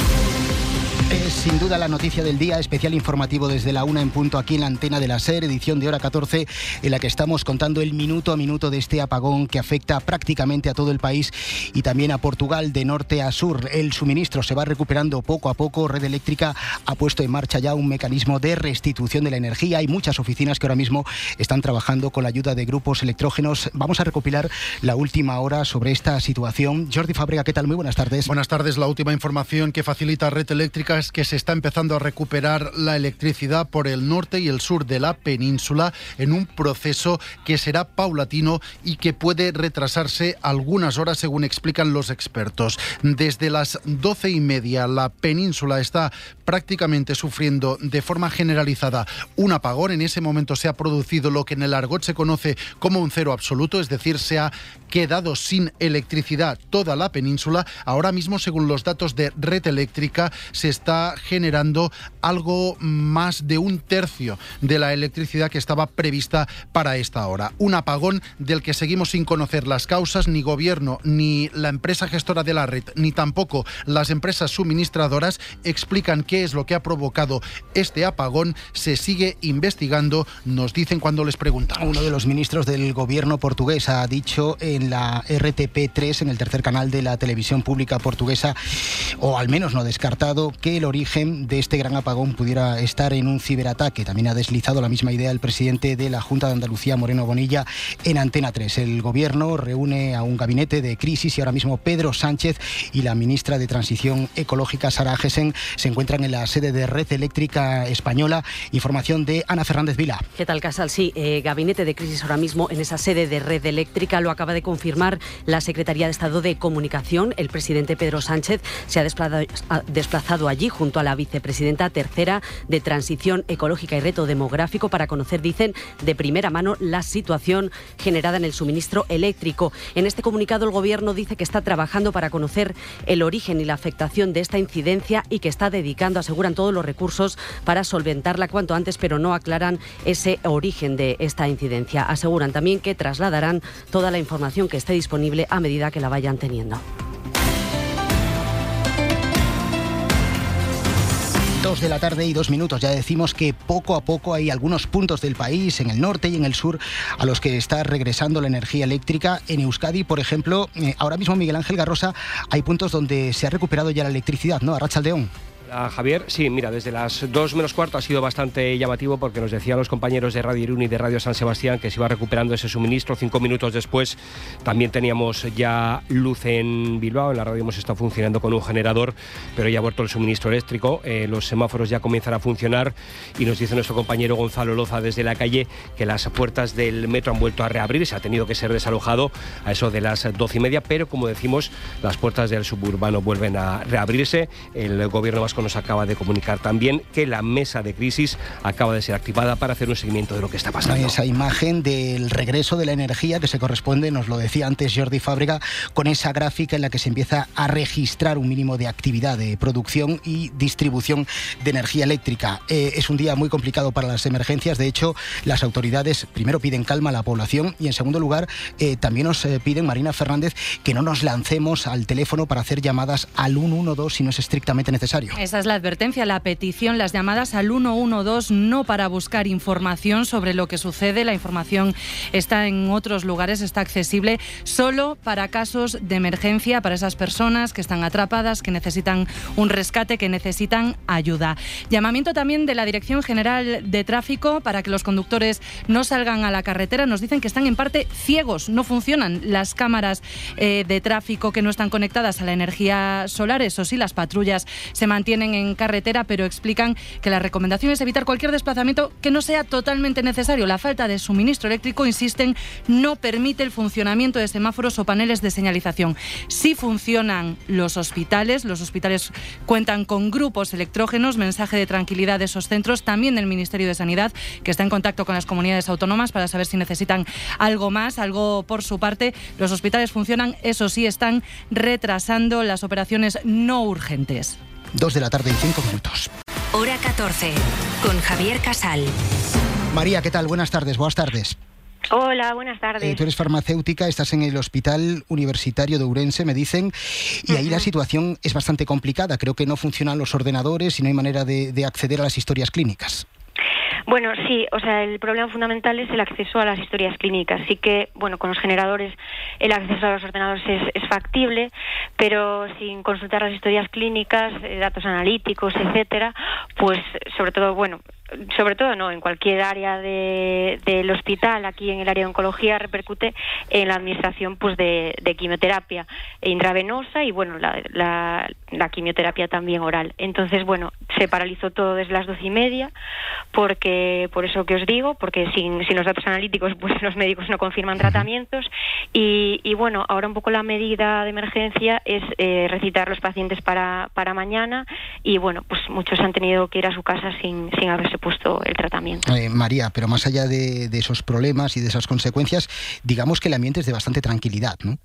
Es sin duda la noticia del día, especial informativo desde la una en punto aquí en la antena de la SER, edición de hora 14, en la que estamos contando el minuto a minuto de este apagón que afecta prácticamente a todo el país y también a Portugal de norte a sur. El suministro se va recuperando poco a poco. Red Eléctrica ha puesto en marcha ya un mecanismo de restitución de la energía. Hay muchas oficinas que ahora mismo están trabajando con la ayuda de grupos electrógenos. Vamos a recopilar la última hora sobre esta situación. Jordi Fabrega, ¿qué tal? Muy buenas tardes. Buenas tardes. La última información que facilita Red Eléctrica que se está empezando a recuperar la electricidad por el norte y el sur de la península en un proceso que será paulatino y que puede retrasarse algunas horas según explican los expertos. Desde las doce y media la península está prácticamente sufriendo de forma generalizada un apagón. En ese momento se ha producido lo que en el argot se conoce como un cero absoluto, es decir, se ha quedado sin electricidad toda la península. Ahora mismo, según los datos de red eléctrica, se está generando algo más de un tercio de la electricidad que estaba prevista para esta hora. Un apagón del que seguimos sin conocer las causas, ni gobierno, ni la empresa gestora de la red, ni tampoco las empresas suministradoras explican es lo que ha provocado este apagón. Se sigue investigando, nos dicen cuando les preguntan. Uno de los ministros del gobierno portugués ha dicho en la RTP3, en el tercer canal de la televisión pública portuguesa, o al menos no descartado, que el origen de este gran apagón pudiera estar en un ciberataque. También ha deslizado la misma idea el presidente de la Junta de Andalucía, Moreno Bonilla, en Antena 3. El gobierno reúne a un gabinete de crisis y ahora mismo Pedro Sánchez y la ministra de Transición Ecológica, Sara Gesen, se encuentran en la sede de Red Eléctrica Española. Información de Ana Fernández Vila. ¿Qué tal, Casal? Sí, eh, gabinete de crisis ahora mismo en esa sede de Red Eléctrica. Lo acaba de confirmar la Secretaría de Estado de Comunicación. El presidente Pedro Sánchez se ha desplazado, allí junto a la vicepresidenta tercera de Transición Ecológica y Reto Demográfico para conocer, dicen, de primera mano la situación generada en el suministro eléctrico. En este comunicado el Gobierno dice que está trabajando para conocer el origen y la afectación de esta incidencia y que está dedicando, aseguran todos los recursos para solventarla cuanto antes, pero no aclaran ese origen de esta incidencia. Aseguran también que trasladarán toda la información que esté disponible a medida que la vayan teniendo. Dos de la tarde y dos minutos. Ya decimos que poco a poco hay algunos puntos del país, en el norte y en el sur, a los que está regresando la energía eléctrica. En Euskadi, por ejemplo, eh, ahora mismo Miguel Ángel Garrosa, hay puntos donde se ha recuperado ya la electricidad, ¿no? A Rachaldeón. Javier, sí, mira, desde las 2 menos cuarto ha sido bastante llamativo porque nos decían los compañeros de Radio Irún y de Radio San Sebastián que se iba recuperando ese suministro. Cinco minutos después también teníamos ya luz en Bilbao, en la radio hemos estado funcionando con un generador, pero ya ha vuelto el suministro eléctrico, eh, los semáforos ya comienzan a funcionar y nos dice nuestro compañero Gonzalo Loza desde la calle que las puertas del metro han vuelto a reabrir, se ha tenido que ser desalojado a eso de las doce y media, pero como decimos, las puertas del suburbano vuelven a reabrirse. El gobierno vasco nos acaba de comunicar también que la mesa de crisis acaba de ser activada para hacer un seguimiento de lo que está pasando. Esa imagen del regreso de la energía que se corresponde, nos lo decía antes Jordi Fábrega, con esa gráfica en la que se empieza a registrar un mínimo de actividad de producción y distribución de energía eléctrica. Eh, es un día muy complicado para las emergencias. De hecho, las autoridades primero piden calma a la población y en segundo lugar eh, también nos eh, piden, Marina Fernández, que no nos lancemos al teléfono para hacer llamadas al 112 si no es estrictamente necesario. Esa es la advertencia, la petición, las llamadas al 112 no para buscar información sobre lo que sucede. La información está en otros lugares, está accesible solo para casos de emergencia, para esas personas que están atrapadas, que necesitan un rescate, que necesitan ayuda. Llamamiento también de la Dirección General de Tráfico para que los conductores no salgan a la carretera. Nos dicen que están en parte ciegos, no funcionan las cámaras eh, de tráfico que no están conectadas a la energía solar. Eso sí, las patrullas se mantienen en carretera, pero explican que la recomendación es evitar cualquier desplazamiento que no sea totalmente necesario. La falta de suministro eléctrico, insisten, no permite el funcionamiento de semáforos o paneles de señalización. Sí funcionan los hospitales, los hospitales cuentan con grupos electrógenos, mensaje de tranquilidad de esos centros, también del Ministerio de Sanidad, que está en contacto con las comunidades autónomas para saber si necesitan algo más, algo por su parte. Los hospitales funcionan, eso sí, están retrasando las operaciones no urgentes. Dos de la tarde y cinco minutos. Hora 14, con Javier Casal. María, ¿qué tal? Buenas tardes, buenas tardes. Hola, buenas tardes. Eh, tú eres farmacéutica, estás en el Hospital Universitario de Urense, me dicen, y ahí la situación es bastante complicada. Creo que no funcionan los ordenadores y no hay manera de acceder a las historias clínicas. Bueno, sí, o sea, el problema fundamental es el acceso a las historias clínicas. Sí que, bueno, con los generadores el acceso a los ordenadores es, factible, pero sin consultar las historias clínicas, eh, datos analíticos, etcétera, pues sobre todo, bueno, sobre todo no, en cualquier área del hospital, aquí en el área de oncología, repercute en la administración pues de, quimioterapia intravenosa y bueno, la, la, quimioterapia también oral. Entonces, bueno, se paralizó todo desde las doce y media, porque, por eso que os digo, porque sin, sin los datos analíticos, pues los médicos no confirman tratamientos. Y, y bueno, ahora un poco la medida de emergencia es eh, recitar los pacientes para, para mañana y bueno, pues muchos han tenido que ir a su casa sin, sin haberse puesto el tratamiento. Eh, María, pero más allá de, de esos problemas y de esas consecuencias, digamos que el ambiente es de bastante tranquilidad, ¿no?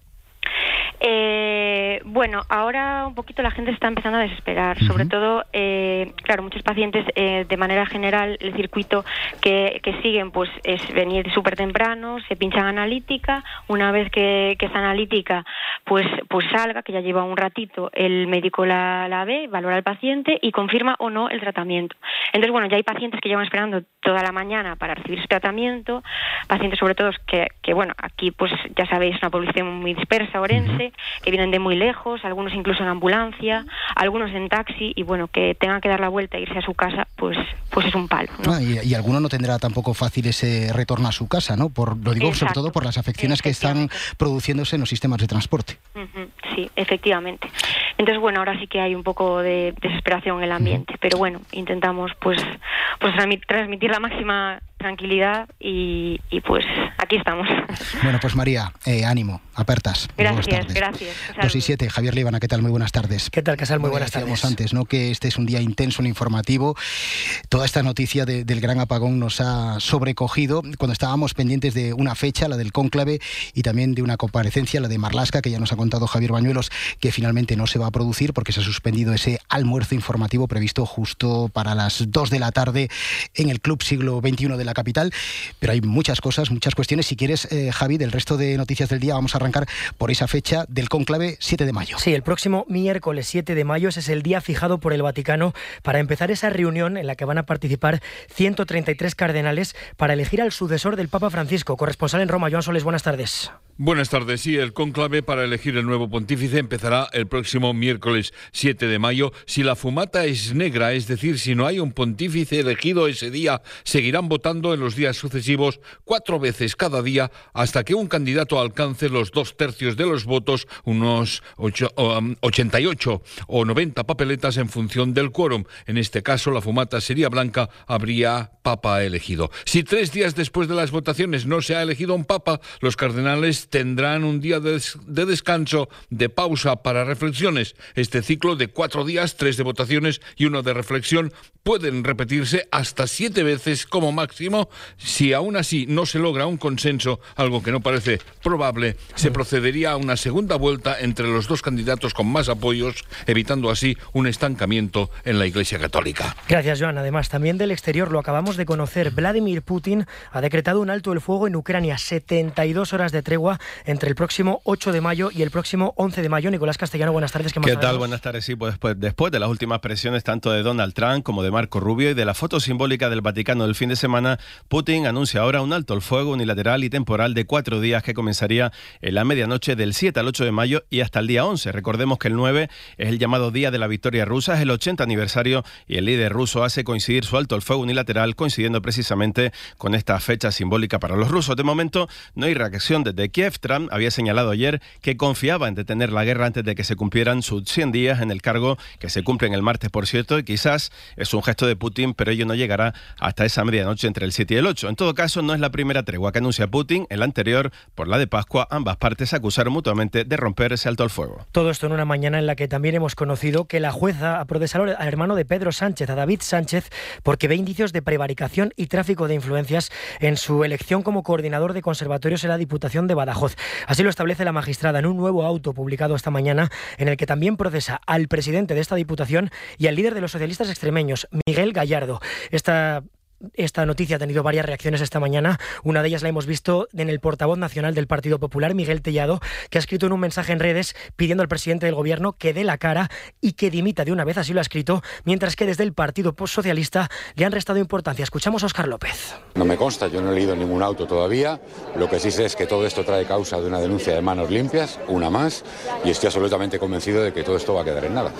Eh, bueno, ahora un poquito la gente está empezando a desesperar, sobre todo, eh, claro, muchos pacientes eh, de manera general el circuito que, que siguen pues es venir súper temprano, se pinchan analítica, una vez que, que esa analítica pues pues salga, que ya lleva un ratito, el médico la, la ve, valora al paciente y confirma o no el tratamiento. Entonces, bueno, ya hay pacientes que llevan esperando toda la mañana para recibir su tratamiento, pacientes sobre todo que, que bueno, aquí pues ya sabéis, una población muy dispersa, orense, que vienen de muy lejos, algunos incluso en ambulancia, algunos en taxi y bueno, que tengan que dar la vuelta e irse a su casa, pues pues es un palo. Ah, y, y, alguno no tendrá tampoco fácil ese retorno a su casa, ¿no? Por, lo digo sobre todo por las afecciones que están produciéndose en los sistemas de transporte. Sí, efectivamente. Entonces, bueno, ahora sí que hay un poco de desesperación en el ambiente, pero bueno, intentamos pues, pues transmitir la máxima tranquilidad y, pues aquí estamos. Bueno, pues María, eh, ánimo, apertas. Gracias, gracias. Dos y siete, Javier Líbana, ¿qué tal? Muy buenas tardes. ¿Qué tal, Casal? Muy buenas tardes. antes, ¿no? Que este es un día intenso en informativo. Toda esta noticia del gran apagón nos ha sobrecogido cuando estábamos pendientes de una fecha, la del cónclave, y también de una comparecencia, la de Marlasca, que ya nos ha contado Javier Bañuelos, que finalmente no se va a producir porque se ha suspendido ese almuerzo informativo previsto justo para las dos de la tarde en el Club Siglo XXI de la capital. Pero hay muchas cosas, muchas cuestiones. Si quieres, eh, Javi, del resto de noticias del día, vamos a arrancar por esa fecha del cónclave 7 de mayo. Sí, el próximo miércoles 7 de mayo es el día fijado por el Vaticano para empezar esa reunión en la que van a participar 133 cardenales para elegir al sucesor del Papa Francisco. Corresponsal en Roma, Joan Soles, buenas tardes. Buenas tardes. Sí, el conclave para elegir el nuevo pontífice empezará el próximo miércoles 7 de mayo. Si la fumata es negra, es decir, si no hay un pontífice elegido ese día, seguirán votando en los días sucesivos cuatro veces cada día hasta que un candidato alcance los dos tercios de los votos, unos 88 um, o 90 papeletas en función del quórum. En este caso, la fumata sería blanca, habría papa elegido. Si tres días después de las votaciones no se ha elegido un papa, los cardenales tendrán un día de, descanso, de pausa para reflexiones. Este ciclo de cuatro días, tres de votaciones y uno de reflexión, pueden repetirse hasta siete veces como máximo. Si aún así no se logra un consenso, algo que no parece probable, se procedería a una segunda vuelta entre los dos candidatos con más apoyos, evitando así un estancamiento en la Iglesia Católica. Gracias, Joan. Además, también del exterior lo acabamos de conocer. Vladimir Putin ha decretado un alto el fuego en Ucrania, 72 horas de tregua entre el próximo 8 de mayo y el próximo 11 de mayo. Nicolás Castellano, buenas tardes. ¿Qué, tal? Buenas tardes. Sí, pues después, después de las últimas presiones tanto de Donald Trump como de Marco Rubio y de la foto simbólica del Vaticano del fin de semana, Putin anuncia ahora un alto el fuego unilateral y temporal de cuatro días que comenzaría en la medianoche del 7 al 8 de mayo y hasta el día 11. Recordemos que el 9 es el llamado Día de la Victoria Rusa, es el 80 aniversario y el líder ruso hace coincidir su alto el fuego unilateral coincidiendo precisamente con esta fecha simbólica para los rusos. De momento no hay reacción desde Kiev. Trump había señalado ayer que confiaba en detener la guerra antes de que se cumplieran sus 100 días en el cargo, que se cumplen el martes, por cierto, y quizás es un gesto de Putin, pero ello no llegará hasta esa medianoche entre el 7 y el 8. En todo caso, no es la primera tregua que anuncia Putin. En la anterior, por la de Pascua, ambas partes acusaron mutuamente de romper ese alto al fuego. Todo esto en una mañana en la que también hemos conocido que la jueza ha procesado al hermano de Pedro Sánchez, a David Sánchez, porque ve indicios de prevaricación y tráfico de influencias en su elección como coordinador de conservatorios en la Diputación de Badajoz. Así lo establece la magistrada en un nuevo auto publicado esta mañana, en el que también procesa al presidente de esta Diputación y al líder de los socialistas extremeños, Miguel Gallardo. Esta esta noticia ha tenido varias reacciones esta mañana. Una de ellas la hemos visto en el portavoz nacional del Partido Popular, Miguel Tellado, que ha escrito en un mensaje en redes pidiendo al presidente del gobierno que dé la cara y que dimita de una vez, así lo ha escrito, mientras que desde el Partido Socialista le han restado importancia. Escuchamos a Oscar López. No me consta, yo no he leído ningún auto todavía. Lo que sí sé es que todo esto trae causa de una denuncia de manos limpias, una más, y estoy absolutamente convencido de que todo esto va a quedar en nada.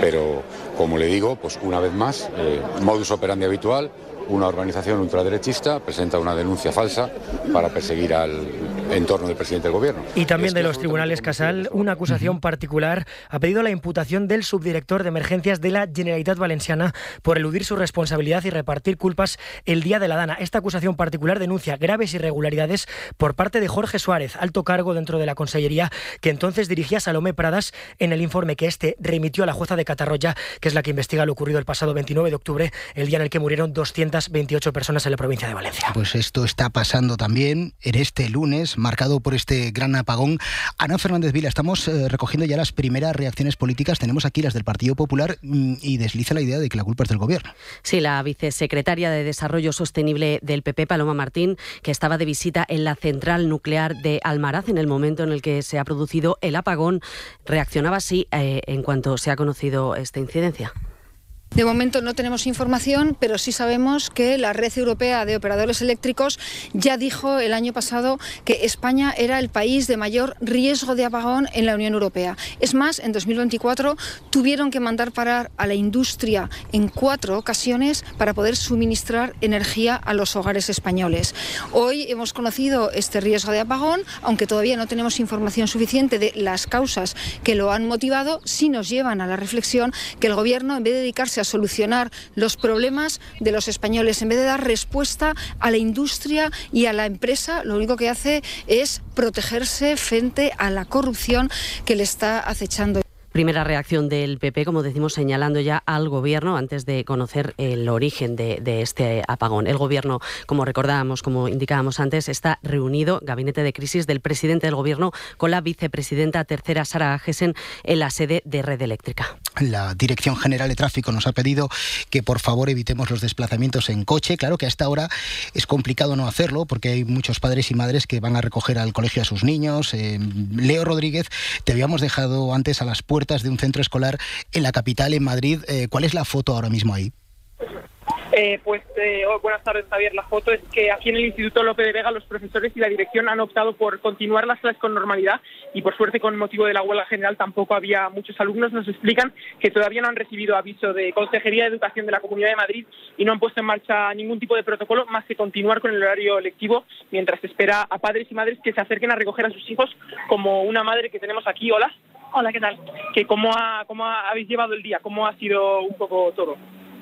Pero, como le digo, pues una vez más, eh, modus operandi habitual, una organización ultraderechista presenta una denuncia falsa para perseguir al entorno del presidente del gobierno. Y también de los tribunales Casal, una acusación particular ha pedido la imputación del subdirector de emergencias de la Generalitat Valenciana por eludir su responsabilidad y repartir culpas el día de la Dana. Esta acusación particular denuncia graves irregularidades por parte de Jorge Suárez, alto cargo dentro de la Consellería, que entonces dirigía Salomé Pradas en el informe que este remitió a la jueza de Catarroya, que es la que investiga lo ocurrido el pasado 29 de octubre, el día en el que murieron 200 28 personas en la provincia de Valencia. Pues esto está pasando también en este lunes, marcado por este gran apagón. Ana Fernández Vila, estamos eh, recogiendo ya las primeras reacciones políticas. Tenemos aquí las del Partido Popular mm, y desliza la idea de que la culpa es del gobierno. Sí, la vicesecretaria de Desarrollo Sostenible del PP, Paloma Martín, que estaba de visita en la central nuclear de Almaraz en el momento en el que se ha producido el apagón, reaccionaba así eh, en cuanto se ha conocido esta incidencia. De momento no tenemos información, pero sí sabemos que la Red Europea de Operadores Eléctricos ya dijo el año pasado que España era el país de mayor riesgo de apagón en la Unión Europea. Es más, en 2024 tuvieron que mandar parar a la industria en cuatro ocasiones para poder suministrar energía a los hogares españoles. Hoy hemos conocido este riesgo de apagón, aunque todavía no tenemos información suficiente de las causas que lo han motivado, sí nos llevan a la reflexión que el Gobierno, en vez de dedicarse a solucionar los problemas de los españoles. En vez de dar respuesta a la industria y a la empresa, lo único que hace es protegerse frente a la corrupción que le está acechando. Primera reacción del PP, como decimos, señalando ya al Gobierno antes de conocer el origen de, este apagón. El Gobierno, como recordábamos, como indicábamos antes, está reunido, gabinete de crisis del presidente del Gobierno, con la vicepresidenta tercera, Sara Agesen, en la sede de Red Eléctrica. La Dirección General de Tráfico nos ha pedido que por favor evitemos los desplazamientos en coche. Claro que a esta hora es complicado no hacerlo porque hay muchos padres y madres que van a recoger al colegio a sus niños. Eh, Leo Rodríguez, te habíamos dejado antes a las puertas de un centro escolar en la capital, en Madrid. Eh, ¿Cuál es la foto ahora mismo ahí? Eh, pues eh, oh, buenas tardes, Javier. La foto es que aquí en el Instituto López de Vega los profesores y la dirección han optado por continuar las clases con normalidad y por suerte con motivo de la huelga general tampoco había muchos alumnos. Nos explican que todavía no han recibido aviso de Consejería de Educación de la Comunidad de Madrid y no han puesto en marcha ningún tipo de protocolo más que continuar con el horario lectivo mientras espera a padres y madres que se acerquen a recoger a sus hijos como una madre que tenemos aquí. Hola. Hola, ¿qué tal? Que cómo, ha, ¿Cómo habéis llevado el día? ¿Cómo ha sido un poco todo?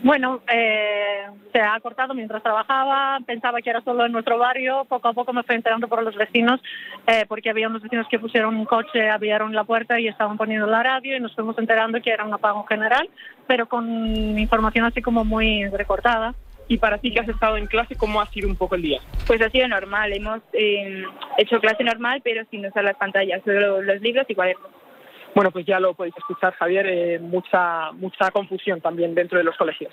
Bueno, eh, se ha cortado mientras trabajaba, pensaba que era solo en nuestro barrio, poco a poco me fui enterando por los vecinos, eh, porque había unos vecinos que pusieron un coche, abrieron la puerta y estaban poniendo la radio y nos fuimos enterando que era un apagón general, pero con información así como muy recortada. Y para ti que has estado en clase, ¿cómo ha sido un poco el día? Pues ha sido normal, hemos eh, hecho clase normal, pero sin usar las pantallas, solo los libros y cuadernos. Bueno, pues ya lo podéis escuchar, Javier, eh, mucha, mucha confusión también dentro de los colegios.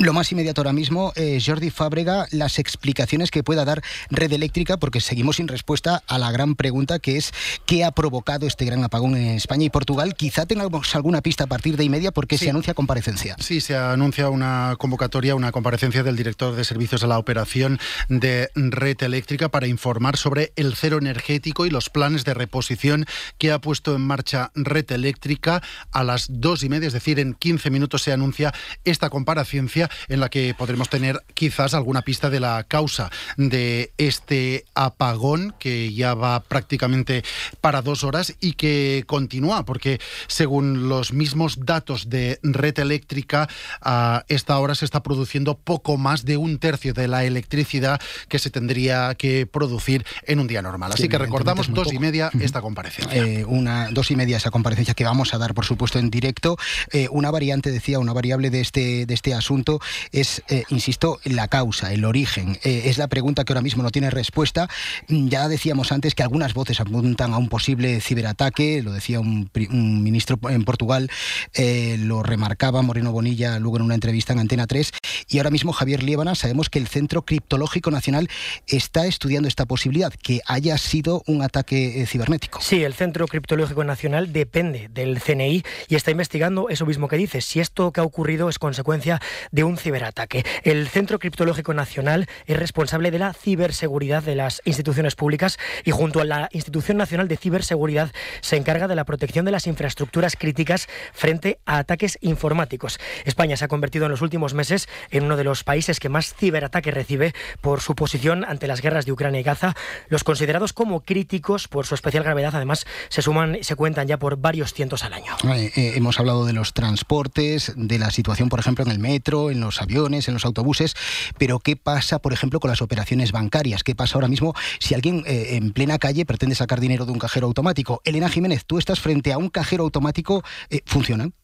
Lo más inmediato ahora mismo, eh, Jordi Fábrega, las explicaciones que pueda dar Red Eléctrica, porque seguimos sin respuesta a la gran pregunta que es ¿qué ha provocado este gran apagón en España y Portugal? Quizá tengamos alguna pista a partir de y media porque se anuncia comparecencia. Sí, se anuncia una convocatoria, una comparecencia del director de servicios de la operación de Red Eléctrica para informar sobre el cero energético y los planes de reposición que ha puesto en marcha Red Eléctrica a las dos y media, es decir, en 15 minutos se anuncia esta comparecencia en la que podremos tener quizás alguna pista de la causa de este apagón que ya va prácticamente para dos horas y que continúa, porque según los mismos datos de red eléctrica, a esta hora se está produciendo poco más de un tercio de la electricidad que se tendría que producir en un día normal. Así que recordamos dos y media esta comparecencia. Eh, una dos y media esa comparecencia que vamos a dar, por supuesto, en directo. Eh, una variante, decía, una variable de este, de este asunto es, eh, insisto, la causa, el origen. Eh, es la pregunta que ahora mismo no tiene respuesta. Mm, ya decíamos antes que algunas voces apuntan a un posible ciberataque, lo decía un, ministro en Portugal, eh, lo remarcaba Moreno Bonilla luego en una entrevista en Antena 3, y ahora mismo Javier Liébana, sabemos que el Centro Criptológico Nacional está estudiando esta posibilidad, que haya sido un ataque cibernético. Sí, el Centro Criptológico Nacional depende del CNI y está investigando eso mismo que dices, si esto que ha ocurrido es consecuencia de un ciberataque. El Centro Criptológico Nacional es responsable de la ciberseguridad de las instituciones públicas y junto a la Institución Nacional de Ciberseguridad se encarga de la protección de las infraestructuras críticas frente a ataques informáticos. España se ha convertido en los últimos meses en uno de los países que más ciberataques recibe por su posición ante las guerras de Ucrania y Gaza. Los considerados como críticos por su especial gravedad, además, se suman y se cuentan ya por varios cientos al año. Eh, hemos hablado de los transportes, de la situación, por ejemplo, en el metro, en los aviones, en los autobuses, pero ¿qué pasa, por ejemplo, con las operaciones bancarias? ¿Qué pasa ahora mismo si alguien eh, en plena calle pretende sacar dinero de un cajero automático? Elena Jiménez, tú estás frente a un cajero automático, eh, ¿funcionan?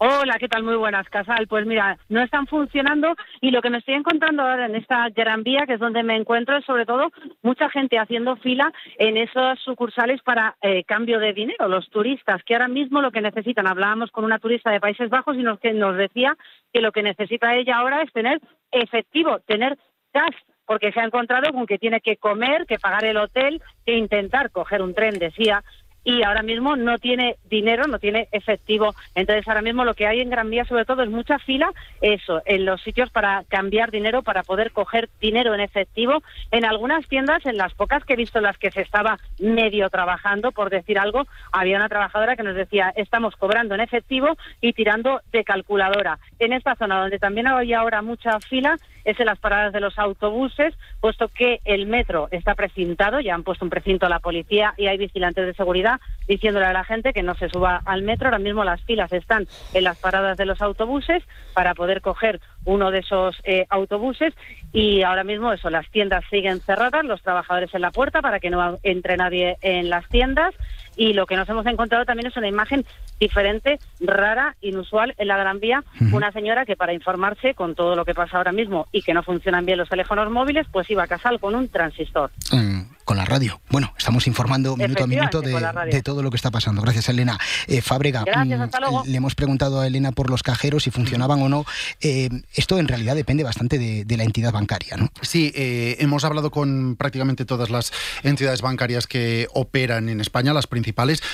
Hola, ¿qué tal? Muy buenas, Casal. Pues mira, no están funcionando y lo que me estoy encontrando ahora en esta gran vía, que es donde me encuentro, es sobre todo mucha gente haciendo fila en esos sucursales para eh, cambio de dinero, los turistas, que ahora mismo lo que necesitan, hablábamos con una turista de Países Bajos y nos, que nos decía que lo que necesita ella ahora es tener efectivo, tener cash, porque se ha encontrado con que tiene que comer, que pagar el hotel, que intentar coger un tren, decía, y ahora mismo no tiene dinero, no tiene efectivo. Entonces ahora mismo lo que hay en Gran Vía sobre todo es mucha fila, eso, en los sitios para cambiar dinero, para poder coger dinero en efectivo. En algunas tiendas, en las pocas que he visto en las que se estaba medio trabajando, por decir algo, había una trabajadora que nos decía, estamos cobrando en efectivo y tirando de calculadora. En esta zona donde también hay ahora mucha fila es en las paradas de los autobuses, puesto que el metro está precintado, ya han puesto un precinto a la policía y hay vigilantes de seguridad diciéndole a la gente que no se suba al metro. Ahora mismo las filas están en las paradas de los autobuses para poder coger uno de esos eh, autobuses y ahora mismo eso, las tiendas siguen cerradas, los trabajadores en la puerta para que no entre nadie en las tiendas y lo que nos hemos encontrado también es una imagen diferente, rara, inusual en la Gran Vía, una señora que para informarse con todo lo que pasa ahora mismo y que no funcionan bien los teléfonos móviles, pues iba a casar con un transistor. Mm con la radio. Bueno, estamos informando minuto a minuto de, todo lo que está pasando. Gracias, Elena. Eh, Fábrega, mm, le hemos preguntado a Elena por los cajeros si funcionaban o no. Eh, esto en realidad depende bastante de, la entidad bancaria, ¿no? Sí, eh, hemos hablado con prácticamente todas las entidades bancarias que operan en España, las principales.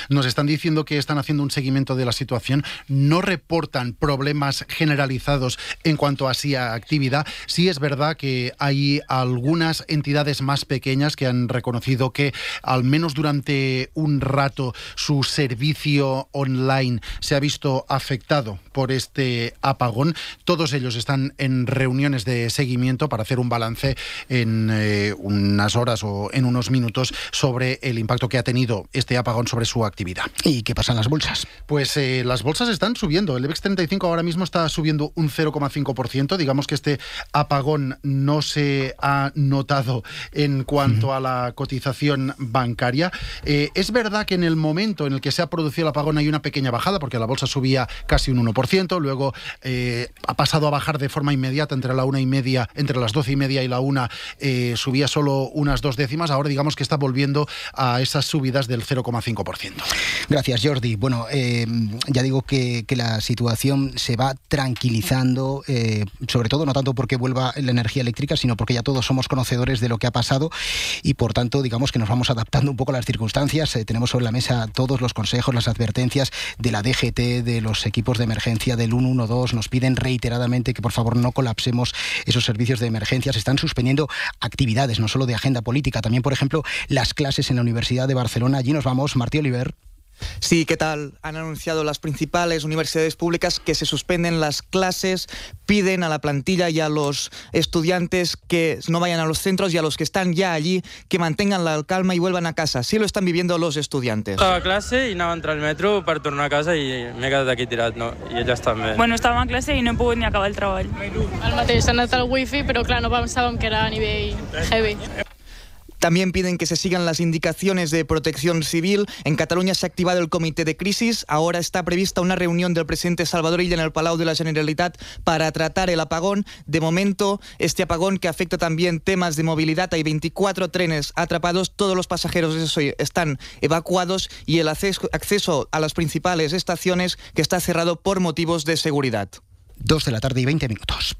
Nos están diciendo que están haciendo un seguimiento de la situación. No reportan problemas generalizados en cuanto a sí actividad. Sí es verdad que hay algunas entidades más pequeñas que han reconocido que al menos durante un rato su servicio online se ha visto afectado por este apagón. Todos ellos están en reuniones de seguimiento para hacer un balance en eh, unas horas o en unos minutos sobre el impacto que ha tenido este apagón sobre su actividad. ¿Y qué pasa en las bolsas? Pues eh, las bolsas están subiendo. El IBEX 35 ahora mismo está subiendo un 0,5%. Digamos que este apagón no se ha notado en cuanto a la cotización bancaria. Eh, es verdad que en el momento en el que se ha producido el apagón hay una pequeña bajada, porque la bolsa subía casi un 1%, luego eh, ha pasado a bajar de forma inmediata entre la una y media, entre las doce y media y la una, subía solo unas dos décimas. Ahora digamos que está volviendo a esas subidas del 0,5%. Gracias, Jordi. Bueno, ya digo que, la situación se va tranquilizando, sobre todo no tanto porque vuelva la energía eléctrica, sino porque ya todos somos conocedores de lo que ha pasado y por tanto digamos que nos vamos adaptando un poco a las circunstancias. Eh, tenemos sobre la mesa todos los consejos, las advertencias de la DGT, de los equipos de emergencia del 112. Nos piden reiteradamente que por favor no colapsemos esos servicios de emergencia. Se están suspendiendo actividades, no solo de agenda política, también por ejemplo las clases en la Universidad de Barcelona. Allí nos vamos, Martí Oliver. Sí, ¿qué tal? Han anunciado las principales universidades públicas que se suspenden las clases, piden a la plantilla y a los estudiantes que no vayan a los centros y a los que están ya allí que mantengan la calma y vuelvan a casa. Sí lo están viviendo los estudiantes. Estaba a clase y a entrar al metro para tornar a casa y me he quedado aquí tirado, no? Y ellas también. Bueno, estaba en clase y no he podido ni acabar el trabajo. Al mateix s'ha el wifi, pero claro, no pensàvem que era a nivel heavy. También piden que se sigan las indicaciones de protección civil. En Cataluña se ha activado el comité de crisis. Ahora está prevista una reunión del presidente Salvador Illa en el Palau de la Generalitat para tratar el apagón. De momento, este apagón que afecta también temas de movilidad, hay 24 trenes atrapados, todos los pasajeros están evacuados y el acceso a las principales estaciones que está cerrado por motivos de seguridad. Dos de la tarde y 20 minutos.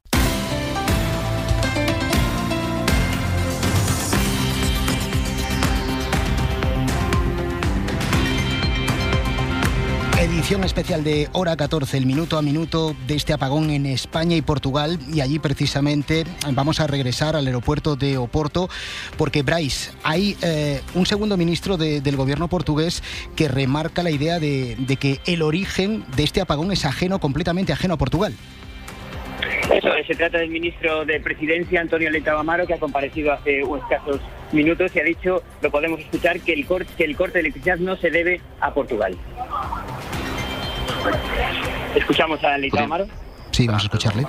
Edición especial de Hora 14, el minuto a minuto de este apagón en España y Portugal. Y allí precisamente vamos a regresar al aeropuerto de Oporto, porque Bryce, hay eh, un segundo ministro del gobierno portugués que remarca la idea de, que el origen de este apagón es ajeno, completamente ajeno a Portugal. Eso, se trata del ministro de Presidencia, Antonio Leitao Amaro, que ha comparecido hace unos escasos minutos y ha dicho, lo podemos escuchar, que el, corte, que el corte de electricidad no se debe a Portugal. Escuchamos a Leitão Amaro? Sim, vamos escucharle.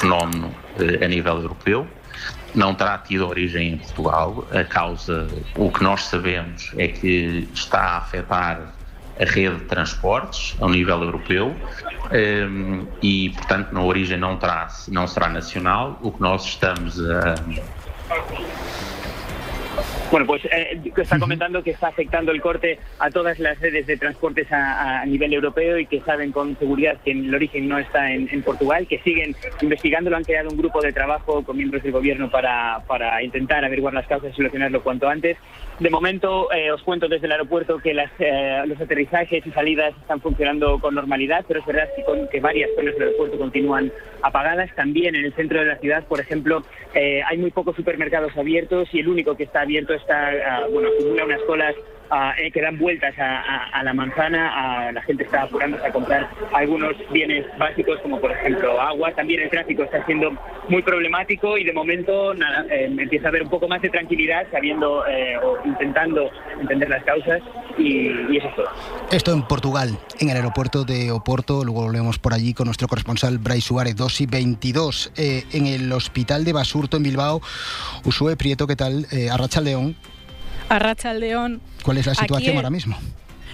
Fenómeno eh, a nível europeu, não terá tido origem em Portugal. A causa, o que nós sabemos é que está a afetar a rede de transportes ao nível europeu um, e, portanto, na origem não, terá, não será nacional. O que nós estamos a Bueno, pues eh, está comentando que está afectando el corte a todas las redes de transportes a, nivel europeo y que saben con seguridad que el origen no está en, Portugal, que siguen investigando, lo han creado un grupo de trabajo con miembros del gobierno para, para intentar averiguar las causas y solucionarlo cuanto antes. De momento, eh, os cuento desde el aeropuerto que las, eh, los aterrizajes y salidas están funcionando con normalidad, pero es verdad que, con, que varias zonas del aeropuerto continúan apagadas. También en el centro de la ciudad, por ejemplo, hay muy pocos supermercados abiertos y el único que está abierto está, ah, bueno, acumula unas colas eh, que dan vueltas a, la manzana, la gente está apurándose a comprar algunos bienes básicos como por ejemplo agua, también el tráfico está siendo muy problemático y de momento nada, eh, empieza a haber un poco más de tranquilidad sabiendo eh, o intentando entender las causas y, eso es todo. Esto en Portugal, en el aeropuerto de Oporto, luego lo leemos por allí con nuestro corresponsal Bray Suárez, 2 y 22. en el hospital de Basurto en Bilbao, Usue Prieto, ¿qué tal? Arracha León. A Racha León. ¿Cuál es la situación ahora mismo?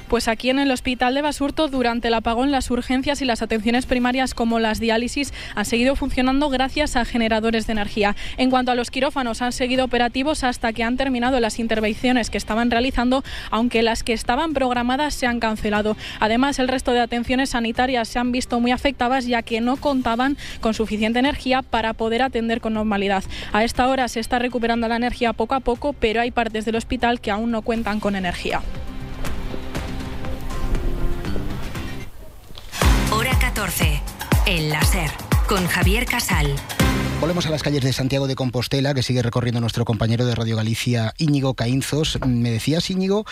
Pues aquí en el hospital de Basurto, durante el apagón, las urgencias y las atenciones primarias como las diálisis han seguido funcionando gracias a generadores de energía. En cuanto a los quirófanos, han seguido operativos hasta que han terminado las intervenciones que estaban realizando, aunque las que estaban programadas se han cancelado. Además, el resto de atenciones sanitarias se han visto muy afectadas ya que no contaban con suficiente energía para poder atender con normalidad. A esta hora se está recuperando la energía poco a poco, pero hay partes del hospital que aún no cuentan con energía. 14. El láser. Con Javier Casal. Volvemos a las calles de Santiago de Compostela, que sigue recorriendo nuestro compañero de Radio Galicia, Íñigo Caínzos. Me decías, Íñigo,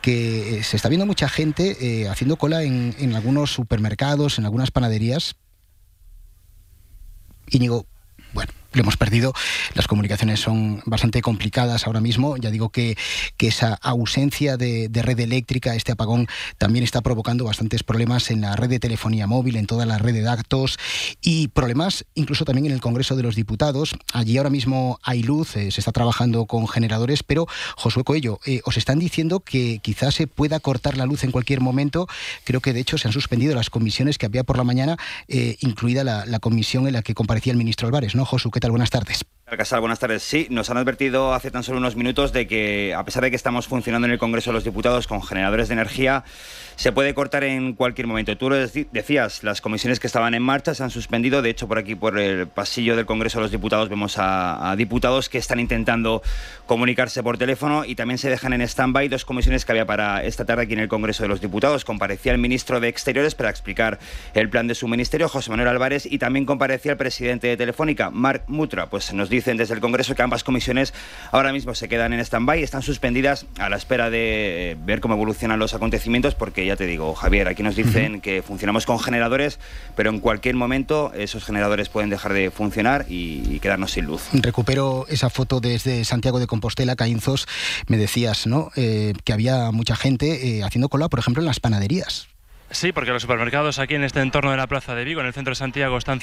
que eh, se está viendo mucha gente eh, haciendo cola en, en algunos supermercados, en algunas panaderías. Íñigo, bueno, lo hemos perdido. Las comunicaciones son bastante complicadas ahora mismo. Ya digo que, que esa ausencia de, red eléctrica, este apagón, también está provocando bastantes problemas en la red de telefonía móvil, en toda la red de datos y problemas incluso también en el Congreso de los Diputados. Allí ahora mismo hay luz, eh, se está trabajando con generadores, pero Josué Coello, eh, os están diciendo que quizás se pueda cortar la luz en cualquier momento. Creo que de hecho se han suspendido las comisiones que había por la mañana, eh, incluida la, la, comisión en la que comparecía el ministro Álvarez, ¿no, Josué? Buenas tardes. Casal, buenas tardes. Sí, nos han advertido hace tan solo unos minutos de que, a pesar de que estamos funcionando en el Congreso de los Diputados con generadores de energía, se puede cortar en cualquier momento. Tú lo decías, las comisiones que estaban en marcha se han suspendido. De hecho, por aquí, por el pasillo del Congreso de los Diputados, vemos a, diputados que están intentando comunicarse por teléfono y también se dejan en stand-by dos comisiones que había para esta tarde aquí en el Congreso de los Diputados. Comparecía el ministro de Exteriores para explicar el plan de su ministerio, José Manuel Álvarez, y también comparecía el presidente de Telefónica, Marc Mutra. Pues nos dicen desde el Congreso que ambas comisiones ahora mismo se quedan en stand-by, están suspendidas a la espera de ver cómo evolucionan los acontecimientos, porque ya te digo, Javier, aquí nos dicen que funcionamos con generadores, pero en cualquier momento esos generadores pueden dejar de funcionar y, quedarnos sin luz. Recupero esa foto desde Santiago de Compostela, Caínzos. Me decías, ¿no? Eh, que había mucha gente eh, haciendo cola, por ejemplo, en las panaderías. Sí, porque los supermercados aquí en este entorno de la Plaza de Vigo, en el centro de Santiago, están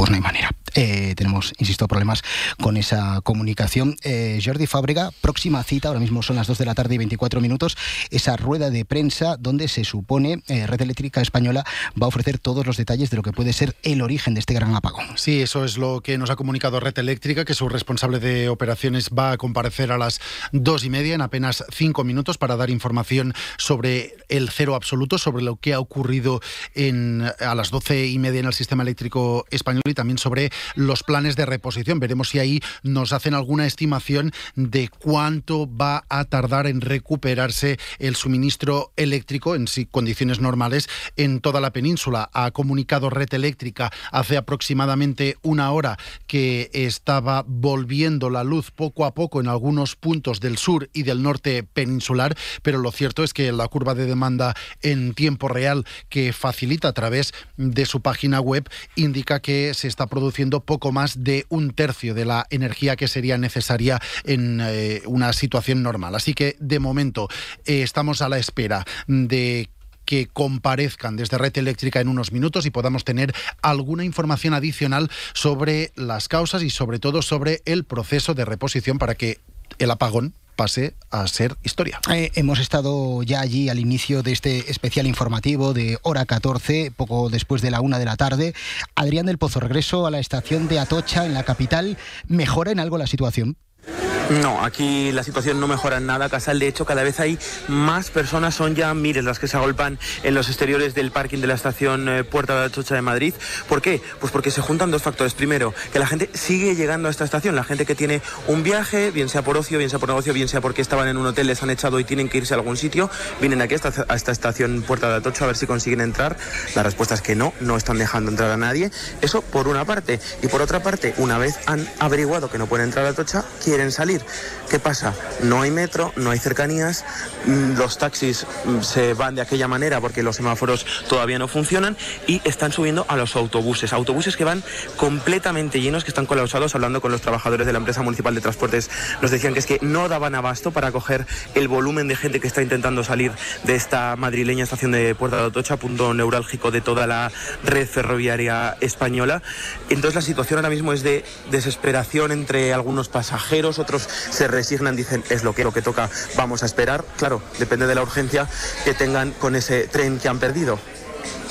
pues no hay manera. Eh, tenemos, insisto, problemas con esa comunicación. Eh, Jordi Fábrega, próxima cita, ahora mismo son las 2 de la tarde y 24 minutos, esa rueda de prensa donde se supone eh, Red Eléctrica Española va a ofrecer todos los detalles de lo que puede ser el origen de este gran apagón. Sí, eso es lo que nos ha comunicado Red Eléctrica, que su responsable de operaciones va a comparecer a las 2 y media en apenas 5 minutos para dar información sobre el cero absoluto, sobre lo que ha ocurrido en, a las 12 y media en el sistema eléctrico español y también sobre los planes de reposición. Veremos si ahí nos hacen alguna estimación de cuánto va a tardar en recuperarse el suministro eléctrico en condiciones normales en toda la península. Ha comunicado Red Eléctrica hace aproximadamente una hora que estaba volviendo la luz poco a poco en algunos puntos del sur y del norte peninsular, pero lo cierto es que la curva de demanda en tiempo real que facilita a través de su página web indica que se está produciendo poco más de un tercio de la energía que sería necesaria en eh, una situación normal. Así que de momento eh, estamos a la espera de que comparezcan desde Red Eléctrica en unos minutos y podamos tener alguna información adicional sobre las causas y sobre todo sobre el proceso de reposición para que el apagón pase a ser historia. Eh, hemos estado ya allí al inicio de este especial informativo de hora 14, poco después de la una de la tarde. Adrián del Pozo, regreso a la estación de Atocha en la capital. ¿Mejora en algo la situación? No, aquí la situación no mejora en nada, Casal. De hecho, cada vez hay más personas, son ya miles las que se agolpan en los exteriores del parking de la estación eh, Puerta de la Chocha de Madrid. ¿Por qué? Pues porque se juntan dos factores. Primero, que la gente sigue llegando a esta estación. La gente que tiene un viaje, bien sea por ocio, bien sea por negocio, bien sea porque estaban en un hotel, les han echado y tienen que irse a algún sitio, vienen aquí a esta, estación Puerta de Atocha a ver si consiguen entrar. La respuesta es que no, no están dejando entrar a nadie. Eso por una parte. Y por otra parte, una vez han averiguado que no pueden entrar a Atocha, quieren salir. ¿Qué pasa? No hay metro, no hay cercanías, mm, los taxis mm, se van de aquella manera porque los semáforos todavía no funcionan y están subiendo a los autobuses, autobuses que van completamente llenos, que están colapsados, hablando con los trabajadores de la empresa municipal de transportes, nos decían que es que no daban abasto para coger el volumen de gente que está intentando salir de esta madrileña estación de Puerta de Otocha, punto neurálgico de toda la red ferroviaria española. Entonces la situación ahora mismo es de desesperación entre algunos pasajeros, otros se resignan, dicen es lo que, lo que toca, vamos a esperar. Claro, depende de la urgencia que tengan con ese tren que han perdido.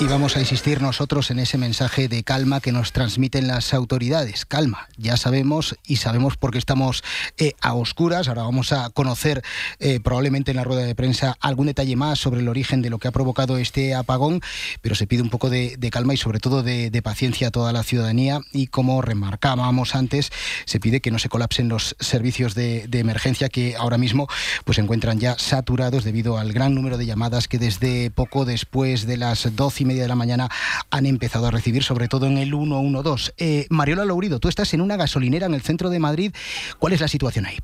Y vamos a insistir nosotros en ese mensaje de calma que nos transmiten las autoridades. Calma, ya sabemos y sabemos por qué estamos eh, a oscuras. Ahora vamos a conocer eh, probablemente en la rueda de prensa algún detalle más sobre el origen de lo que ha provocado este apagón, pero se pide un poco de, calma y sobre todo de, paciencia a toda la ciudadanía y como remarcábamos antes, se pide que no se colapsen los servicios de, emergencia que ahora mismo pues se encuentran ya saturados debido al gran número de llamadas que desde poco después de las 12 y media de la mañana han empezado a recibir, sobre todo en el 112. Eh, Mariola Lourido, tú estás en una gasolinera en el centro de Madrid. ¿Cuál es la situación ahí?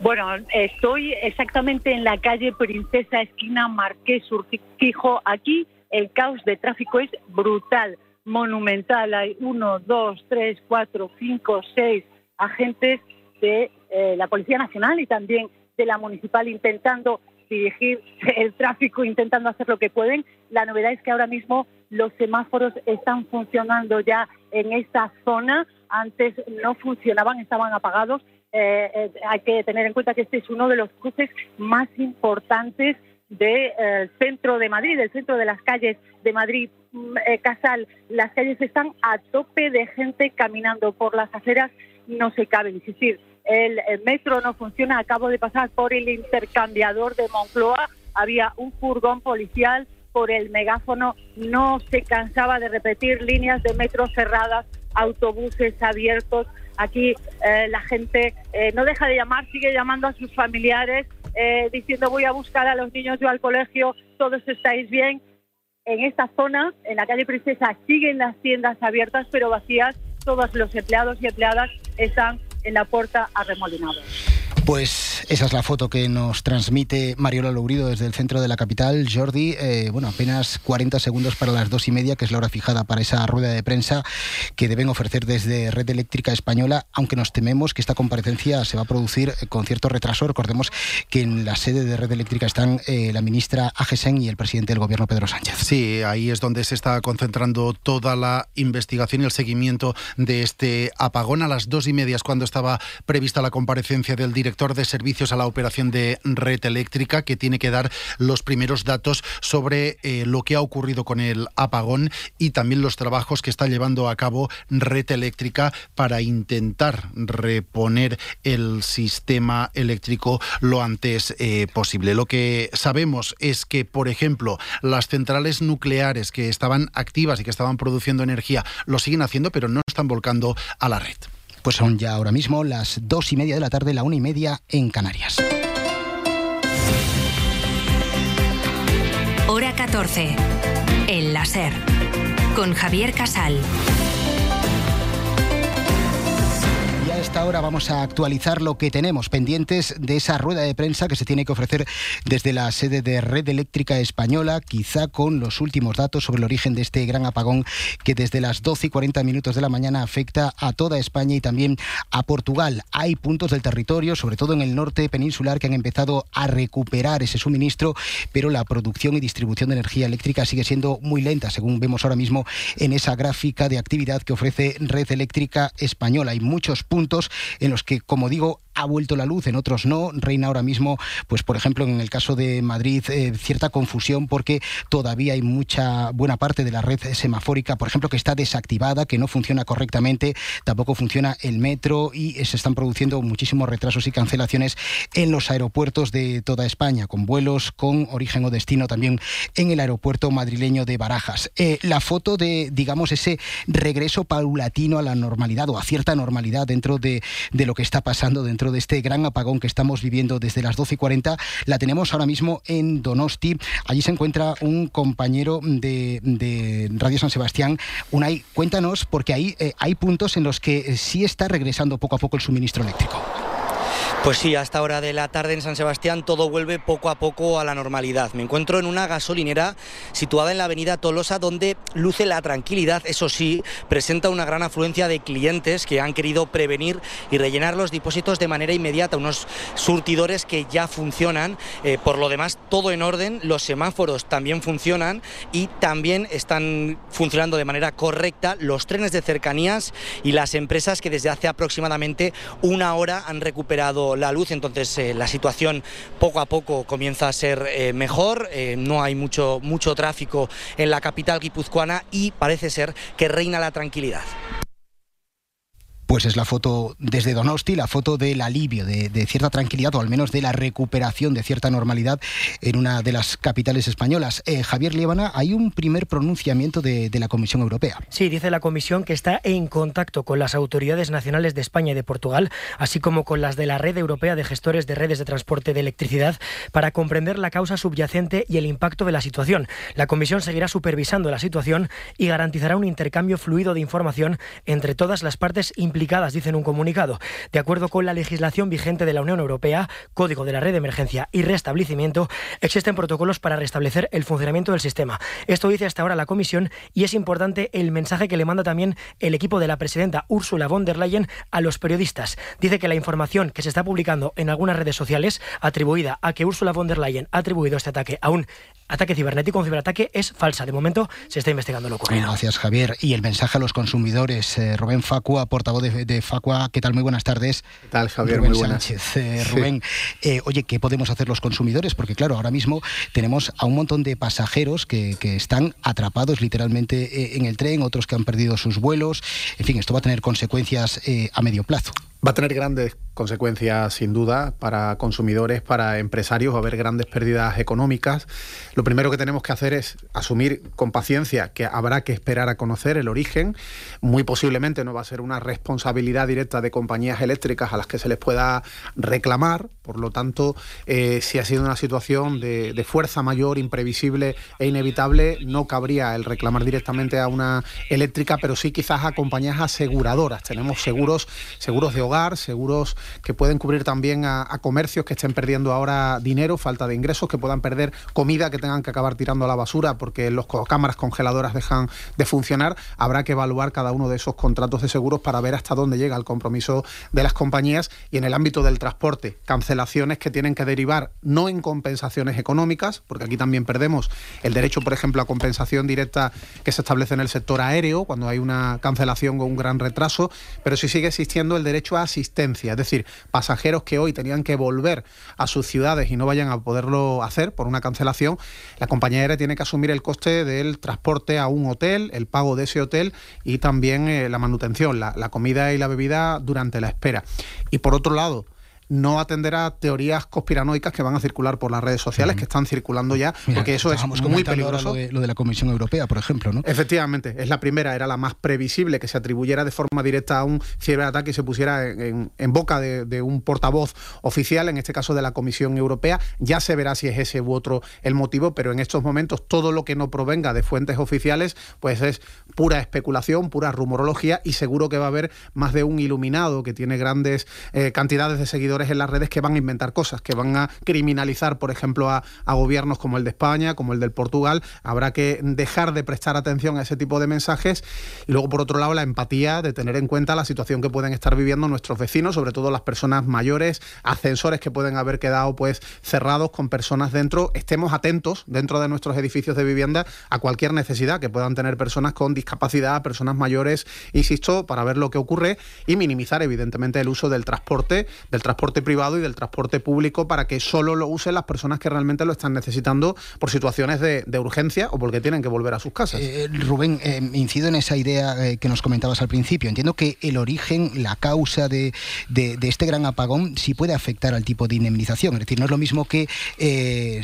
Bueno, estoy exactamente en la calle Princesa Esquina Marqués Urquijo. Aquí el caos de tráfico es brutal, monumental. Hay uno, dos, tres, cuatro, cinco, seis agentes de eh, la Policía Nacional y también de la Municipal intentando dirigir el tráfico intentando hacer lo que pueden. La novedad es que ahora mismo los semáforos están funcionando ya en esta zona. Antes no funcionaban, estaban apagados. Eh, eh, hay que tener en cuenta que este es uno de los cruces más importantes del eh, centro de Madrid, del centro de las calles de Madrid. Mm, Casal, las calles están a tope de gente caminando por las aceras, no se cabe insistir el, metro no funciona. Acabo de pasar por el intercambiador de Moncloa, había un furgón policial por el megáfono, no se cansaba de repetir líneas de metro cerradas, autobuses abiertos. Aquí eh, la gente eh, no deja de llamar, sigue llamando a sus familiares, eh, diciendo voy a buscar a los niños yo al colegio, todos estáis bien. En esta zona, en la calle Princesa, siguen las tiendas abiertas pero vacías. Todos los empleados y empleadas están en la puerta arremolinado. Pues esa es la foto que nos transmite Mariola Lourido desde el centro de la capital. Jordi, eh, bueno, apenas 40 segundos para las dos y media, que es la hora fijada para esa rueda de prensa que deben ofrecer desde Red Eléctrica Española, aunque nos tememos que esta comparecencia se va a producir con cierto retraso. Recordemos que en la sede de Red Eléctrica están eh, la ministra Agesen y el presidente del gobierno, Pedro Sánchez. Sí, ahí es donde se está concentrando toda la investigación y el seguimiento de este apagón. A las dos y media es cuando estaba prevista la comparecencia del director de servicios a la operación de red eléctrica, que tiene que dar los primeros datos sobre eh, lo que ha ocurrido con el apagón y también los trabajos que está llevando a cabo red eléctrica para intentar reponer el sistema eléctrico lo antes eh, posible. Lo que sabemos es que, por ejemplo, las centrales nucleares que estaban activas y que estaban produciendo energía lo siguen haciendo, pero no están volcando a la red. Pues son ya ahora mismo las dos y media de la tarde, la una y media en Canarias. Hora 14. El láser. Con Javier Casal. Esta hora vamos a actualizar lo que tenemos pendientes de esa rueda de prensa que se tiene que ofrecer desde la sede de Red Eléctrica Española, quizá con los últimos datos sobre el origen de este gran apagón que desde las 12 y 40 minutos de la mañana afecta a toda España y también a Portugal. Hay puntos del territorio, sobre todo en el norte peninsular, que han empezado a recuperar ese suministro, pero la producción y distribución de energía eléctrica sigue siendo muy lenta, según vemos ahora mismo en esa gráfica de actividad que ofrece Red Eléctrica Española. Hay muchos puntos en los que, como digo, ha vuelto la luz, en otros no. Reina ahora mismo, pues por ejemplo, en el caso de Madrid, eh, cierta confusión porque todavía hay mucha buena parte de la red semafórica, por ejemplo, que está desactivada, que no funciona correctamente, tampoco funciona el metro y se están produciendo muchísimos retrasos y cancelaciones en los aeropuertos de toda España, con vuelos con origen o destino también en el aeropuerto madrileño de Barajas. Eh, la foto de, digamos, ese regreso paulatino a la normalidad o a cierta normalidad dentro de, de lo que está pasando dentro de este gran apagón que estamos viviendo desde las 12 y 40. La tenemos ahora mismo en Donosti. Allí se encuentra un compañero de, Radio San Sebastián. Unai, cuéntanos, porque ahí eh, hay puntos en los que sí está regresando poco a poco el suministro eléctrico. Pues sí, a esta hora de la tarde en San Sebastián todo vuelve poco a poco a la normalidad. Me encuentro en una gasolinera situada en la avenida Tolosa donde luce la tranquilidad, eso sí, presenta una gran afluencia de clientes que han querido prevenir y rellenar los depósitos de manera inmediata, unos surtidores que ya funcionan, eh, por lo demás todo en orden, los semáforos también funcionan y también están funcionando de manera correcta los trenes de cercanías y las empresas que desde hace aproximadamente una hora han recuperado la luz, entonces eh, la situación poco a poco comienza a ser eh, mejor, eh, no hay mucho, mucho tráfico en la capital guipuzcoana y parece ser que reina la tranquilidad. Pues es la foto desde Donosti, la foto del alivio, de, cierta tranquilidad o al menos de la recuperación de cierta normalidad en una de las capitales españolas. Eh, Javier Liébana, hay un primer pronunciamiento de, la Comisión Europea. Sí, dice la Comisión que está en contacto con las autoridades nacionales de España y de Portugal, así como con las de la Red Europea de Gestores de Redes de Transporte de Electricidad, para comprender la causa subyacente y el impacto de la situación. La Comisión seguirá supervisando la situación y garantizará un intercambio fluido de información entre todas las partes implicadas implicadas, dicen un comunicado. De acuerdo con la legislación vigente de la Unión Europea, Código de la Red de Emergencia y Restablecimiento, existen protocolos para restablecer el funcionamiento del sistema. Esto dice hasta ahora la Comisión y es importante el mensaje que le manda también el equipo de la presidenta Ursula von der Leyen a los periodistas. Dice que la información que se está publicando en algunas redes sociales atribuida a que Ursula von der Leyen ha atribuido este ataque a un ataque cibernético, un ciberataque, es falsa. De momento se está investigando lo ocurrido. Gracias, Javier. Y el mensaje a los consumidores. Eh, Rubén Facua, portavoz de, Facua, ¿qué tal? Muy buenas tardes. ¿Qué tal, Javier? Rubén Muy buenas. Sánchez. Eh, Rubén, eh, oye, ¿qué podemos hacer los consumidores? Porque claro, ahora mismo tenemos a un montón de pasajeros que, que están atrapados literalmente en el tren, otros que han perdido sus vuelos. En fin, esto va a tener consecuencias a medio plazo. Va a tener grandes consecuencias sin duda para consumidores, para empresarios, va a haber grandes pérdidas económicas. Lo primero que tenemos que hacer es asumir con paciencia que habrá que esperar a conocer el origen. Muy posiblemente no va a ser una responsabilidad directa de compañías eléctricas a las que se les pueda reclamar. Por lo tanto, eh, si ha sido una situación de, de fuerza mayor, imprevisible e inevitable, no cabría el reclamar directamente a una eléctrica, pero sí quizás a compañías aseguradoras. Tenemos seguros, seguros de seguros que pueden cubrir también a, comercios que estén perdiendo ahora dinero, falta de ingresos, que puedan perder comida, que tengan que acabar tirando a la basura porque las cámaras congeladoras dejan de funcionar. Habrá que evaluar cada uno de esos contratos de seguros para ver hasta dónde llega el compromiso de las compañías y en el ámbito del transporte, cancelaciones que tienen que derivar no en compensaciones económicas, porque aquí también perdemos el derecho, por ejemplo, a compensación directa que se establece en el sector aéreo cuando hay una cancelación o un gran retraso, pero sí sigue existiendo el derecho a asistencia, es decir, pasajeros que hoy tenían que volver a sus ciudades y no vayan a poderlo hacer por una cancelación, la compañía aérea tiene que asumir el coste del transporte a un hotel, el pago de ese hotel y también eh, la manutención, la comida y la bebida durante la espera. Y por otro lado, no atenderá teorías conspiranoicas que van a circular por las redes sociales, que están circulando ya, porque eso es muy peligroso. Lo de, lo de, la Comisión Europea, por ejemplo, ¿no? Efectivamente, es la primera, era la más previsible que se atribuyera de forma directa a un ciberataque y se pusiera en, boca de, un portavoz oficial, en este caso de la Comisión Europea. Ya se verá si es ese u otro el motivo, pero en estos momentos todo lo que no provenga de fuentes oficiales, pues es pura especulación, pura rumorología y seguro que va a haber más de un iluminado que tiene grandes eh, cantidades de seguidores en las redes que van a inventar cosas, que van a criminalizar, por ejemplo, a, gobiernos como el de España, como el del Portugal. Habrá que dejar de prestar atención a ese tipo de mensajes. Y luego, por otro lado, la empatía de tener en cuenta la situación que pueden estar viviendo nuestros vecinos, sobre todo las personas mayores, ascensores que pueden haber quedado pues cerrados con personas dentro. Estemos atentos dentro de nuestros edificios de vivienda a cualquier necesidad que puedan tener personas con discapacidad, personas mayores, insisto, para ver lo que ocurre y minimizar evidentemente el uso del transporte, del transporte privado y del transporte público para que solo lo usen las personas que realmente lo están necesitando por situaciones de, urgencia o porque tienen que volver a sus casas. Eh, Rubén, eh, incido en esa idea eh, que nos comentabas al principio. Entiendo que el origen, la causa de, este gran apagón sí puede afectar al tipo de indemnización. Es decir, no es lo mismo que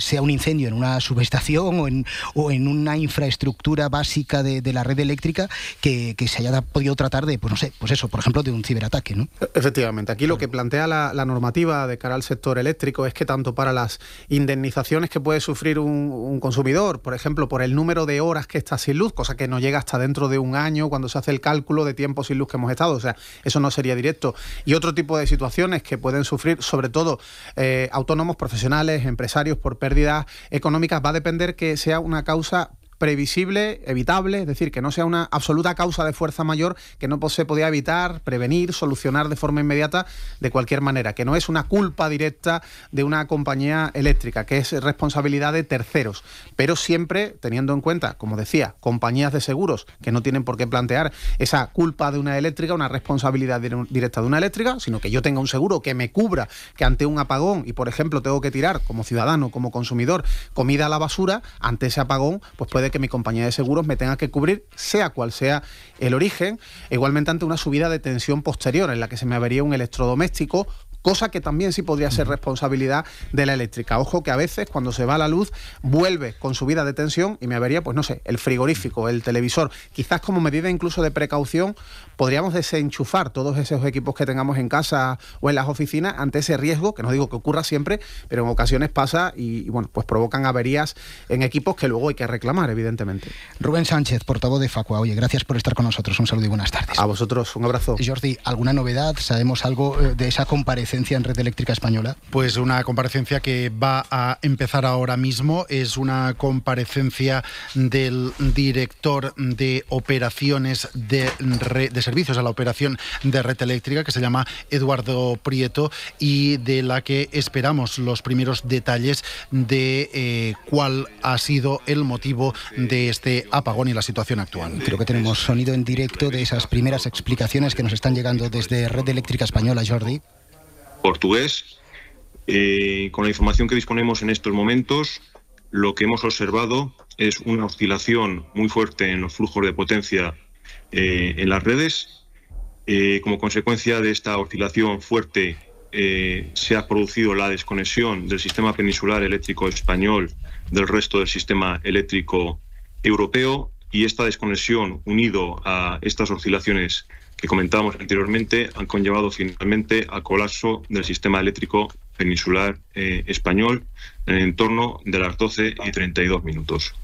sea un incendio en una subestación o en, o en una infraestructura básica de, la red eléctrica que, se haya podido tratar de, pues no sé, pues eso, por ejemplo, de un ciberataque, ¿no? Efectivamente. Aquí lo que plantea la, la normativa de cara al sector eléctrico es que tanto para las indemnizaciones que puede sufrir un, consumidor, por ejemplo, por el número de horas que está sin luz, cosa que no llega hasta dentro de un año cuando se hace el cálculo de tiempo sin luz que hemos estado, o sea, eso no sería directo. Y otro tipo de situaciones que pueden sufrir, sobre todo eh, autónomos, profesionales, empresarios por pérdidas económicas, va a depender que sea una causa previsible, evitable, es decir, que no sea una absoluta causa de fuerza mayor que no se podía evitar, prevenir, solucionar de forma inmediata de cualquier manera, que no es una culpa directa de una compañía eléctrica, que es responsabilidad de terceros, pero siempre teniendo en cuenta, como decía, compañías de seguros que no tienen por qué plantear esa culpa de una eléctrica, una responsabilidad directa de una eléctrica, sino que yo tenga un seguro que me cubra que ante un apagón y por ejemplo tengo que tirar como ciudadano, como consumidor, comida a la basura, ante ese apagón, pues puede que mi compañía de seguros me tenga que cubrir, sea cual sea el origen, igualmente ante una subida de tensión posterior en la que se me avería un electrodoméstico cosa que también sí podría ser responsabilidad de la eléctrica. Ojo que a veces cuando se va la luz vuelve con subida de tensión y me avería, pues no sé, el frigorífico, el televisor. Quizás como medida incluso de precaución podríamos desenchufar todos esos equipos que tengamos en casa o en las oficinas ante ese riesgo, que no digo que ocurra siempre, pero en ocasiones pasa y, bueno, pues provocan averías en equipos que luego hay que reclamar, evidentemente. Rubén Sánchez, portavoz de Facua. Oye, gracias por estar con nosotros. Un saludo y buenas tardes. A vosotros, un abrazo. Jordi, ¿alguna novedad? ¿Sabemos algo eh, de esa comparecencia? En Red Eléctrica Española? Pues una comparecencia que va a empezar ahora mismo. Es una comparecencia del director de operaciones de, de servicios a la operación de Red Eléctrica, que se llama Eduardo Prieto, y de la que esperamos los primeros detalles de eh, cuál ha sido el motivo de este apagón y la situación actual. Creo que tenemos sonido en directo de esas primeras explicaciones que nos están llegando desde Red Eléctrica Española, Jordi portugués. Eh, con la información que disponemos en estos momentos, lo que hemos observado es una oscilación muy fuerte en los flujos de potencia eh, en las redes. Eh, como consecuencia de esta oscilación fuerte, se ha producido la desconexión del sistema peninsular eléctrico español del resto del sistema eléctrico europeo y esta desconexión unido a estas oscilaciones que comentábamos anteriormente han conllevado finalmente al colapso del sistema eléctrico peninsular eh, español en el entorno de las 12 y 32 minutos.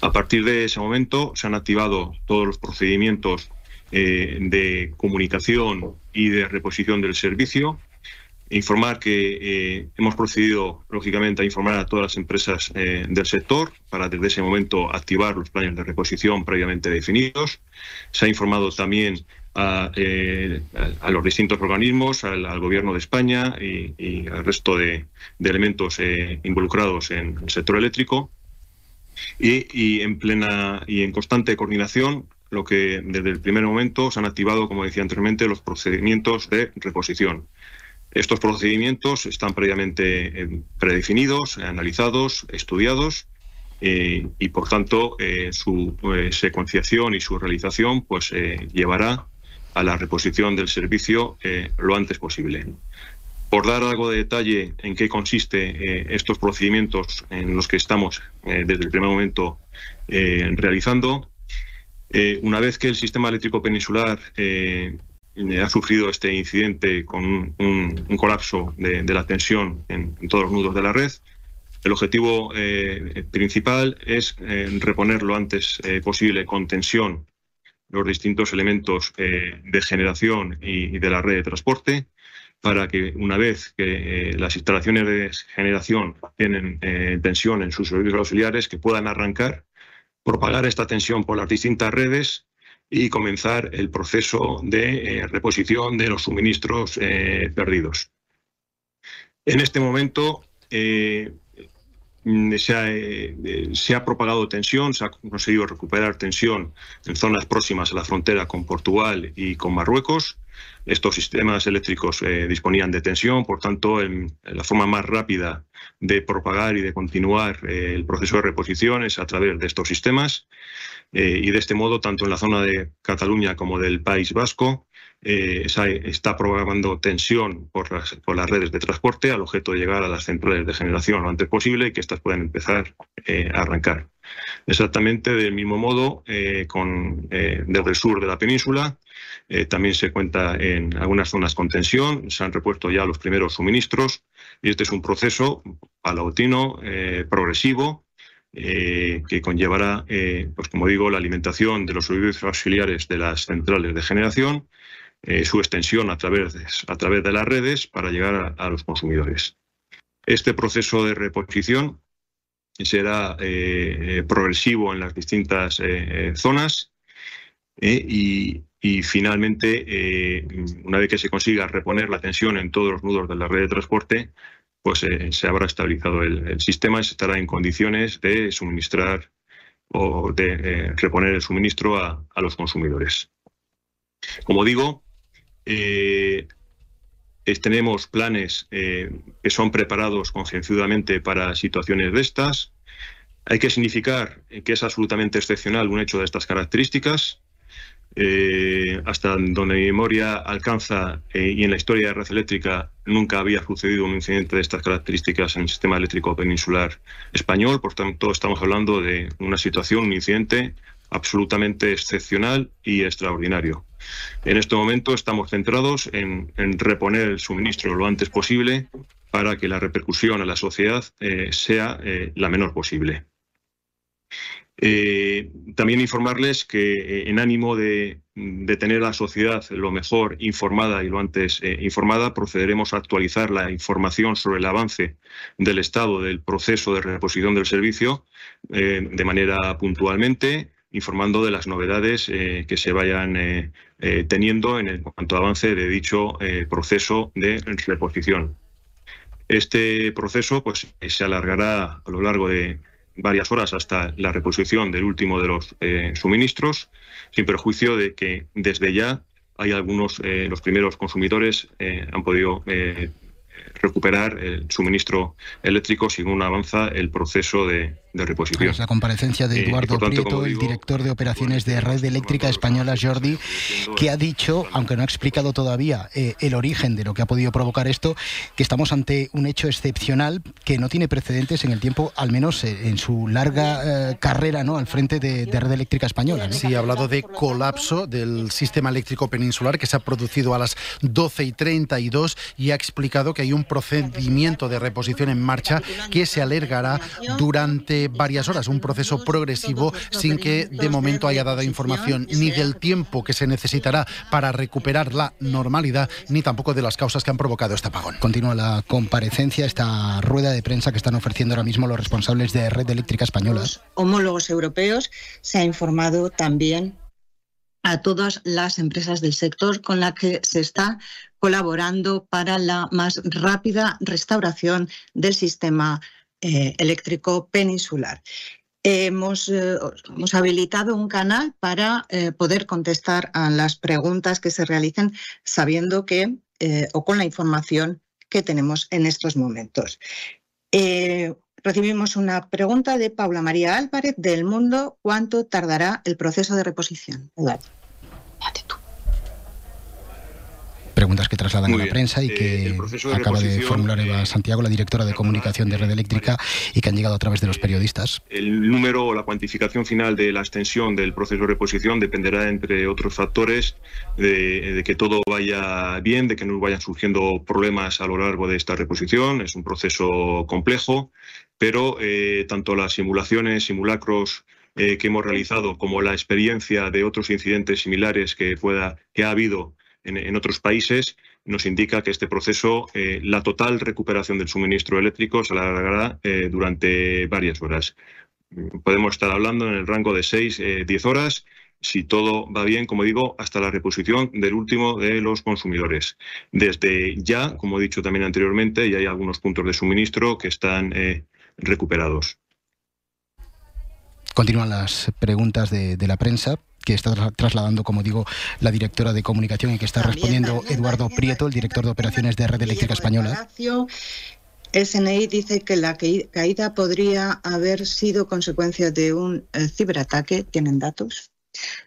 A partir de ese momento se han activado todos los procedimientos eh, de comunicación y de reposición del servicio. Informar que eh, hemos procedido, lógicamente, a informar a todas las empresas del sector para desde ese momento activar los planes de reposición previamente definidos. Se ha informado también eh, a, los distintos organismos, al, Gobierno de España y, al resto de, elementos eh, involucrados en el sector eléctrico. Y, en plena y en constante coordinación, lo que desde el primer momento se han activado, como decía anteriormente, los procedimientos de reposición. Estos procedimientos están previamente eh, predefinidos, analizados, estudiados y por tanto su secuenciación y su realización pues llevará a la reposición del servicio eh, lo antes posible. Por dar algo de detalle en qué consiste eh, estos procedimientos en los que estamos eh, desde el primer momento realizando, una vez que el sistema eléctrico peninsular ha sufrido este incidente con un, colapso de, la tensión en, todos los nudos de la red, el objetivo principal es reponer lo antes posible con tensión los distintos elementos eh, de generación y, de la red de transporte para que una vez que eh, las instalaciones de generación tienen eh, tensión en sus servicios auxiliares, que puedan arrancar, propagar esta tensión por las distintas redes y comenzar el proceso de reposición de los suministros perdidos. En este momento, se ha, eh, eh, se ha, propagado tensión, se ha conseguido recuperar tensión en zonas próximas a la frontera con Portugal y con Marruecos. Estos sistemas eléctricos eh, disponían de tensión, por tanto, en, la forma más rápida de propagar y de continuar el proceso de reposición es a través de estos sistemas. y de este modo, tanto en la zona de Cataluña como del País Vasco, eh, está programando tensión por las, por las redes de transporte al objeto de llegar a las centrales de generación lo antes posible y que éstas puedan empezar eh, a arrancar. Exactamente del mismo modo eh, con, desde el sur de la península. También se cuenta en algunas zonas con tensión, se han repuesto ya los primeros suministros y este es un proceso palautino, progresivo, que conllevará, pues como digo, la alimentación de los servicios auxiliares de las centrales de generación, su extensión a través, de, a través de las redes para llegar a los consumidores. Este proceso de reposición será eh, eh, progresivo en las distintas eh, zonas y, finalmente, una vez que se consiga reponer la tensión en todos los nudos de la red de transporte, pues se habrá estabilizado el, sistema y se estará en condiciones de suministrar o de reponer el suministro a, los consumidores. Como digo, tenemos planes eh, que son preparados concienzudamente para situaciones de estas. Hay que significar que es absolutamente excepcional un hecho de estas características. Eh, hasta donde mi memoria alcanza eh, y en la historia de red eléctrica nunca había sucedido un incidente de estas características en el sistema eléctrico peninsular español. Por tanto, estamos hablando de una situación, un incidente absolutamente excepcional y extraordinario. En este momento estamos centrados en, reponer el suministro lo antes posible para que la repercusión a la sociedad eh, sea eh, la menor posible. Eh, también informarles que en ánimo de, tener a la sociedad lo mejor informada y lo antes informada, procederemos a actualizar la información sobre el avance del estado del proceso de reposición del servicio de manera puntualmente informando de las novedades eh, que se vayan eh, eh, teniendo en el cuanto avance de dicho proceso de reposición. Este proceso pues, se alargará a lo largo de varias horas hasta la reposición del último de los suministros, sin perjuicio de que desde ya hay algunos, los primeros consumidores han podido recuperar el suministro eléctrico según avanza el proceso de, reposición. Es la comparecencia de eh, Eduardo Prieto, el director de operaciones de Red Eléctrica Española, Jordi, que ha dicho, aunque no ha explicado todavía eh, el origen de lo que ha podido provocar esto, que estamos ante un hecho excepcional que no tiene precedentes en el tiempo, al menos eh, en su larga carrera ¿no? al frente de, Red Eléctrica Española. Sí, ha hablado de colapso del sistema eléctrico peninsular que se ha producido a las 12 y 32 y ha explicado que hay un procedimiento de reposición en marcha que se alargará durante varias horas, un proceso progresivo sin que de momento haya dado información ni del tiempo que se necesitará para recuperar la normalidad, ni tampoco de las causas que han provocado este apagón. Continúa la comparecencia, esta rueda de prensa que están ofreciendo ahora mismo los responsables de Red Eléctrica Española. Los homólogos europeos se ha informado también a todas las empresas del sector con las que se está colaborando para la más rápida restauración del sistema eh, eléctrico peninsular. Hemos, eh, hemos, habilitado un canal para eh, poder contestar a las preguntas que se realicen sabiendo que o con la información que tenemos en estos momentos. recibimos una pregunta de Paula María Álvarez del Mundo. ¿Cuánto tardará el proceso de reposición? Preguntas que trasladan a la prensa y eh, que acaba de formular Eva Santiago, la directora de comunicación de Red Eléctrica, y que han llegado a través de los periodistas. El número o la cuantificación final de la extensión del proceso de reposición dependerá, entre otros factores, de, que todo vaya bien, de que no vayan surgiendo problemas a lo largo de esta reposición. Es un proceso complejo, pero eh, tanto las simulaciones, simulacros, eh, que hemos realizado, como la experiencia de otros incidentes similares que, pueda, que ha habido en, otros países, nos indica que este proceso, eh, la total recuperación del suministro eléctrico se alargará eh, durante varias horas. Podemos estar hablando en el rango de 6, 10 eh, horas, si todo va bien, como digo, hasta la reposición del último de los consumidores. Desde ya, como he dicho también anteriormente, ya hay algunos puntos de suministro que están recuperados. Continúan las preguntas de la prensa que está trasladando, como digo, la directora de comunicación y que está respondiendo Eduardo Prieto, el director de operaciones de Red Eléctrica Española. El SNI dice que la caída podría haber sido consecuencia de un eh, ciberataque. ¿Tienen datos?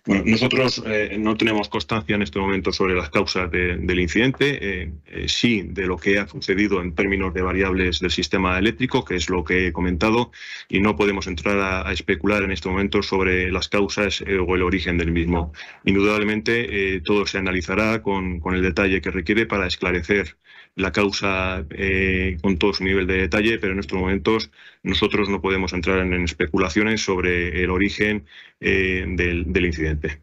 Bueno, nosotros eh, no tenemos constancia en este momento sobre las causas del incidente, eh, eh, sí de lo que ha sucedido en términos de variables del sistema eléctrico, que es lo que he comentado, y no podemos entrar a, especular en este momento sobre las causas o el origen del mismo. Indudablemente, todo se analizará con, con, el detalle que requiere para esclarecer la causa con todo su nivel de detalle, pero en estos momentos nosotros no podemos entrar en, especulaciones sobre el origen del del incidente.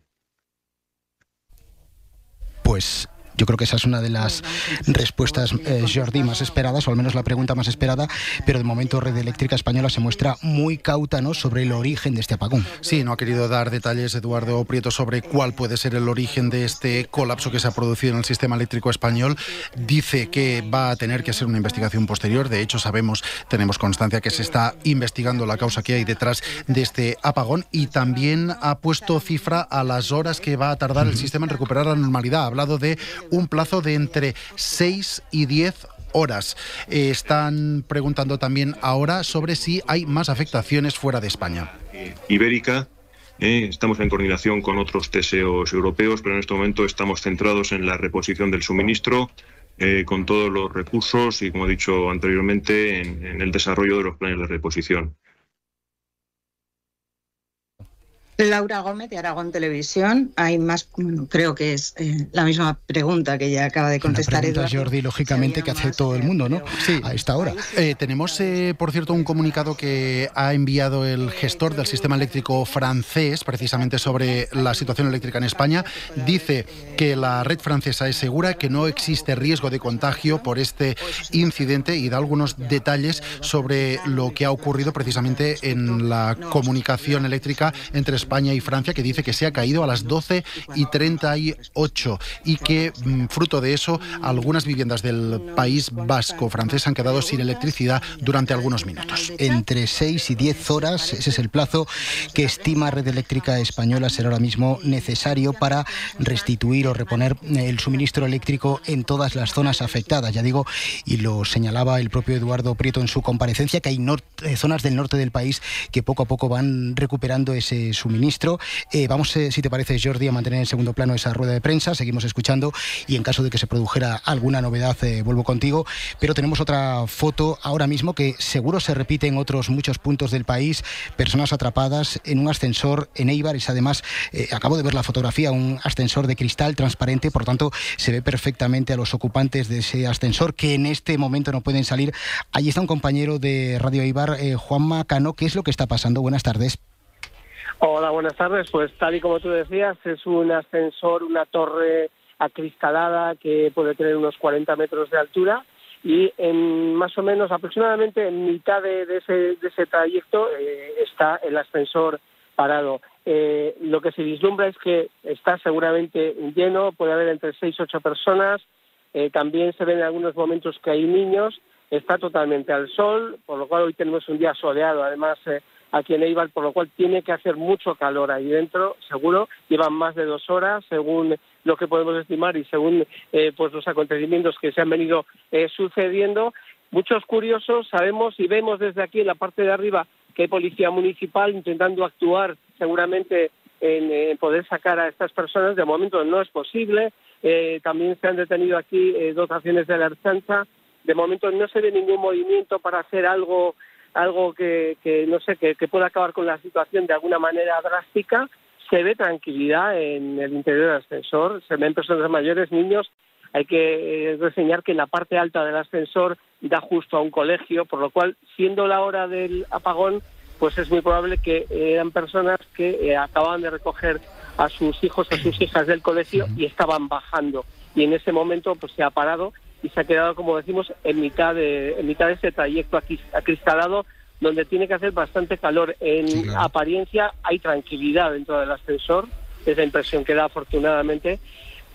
Pues yo creo que esa es una de las respuestas, eh, Jordi, más esperadas, o al menos la pregunta más esperada, pero de momento Red Eléctrica Española se muestra muy cauta ¿no? sobre el origen de este apagón. Sí, no ha querido dar detalles Eduardo Prieto sobre cuál puede ser el origen de este colapso que se ha producido en el sistema eléctrico español. Dice que va a tener que hacer una investigación posterior. De hecho, sabemos, tenemos constancia que se está investigando la causa que hay detrás de este apagón y también ha puesto cifra a las horas que va a tardar el sistema en recuperar la normalidad. Ha hablado de un plazo de entre 6 y 10 horas. Eh, están preguntando también ahora sobre si hay más afectaciones fuera de España. Ibérica. Eh, estamos en coordinación con otros TSEOs europeos, pero en este momento estamos centrados en la reposición del suministro, eh, con todos los recursos y, como he dicho anteriormente, en el desarrollo de los planes de reposición. Laura Gómez de Aragón Televisión. Hay más, creo que es eh, la misma pregunta que ya acaba de contestar Eduardo. Jordi, lógicamente, que hace todo el mundo, ¿no? Sí. A esta hora. Eh, tenemos, eh, por cierto, un comunicado que ha enviado el gestor del sistema eléctrico francés, precisamente sobre la situación eléctrica en España. Dice que la red francesa es segura, que no existe riesgo de contagio por este incidente y da algunos detalles sobre lo que ha ocurrido precisamente en la comunicación eléctrica entre España y Francia, que dice que se ha caído a las 12 y 38 y que, mm, fruto de eso, algunas viviendas del país vasco francés han quedado sin electricidad durante algunos minutos. Entre 6 y 10 horas, ese es el plazo que estima Red Eléctrica Española será ahora mismo necesario para restituir o reponer eh, el suministro eléctrico en todas las zonas afectadas. Ya digo, y lo señalaba el propio Eduardo Prieto en su comparecencia, que hay eh, zonas del norte del país que poco a poco van recuperando ese suministro ministro. Eh, vamos, eh, si te parece, Jordi, a mantener en segundo plano esa rueda de prensa. Seguimos escuchando y en caso de que se produjera alguna novedad, eh, vuelvo contigo. Pero tenemos otra foto ahora mismo que seguro se repite en otros muchos puntos del país. Personas atrapadas en un ascensor en Eibar. Es además, acabo de ver la fotografía, un ascensor de cristal transparente. Por tanto, se ve perfectamente a los ocupantes de ese ascensor que en este momento no pueden salir. Allí está un compañero de Radio Eibar, Juanma Cano. ¿Qué es lo que está pasando? Buenas tardes. Hola, buenas tardes. Pues tal y como tú decías, es un ascensor, una torre acristalada que puede tener unos 40 metros de altura y en más o menos aproximadamente en mitad de, ese, trayecto eh, está el ascensor parado. Eh, lo que se vislumbra es que está seguramente lleno, puede haber entre seis y ocho personas. Eh, también se ven en algunos momentos que hay niños. Está totalmente al sol, por lo cual hoy tenemos un día soleado. Además, aquí en Eibar, por lo cual tiene que hacer mucho calor ahí dentro, seguro. Llevan más de dos horas, según lo que podemos estimar y según eh, pues los acontecimientos que se han venido eh, sucediendo. Muchos curiosos sabemos y vemos desde aquí en la parte de arriba que hay policía municipal intentando actuar seguramente en, poder sacar a estas personas. De momento no es posible. Eh, también se han detenido aquí dotaciones de la Erchancha. De momento no se ve ningún movimiento para hacer algo algo que, no sé, que, pueda acabar con la situación de alguna manera drástica, se ve tranquilidad en el interior del ascensor, se ven personas mayores, niños. Hay que eh, reseñar que la parte alta del ascensor da justo a un colegio, por lo cual, siendo la hora del apagón, pues es muy probable que eran personas que eh, acababan de recoger a sus hijos, a sus hijas del colegio y estaban bajando. Y en ese momento pues se ha parado y se ha quedado, como decimos, en mitad de, en mitad de ese trayecto aquí acristalado donde tiene que hacer bastante calor. En apariencia hay tranquilidad dentro del ascensor, es la impresión que da afortunadamente,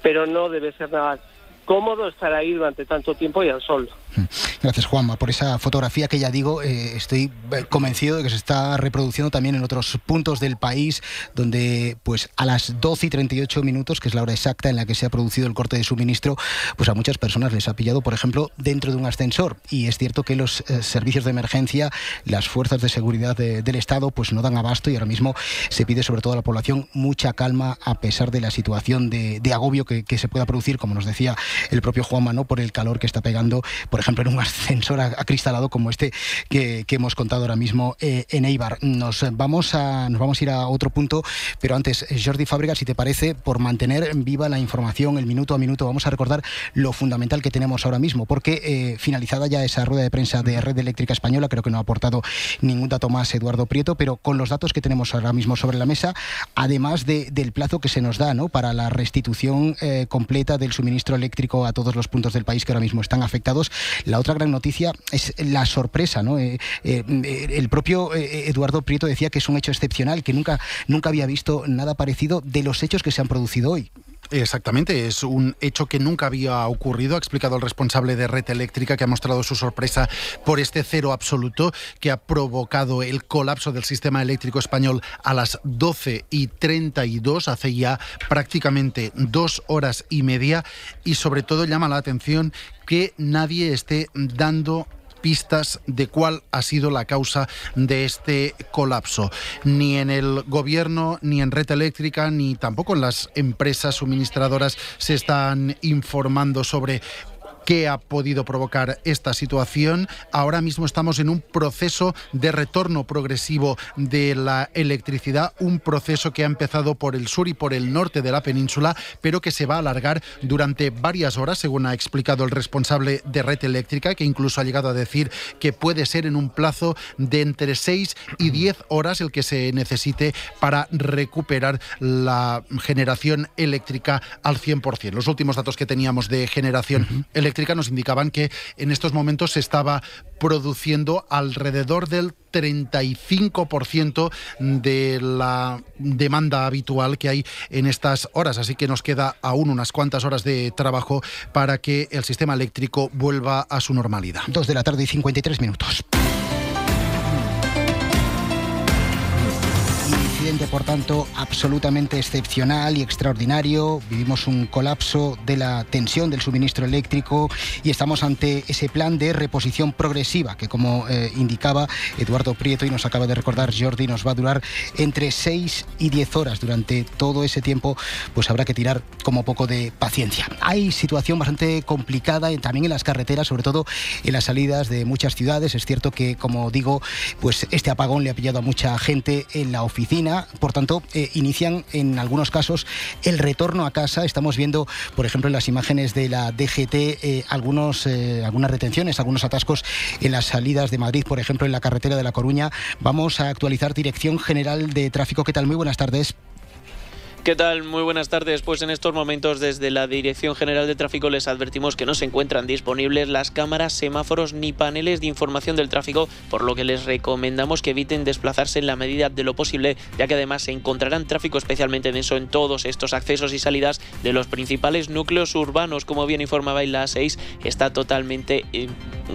pero no debe ser nada cómodo estar ahí durante tanto tiempo y al sol. Gracias, Juanma, por esa fotografía que ya digo, eh, estoy eh, convencido de que se está reproduciendo también en otros puntos del país, donde pues a las 12 y 38 minutos, que es la hora exacta en la que se ha producido el corte de suministro, pues a muchas personas les ha pillado, por ejemplo, dentro de un ascensor. Y es cierto que los eh, servicios de emergencia, las fuerzas de seguridad del Estado, pues no dan abasto y ahora mismo se pide sobre todo a la población mucha calma a pesar de la situación de, agobio que, que se pueda producir, como nos decía el propio Juan Mano por el calor que está pegando, por ejemplo, en un ascensor acristalado como este que, hemos contado ahora mismo eh, en Eibar. Nos vamos, a, nos vamos a ir a otro punto, pero antes, Jordi Fábrega, si te parece, por mantener viva la información, el minuto a minuto, vamos a recordar lo fundamental que tenemos ahora mismo, porque eh, finalizada ya esa rueda de prensa de Red Eléctrica Española, creo que no ha aportado ningún dato más Eduardo Prieto, pero con los datos que tenemos ahora mismo sobre la mesa, además del plazo que se nos da ¿no? para la restitución eh, completa del suministro eléctrico a todos los puntos del país que ahora mismo están afectados. La otra gran noticia es la sorpresa. ¿no? Eh, eh, el propio eh, Eduardo Prieto decía que es un hecho excepcional, que nunca, nunca había visto nada parecido de los hechos que se han producido hoy. Exactamente, es un hecho que nunca había ocurrido, ha explicado el responsable de Red Eléctrica, que ha mostrado su sorpresa por este cero absoluto que ha provocado el colapso del sistema eléctrico español a las 12 y 32, hace ya prácticamente dos horas y media, y sobre todo llama la atención que nadie esté dando pistas de cuál ha sido la causa de este colapso. Ni en el gobierno, ni en red eléctrica, ni tampoco en las empresas suministradoras se están informando sobre qué ha podido provocar esta situación. Ahora mismo estamos en un proceso de retorno progresivo de la electricidad, un proceso que ha empezado por el sur y por el norte de la península, pero que se va a alargar durante varias horas, según ha explicado el responsable de red eléctrica, que incluso ha llegado a decir que puede ser en un plazo de entre 6 y 10 horas el que se necesite para recuperar la generación eléctrica al 100%. Los últimos datos que teníamos de generación eléctrica nos indicaban que en estos momentos se estaba produciendo alrededor del 35% de la demanda habitual que hay en estas horas. Así que nos queda aún unas cuantas horas de trabajo para que el sistema eléctrico vuelva a su normalidad. Dos de la tarde y 53 minutos. Por tanto, absolutamente excepcional y extraordinario. Vivimos un colapso de la tensión del suministro eléctrico y estamos ante ese plan de reposición progresiva que, como eh, indicaba Eduardo Prieto y nos acaba de recordar Jordi, nos va a durar entre 6 y 10 horas. Durante todo ese tiempo, pues habrá que tirar como poco de paciencia. Hay situación bastante complicada también en las carreteras, sobre todo en las salidas de muchas ciudades. Es cierto que, como digo, pues este apagón le ha pillado a mucha gente en la oficina por tanto, eh, inician en algunos casos el retorno a casa. Estamos viendo, por ejemplo, en las imágenes de la DGT, eh, algunos, eh, algunas retenciones, algunos atascos en las salidas de Madrid, por ejemplo, en la carretera de La Coruña. Vamos a actualizar Dirección General de Tráfico. ¿Qué tal? Muy buenas tardes. ¿Qué tal? Muy buenas tardes. Pues en estos momentos desde la Dirección General de Tráfico les advertimos que no se encuentran disponibles las cámaras, semáforos ni paneles de información del tráfico, por lo que les recomendamos que eviten desplazarse en la medida de lo posible, ya que además se encontrarán tráfico especialmente denso en todos estos accesos y salidas de los principales núcleos urbanos. Como bien informaba la A6, está totalmente eh,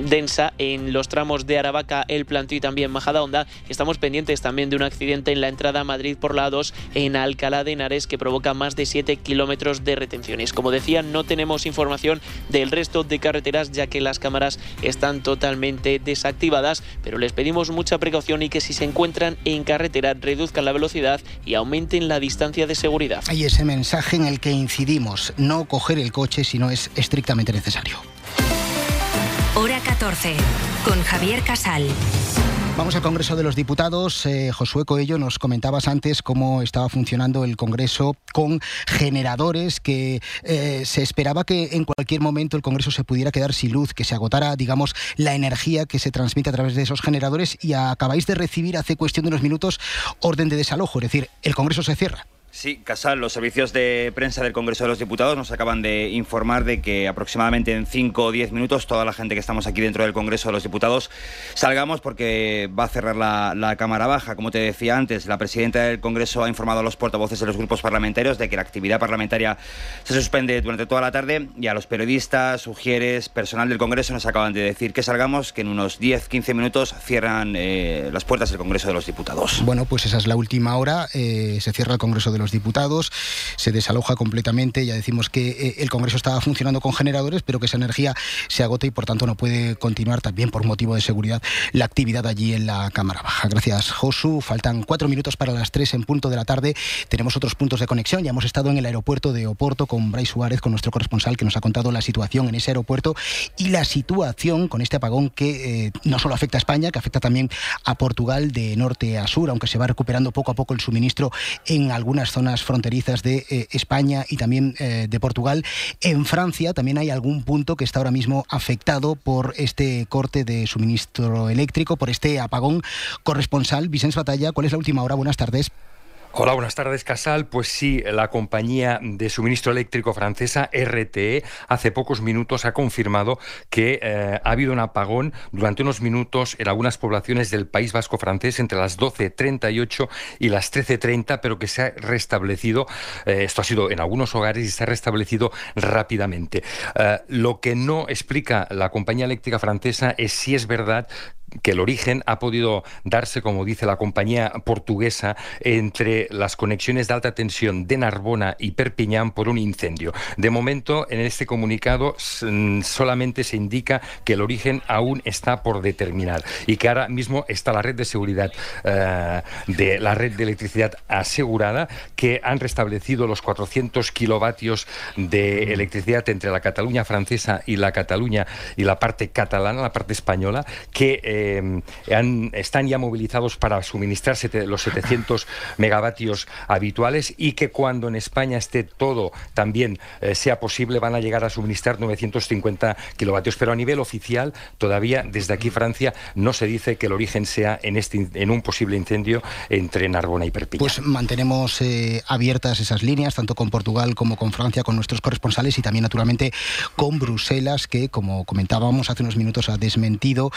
densa en los tramos de Aravaca, El Plantío y también Majadahonda. Estamos pendientes también de un accidente en la entrada a Madrid por la 2 en Alcalá de Henares que provoca más de 7 kilómetros de retenciones. Como decía, no tenemos información del resto de carreteras ya que las cámaras están totalmente desactivadas, pero les pedimos mucha precaución y que si se encuentran en carretera reduzcan la velocidad y aumenten la distancia de seguridad. Hay ese mensaje en el que incidimos, no coger el coche si no es estrictamente necesario. Hora 14, con Javier Casal. Vamos al Congreso de los Diputados. Eh, Josué Coello, nos comentabas antes cómo estaba funcionando el Congreso con generadores que eh, se esperaba que en cualquier momento el Congreso se pudiera quedar sin luz, que se agotara, digamos, la energía que se transmite a través de esos generadores y acabáis de recibir hace cuestión de unos minutos orden de desalojo, es decir, el Congreso se cierra. Sí, Casal, los servicios de prensa del Congreso de los Diputados nos acaban de informar de que aproximadamente en 5 o 10 minutos toda la gente que estamos aquí dentro del Congreso de los Diputados salgamos porque va a cerrar la, Cámara Baja. Como te decía antes, la presidenta del Congreso ha informado a los portavoces de los grupos parlamentarios de que la actividad parlamentaria se suspende durante toda la tarde y a los periodistas, sugieres, personal del Congreso nos acaban de decir que salgamos, que en unos 10-15 minutos cierran eh, las puertas del Congreso de los Diputados. Bueno, pues esa es la última hora. Eh, se cierra el Congreso de los diputados, se desaloja completamente, ya decimos que eh, el Congreso estaba funcionando con generadores, pero que esa energía se agota y por tanto no puede continuar también por motivo de seguridad la actividad allí en la Cámara Baja. Gracias, Josu. Faltan cuatro minutos para las tres en punto de la tarde. Tenemos otros puntos de conexión. Ya hemos estado en el aeropuerto de Oporto con Bryce Suárez, con nuestro corresponsal, que nos ha contado la situación en ese aeropuerto y la situación con este apagón que eh, no solo afecta a España, que afecta también a Portugal de norte a sur, aunque se va recuperando poco a poco el suministro en algunas zonas fronterizas de eh, España y también eh, de Portugal. En Francia también hay algún punto que está ahora mismo afectado por este corte de suministro eléctrico, por este apagón corresponsal. Vicente Batalla, ¿cuál es la última hora? Buenas tardes. Hola, buenas tardes, Casal. Pues sí, la compañía de suministro eléctrico francesa RTE hace pocos minutos ha confirmado que eh, ha habido un apagón durante unos minutos en algunas poblaciones del País Vasco francés entre las 12.38 y las 13.30, pero que se ha restablecido, eh, esto ha sido en algunos hogares y se ha restablecido rápidamente. Eh, lo que no explica la compañía eléctrica francesa es si es verdad que el origen ha podido darse, como dice la compañía portuguesa, entre las conexiones de alta tensión de Narbona y Perpiñán por un incendio. De momento, en este comunicado solamente se indica que el origen aún está por determinar y que ahora mismo está la red de seguridad eh, de la red de electricidad asegurada, que han restablecido los 400 kilovatios de electricidad entre la Cataluña francesa y la Cataluña y la parte catalana, la parte española, que eh, eh, están ya movilizados para suministrar los 700 megavatios habituales y que cuando en España esté todo también eh, sea posible van a llegar a suministrar 950 kilovatios. Pero a nivel oficial, todavía desde aquí Francia no se dice que el origen sea en, este, en un posible incendio entre Narbona y Perpiñán. Pues mantenemos eh, abiertas esas líneas, tanto con Portugal como con Francia, con nuestros corresponsales y también naturalmente con Bruselas, que como comentábamos hace unos minutos ha desmentido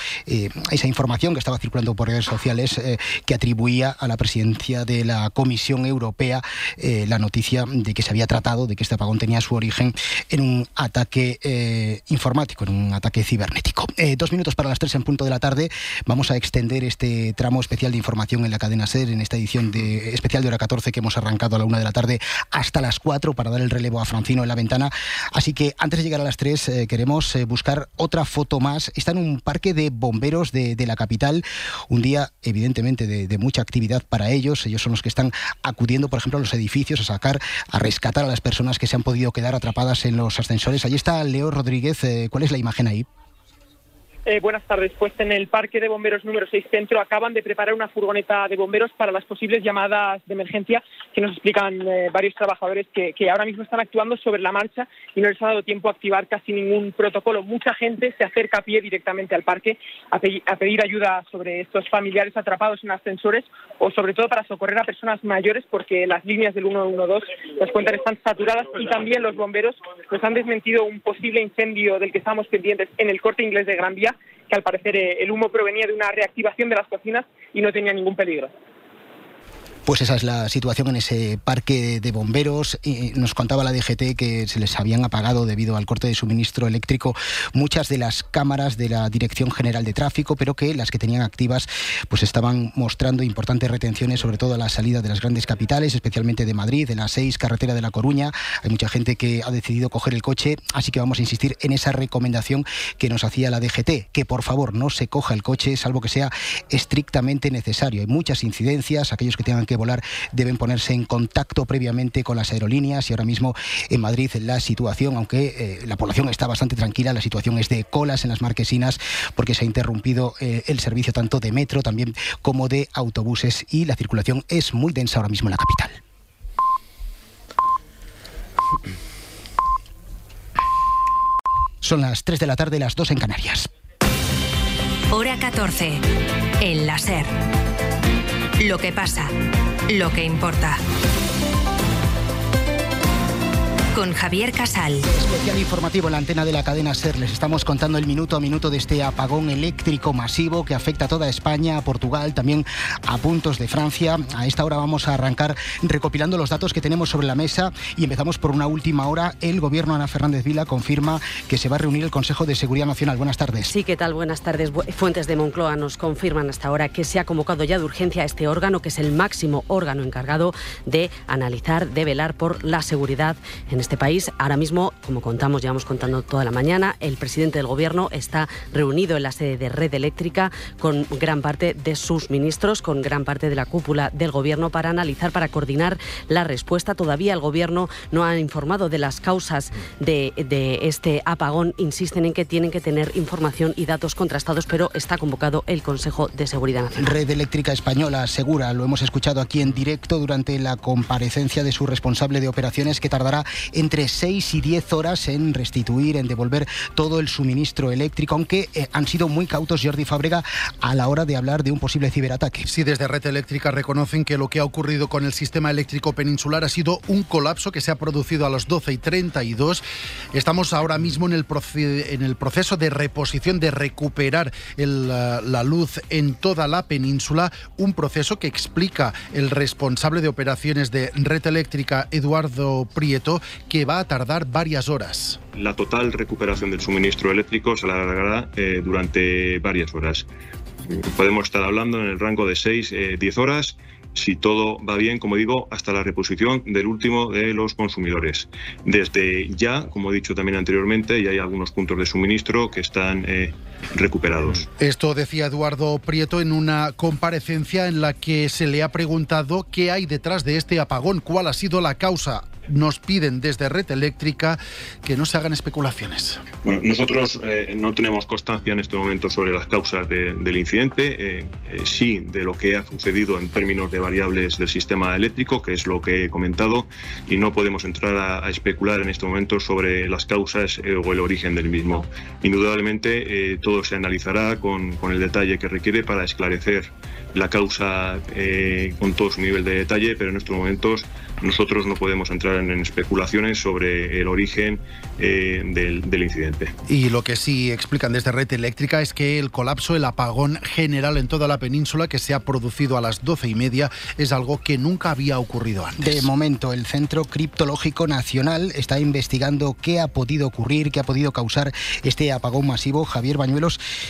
esa información que estaba circulando por redes sociales eh, que atribuía a la presidencia de la Comisión Europea eh, la noticia de que se había tratado de que este apagón tenía su origen en un ataque eh, informático, en un ataque cibernético. dos minutos para las tres en punto de la tarde. Vamos a extender este tramo especial de información en la cadena SER en esta edición de, especial de hora 14 que hemos arrancado a la una de la tarde hasta las 4 para dar el relevo a Francino en la ventana. Así que antes de llegar a las 3 queremos buscar otra foto más. Está en un parque de bomberos de de, la capital. Un día, evidentemente, de, mucha actividad para ellos. Ellos son los que están acudiendo, por ejemplo, a los edificios a sacar, a rescatar a las personas que se han podido quedar atrapadas en los ascensores. Allí está Leo Rodríguez. Eh, ¿Cuál es la imagen ahí? Eh, buenas tardes. Pues en el Parque de Bomberos número 6 Centro acaban de preparar una furgoneta de bomberos para las posibles llamadas de emergencia que nos explican eh, varios trabajadores que, ahora mismo están actuando sobre la marcha y no les ha dado tiempo a activar casi ningún protocolo. Mucha gente se acerca a pie directamente al parque a, a pedir ayuda sobre estos familiares atrapados en ascensores o sobre todo para socorrer a personas mayores porque las líneas del 112 nos cuentan están saturadas y también los bomberos nos han desmentido un posible incendio del que estamos pendientes en el corte inglés de Gran Vía que al parecer eh, el humo provenía de una reactivación de las cocinas y no tenía ningún peligro. Pues esa es la situación en ese parque de bomberos. Y nos contaba la DGT que se les habían apagado debido al corte de suministro eléctrico muchas de las cámaras de la Dirección General de Tráfico, pero que las que tenían activas pues estaban mostrando importantes retenciones, sobre todo a la salida de las grandes capitales, especialmente de Madrid, de la 6, carretera de La Coruña. Hay mucha gente que ha decidido coger el coche, así que vamos a insistir en esa recomendación que nos hacía la DGT, que por favor no se coja el coche, salvo que sea estrictamente necesario. Hay muchas incidencias, aquellos que tengan que volar deben ponerse en contacto previamente con las aerolíneas y ahora mismo en Madrid la situación, aunque eh, la población está bastante tranquila, la situación es de colas en las marquesinas porque se ha interrumpido eh, el servicio tanto de metro también como de autobuses y la circulación es muy densa ahora mismo en la capital. Son las 3 de la tarde, las 2 en Canarias. Hora 14. El láser. Lo que pasa, lo que importa. Con Javier Casal. Especial informativo en la antena de la cadena SER. Les estamos contando el minuto a minuto de este apagón eléctrico masivo que afecta a toda España, a Portugal, también a puntos de Francia. A esta hora vamos a arrancar recopilando los datos que tenemos sobre la mesa y empezamos por una última hora. El gobierno Ana Fernández Vila confirma que se va a reunir el Consejo de Seguridad Nacional. Buenas tardes. Sí, ¿qué tal? Buenas tardes. Fuentes de Moncloa nos confirman hasta ahora que se ha convocado ya de urgencia a este órgano, que es el máximo órgano encargado de analizar, de velar por la seguridad en este país. Ahora mismo, como contamos, llevamos contando toda la mañana, el presidente del Gobierno está reunido en la sede de Red Eléctrica con gran parte de sus ministros, con gran parte de la cúpula del Gobierno para analizar, para coordinar la respuesta. Todavía el Gobierno no ha informado de las causas de, de este apagón. Insisten en que tienen que tener información y datos contrastados, pero está convocado el Consejo de Seguridad Nacional. Red Eléctrica Española asegura, lo hemos escuchado aquí en directo durante la comparecencia de su responsable de operaciones, que tardará entre 6 y 10 horas en restituir, en devolver todo el suministro eléctrico, aunque eh, han sido muy cautos Jordi Fábrega a la hora de hablar de un posible ciberataque. Sí, desde Red Eléctrica reconocen que lo que ha ocurrido con el sistema eléctrico peninsular ha sido un colapso que se ha producido a las 12 y 32. Estamos ahora mismo en el, proceso de reposición, de recuperar la, la luz en toda la península, un proceso que explica el responsable de operaciones de Red Eléctrica, Eduardo Prieto, que va a tardar varias horas. La total recuperación del suministro eléctrico se alargará eh, durante varias horas. Podemos estar hablando en el rango de 6, eh, 10 horas si todo va bien, como digo, hasta la reposición del último de los consumidores. Desde ya, como he dicho también anteriormente, ya hay algunos puntos de suministro que están eh, recuperados. Esto decía Eduardo Prieto en una comparecencia en la que se le ha preguntado qué hay detrás de este apagón, cuál ha sido la causa nos piden desde Red Eléctrica que no se hagan especulaciones. Bueno, nosotros eh, no tenemos constancia en este momento sobre las causas de, del incidente, eh, eh, sí de lo que ha sucedido en términos de variables del sistema eléctrico, que es lo que he comentado, y no podemos entrar a, a especular en este momento sobre las causas o el origen del mismo. Indudablemente todo se analizará con, con, el detalle que requiere para esclarecer la causa con todo su nivel de detalle, pero en estos momentos nosotros no podemos entrar en, en especulaciones sobre el origen eh, del, del, incidente. Y lo que sí explican desde Red Eléctrica es que el colapso, el apagón general en toda la península que se ha producido a las doce y media es algo que nunca había ocurrido antes. De momento, el Centro Criptológico Nacional está investigando qué ha podido ocurrir, qué ha podido causar este apagón masivo. Javier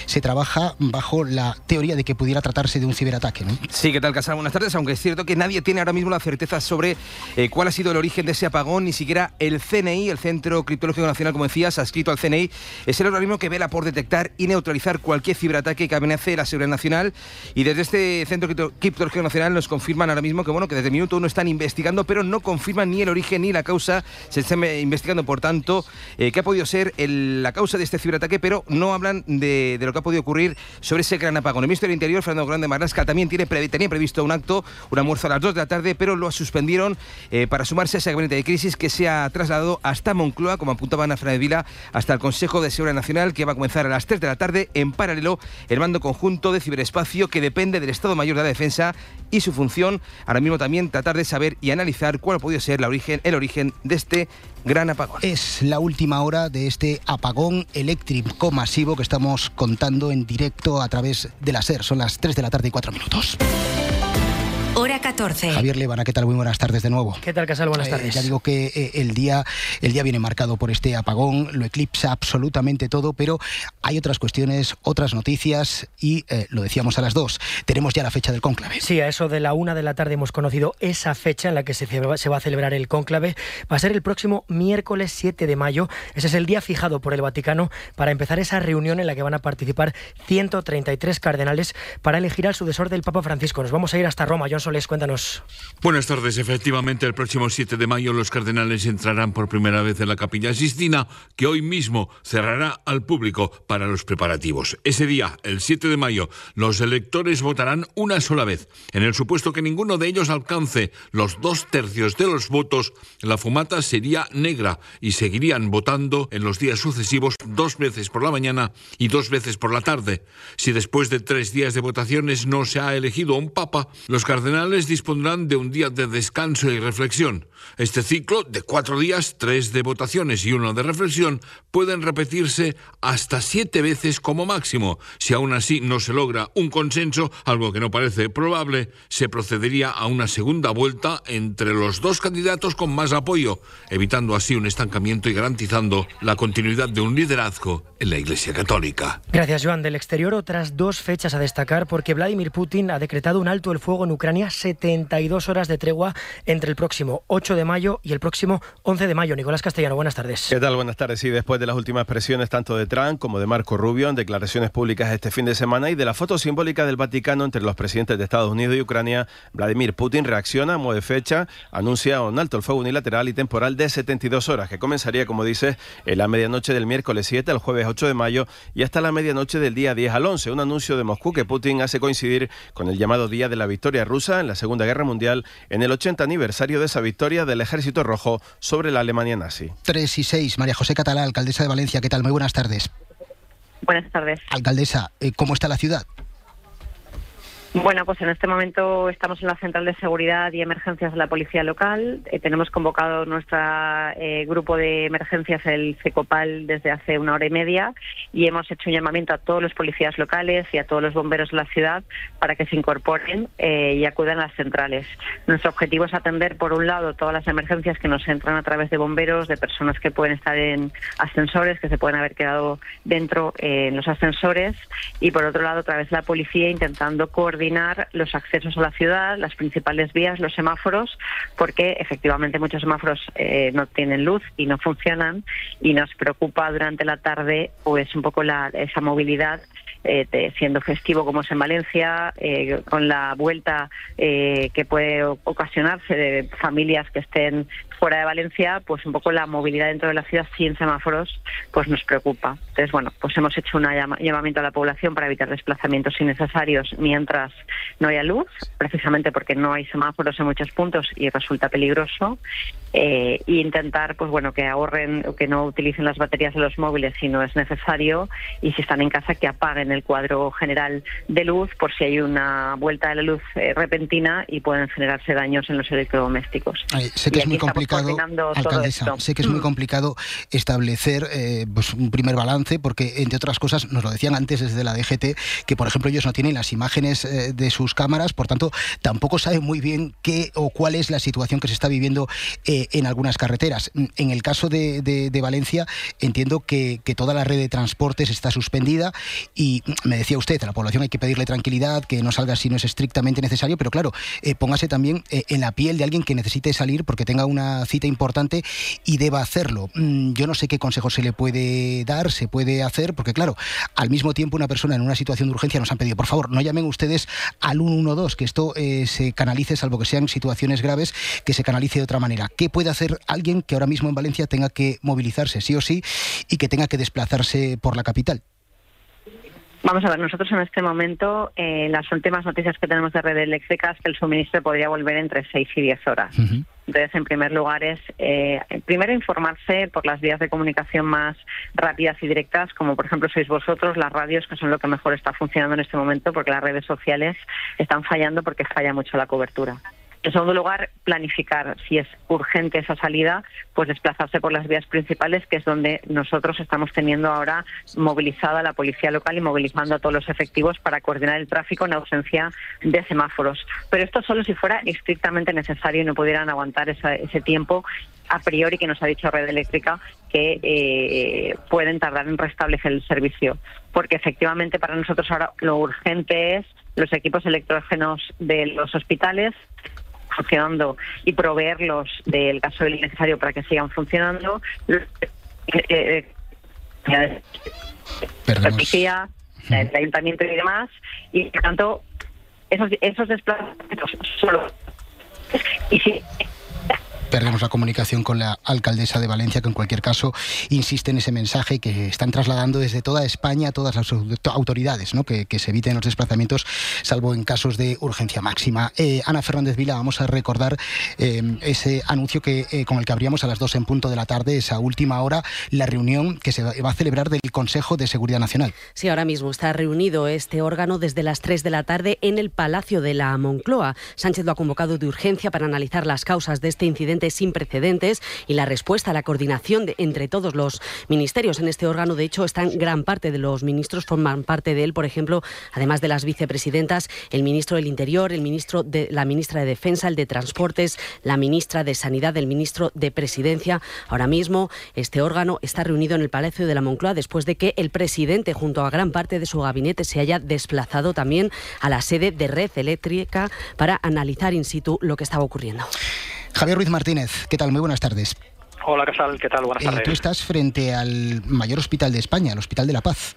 Se trabaja bajo la teoría de que pudiera tratarse de un ciberataque. Sí, ¿qué tal, Casal? Buenas tardes, aunque es cierto que nadie tiene ahora mismo la certeza sobre eh, cuál ha sido el origen de ese apagón, ni siquiera el CNI, el Centro Criptológico Nacional, como decías, adscrito al CNI, es el organismo que vela por detectar y neutralizar cualquier ciberataque que amenace la seguridad nacional. Y desde este Centro Criptológico Nacional nos confirman ahora mismo que, bueno, que desde el minuto uno están investigando, pero no confirman ni el origen ni la causa. Se está investigando, por tanto, eh, qué ha podido ser la causa de este ciberataque, pero no hablan de, lo que ha podido ocurrir sobre ese gran apagón. El ministro del Interior, Fernando Grande Marlasca, también tiene, tenía previsto un acto, un almuerzo a las 2 de la tarde, pero lo suspendieron eh, para sumarse a ese gabinete de crisis que se ha trasladado hasta Moncloa, como apuntaba Ana Fernández Vila, hasta el Consejo de Seguridad Nacional, que va a comenzar a las 3 de la tarde. En paralelo, el mando conjunto de ciberespacio, que depende del Estado Mayor de la Defensa y su función, ahora mismo también tratar de saber y analizar cuál ha podido ser la origen, el origen de este gran apagón. Es la última hora de este apagón eléctrico masivo que estamos contando en directo a través de la SER. Son las 3 de la tarde y 4 minutos. Hora 14. Javier Levana, ¿qué tal? Muy buenas tardes de nuevo. ¿Qué tal, Casal? Buenas tardes. Eh, ya digo que eh, el, día, el día viene marcado por este apagón, lo eclipsa absolutamente todo, pero hay otras cuestiones, otras noticias y eh, lo decíamos a las dos. Tenemos ya la fecha del cónclave. Sí, a eso de la una de la tarde hemos conocido esa fecha en la que se, se va a celebrar el cónclave. Va a ser el próximo miércoles 7 de mayo. Ese es el día fijado por el Vaticano para empezar esa reunión en la que van a participar 133 cardenales para elegir al sucesor del Papa Francisco. Nos vamos a ir hasta Roma, John Soles, cuéntanos. Buenas tardes. Efectivamente, el próximo 7 de mayo los cardenales entrarán por primera vez en la Capilla Sistina, que hoy mismo cerrará al público para los preparativos. Ese día, el 7 de mayo, los electores votarán una sola vez. En el supuesto que ninguno de ellos alcance los dos tercios de los votos, la fumata sería negra y seguirían votando en los días sucesivos dos veces por la mañana y dos veces por la tarde. Si después de tres días de votaciones no se ha elegido un papa, los cardenales dispondrán de un día de descanso y reflexión. Este ciclo de cuatro días, tres de votaciones y uno de reflexión, pueden repetirse hasta siete veces como máximo. Si aún así no se logra un consenso, algo que no parece probable, se procedería a una segunda vuelta entre los dos candidatos con más apoyo, evitando así un estancamiento y garantizando la continuidad de un liderazgo en la Iglesia Católica. Gracias, Joan. Del exterior, otras dos fechas a destacar porque Vladimir Putin ha decretado un alto el fuego en Ucrania, 72 horas de tregua entre el próximo 8 de mayo y el próximo 11 de mayo. Nicolás Castellano, buenas tardes. ¿Qué tal? Buenas tardes. Y después de las últimas presiones tanto de Trump como de Marco Rubio en declaraciones públicas este fin de semana y de la foto simbólica del Vaticano entre los presidentes de Estados Unidos y Ucrania, Vladimir Putin reacciona, mueve fecha, anuncia un alto el fuego unilateral y temporal de 72 horas que comenzaría, como dice, en la medianoche del miércoles 7 al jueves 8 de mayo y hasta la medianoche del día 10 al 11. Un anuncio de Moscú que Putin hace coincidir con el llamado Día de la Victoria Rusa en la Segunda Guerra Mundial en el 80 aniversario de esa victoria del Ejército Rojo sobre la Alemania nazi. 3 y 6. María José Catalá, alcaldesa de Valencia. ¿Qué tal? Muy buenas tardes. Buenas tardes. Alcaldesa, eh, ¿cómo está la ciudad? Bueno, pues en este momento estamos en la Central de Seguridad y Emergencias de la Policía Local. Eh, tenemos convocado nuestro eh, grupo de emergencias, el CECOPAL, desde hace una hora y media y hemos hecho un llamamiento a todos los policías locales y a todos los bomberos de la ciudad para que se incorporen eh, y acudan a las centrales. Nuestro objetivo es atender, por un lado, todas las emergencias que nos entran a través de bomberos, de personas que pueden estar en ascensores, que se pueden haber quedado dentro en los ascensores y, por otro lado, a través de la policía intentando coordinar los accesos a la ciudad, las principales vías, los semáforos, porque efectivamente muchos semáforos eh, no tienen luz y no funcionan y nos preocupa durante la tarde pues un poco la, esa movilidad eh, siendo festivo como es en Valencia, eh, con la vuelta que puede ocasionarse de familias que estén fuera de Valencia, pues un poco la movilidad dentro de la ciudad sin semáforos, pues nos preocupa. Entonces, bueno, pues hemos hecho un llamamiento a la población para evitar desplazamientos innecesarios mientras no haya luz, precisamente porque no hay semáforos en muchos puntos y resulta peligroso. Eh, e intentar, pues bueno, que ahorren que no utilicen las baterías de los móviles si no es necesario y si están en casa que apaguen el cuadro general de luz por si hay una vuelta de la luz eh, repentina y pueden generarse daños en los electrodomésticos. sé que es muy complicado, alcaldesa, sé que es muy mm. complicado establecer eh, pues un primer balance porque entre otras cosas nos lo decían antes desde la DGT que por ejemplo ellos no tienen las imágenes de sus cámaras, por tanto tampoco saben muy bien qué o cuál es la situación que se está viviendo en algunas carreteras. En el caso de, Valencia, entiendo que, toda la red de transportes está suspendida y me decía usted, a la población hay que pedirle tranquilidad, que no salga si no es estrictamente necesario, pero claro, eh, póngase también eh, en la piel de alguien que necesite salir porque tenga una cita importante y deba hacerlo. Mm, yo no sé qué consejo se le puede dar, se puede hacer, porque claro, al mismo tiempo una persona en una situación de urgencia nos han pedido, por favor, no llamen ustedes al 112, que esto eh, se canalice, salvo que sean situaciones graves, que se canalice de otra manera. ¿Qué puede hacer alguien que ahora mismo en Valencia tenga que movilizarse sí o sí y que tenga que desplazarse por la capital? Vamos a ver, nosotros en este momento, eh, las últimas noticias que tenemos de red eléctrica es que el suministro podría volver entre 6 y 10 horas. Entonces, en primer lugar, es eh, primero informarse por las vías de comunicación más rápidas y directas, como por ejemplo sois vosotros, las radios, que son lo que mejor está funcionando en este momento, porque las redes sociales están fallando porque falla mucho la cobertura. En segundo lugar, planificar, si es urgente esa salida, pues desplazarse por las vías principales, que es donde nosotros estamos teniendo ahora movilizada la policía local y movilizando a todos los efectivos para coordinar el tráfico en ausencia de semáforos. Pero esto solo si fuera estrictamente necesario y no pudieran aguantar ese tiempo a priori que nos ha dicho Red Eléctrica que eh, pueden tardar en restablecer el servicio. Porque efectivamente para nosotros ahora lo urgente es los equipos electrógenos de los hospitales, funcionando y proveerlos del gasoil necesario para que sigan funcionando. Eh, eh, la policía, el ayuntamiento y demás, y por tanto, esos, esos desplazamientos solo. Y si perdemos la comunicación con la alcaldesa de Valencia, que en cualquier caso insiste en ese mensaje que están trasladando desde toda España a todas las autoridades, ¿no? que, se eviten los desplazamientos, salvo en casos de urgencia máxima. Eh, Ana Fernández Vila, vamos a recordar eh, ese anuncio que, eh, con el que abríamos a las dos en punto de la tarde, esa última hora, la reunión que se va a celebrar del Consejo de Seguridad Nacional. Sí, ahora mismo está reunido este órgano desde las 3 de la tarde en el Palacio de la Moncloa. Sánchez lo ha convocado de urgencia para analizar las causas de este incidente sin precedentes y la respuesta a la coordinación entre todos los ministerios. En este órgano, de hecho, están gran parte de los ministros, forman parte de él, por ejemplo, además de las vicepresidentas, el ministro del Interior, el ministro de la ministra de Defensa, el de Transportes, la ministra de Sanidad, el ministro de Presidencia. Ahora mismo, este órgano está reunido en el Palacio de la Moncloa después de que el presidente, junto a gran parte de su gabinete, se haya desplazado también a la sede de Red Eléctrica para analizar in situ lo que estaba ocurriendo. Javier Ruiz Martínez, ¿qué tal? Muy buenas tardes. Hola, Casal, ¿qué tal? Buenas eh, tardes. tú estás frente al mayor hospital de España, el Hospital de la Paz.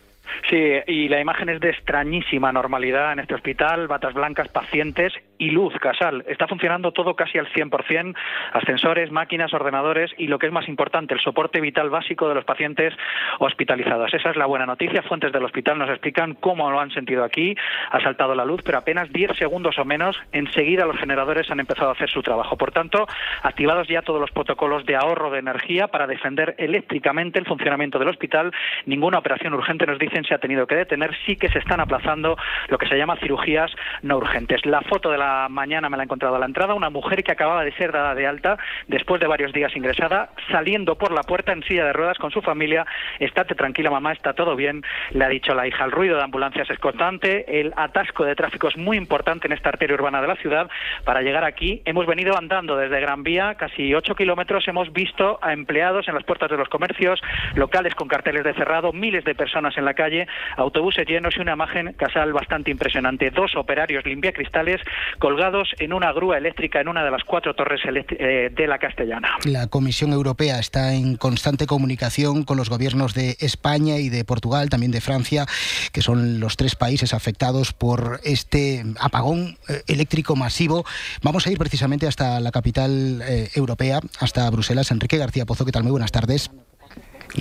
Sí, y la imagen es de extrañísima normalidad en este hospital, batas blancas, pacientes y luz, Casal. Está funcionando todo casi al 100%, ascensores, máquinas, ordenadores y lo que es más importante, el soporte vital básico de los pacientes hospitalizados. Esa es la buena noticia. Fuentes del hospital nos explican cómo lo han sentido aquí. Ha saltado la luz, pero apenas 10 segundos o menos, enseguida los generadores han empezado a hacer su trabajo. Por tanto, activados ya todos los protocolos de ahorro de energía para defender eléctricamente el funcionamiento del hospital. Ninguna operación urgente, nos se ha tenido que detener. Sí que se están aplazando lo que se llama cirugías no urgentes. La foto de la mañana me la he encontrado a la entrada, una mujer que acababa de ser dada de alta después de varios días ingresada, saliendo por la puerta en silla de ruedas con su familia. Estate tranquila, mamá, está todo bien, le ha dicho la hija. El ruido de ambulancias es constante, el atasco de tráfico es muy importante en esta arteria urbana de la ciudad. Para llegar aquí hemos venido andando desde Gran Vía, casi 8 kilómetros, hemos visto a empleados en las puertas de los comercios, locales con carteles de cerrado, miles de personas en la calle, autobuses llenos y una imagen casal bastante impresionante. Dos operarios limpiacristales colgados en una grúa eléctrica en una de las cuatro torres eh, de la Castellana. La Comisión Europea está en constante comunicación con los gobiernos de España y de Portugal, también de Francia, que son los tres países afectados por este apagón eh, eléctrico masivo. Vamos a ir precisamente hasta la capital eh, europea, hasta Bruselas. Enrique García Pozo, ¿qué tal? Muy buenas tardes.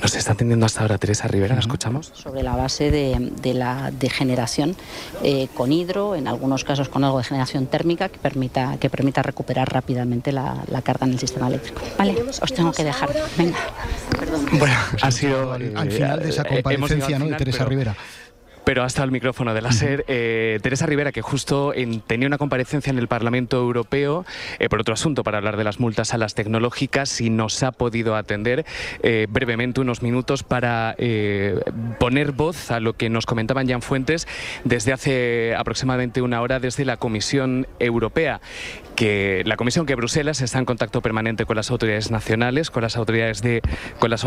Nos está atendiendo hasta ahora Teresa Rivera, ¿la escuchamos? Sobre la base de, la degeneración eh, con hidro, en algunos casos con algo de generación térmica que permita, que permita recuperar rápidamente la, carga en el sistema eléctrico. Vale, os tengo que dejar. Venga. Bueno, ha sido... Al, final de esa eh, comparecencia, ¿no? De Teresa Rivera pero hasta el micrófono de la SER. Eh, Teresa Rivera, que justo tenía una comparecencia en el Parlamento Europeo eh, por otro asunto, para hablar de las multas a las tecnológicas, y nos ha podido atender eh, brevemente unos minutos para poner voz a lo que nos comentaban Jan Fuentes desde hace aproximadamente una hora desde la Comisión Europea que la Comisión que Bruselas está en contacto permanente con las autoridades nacionales, con las autoridades de... Con las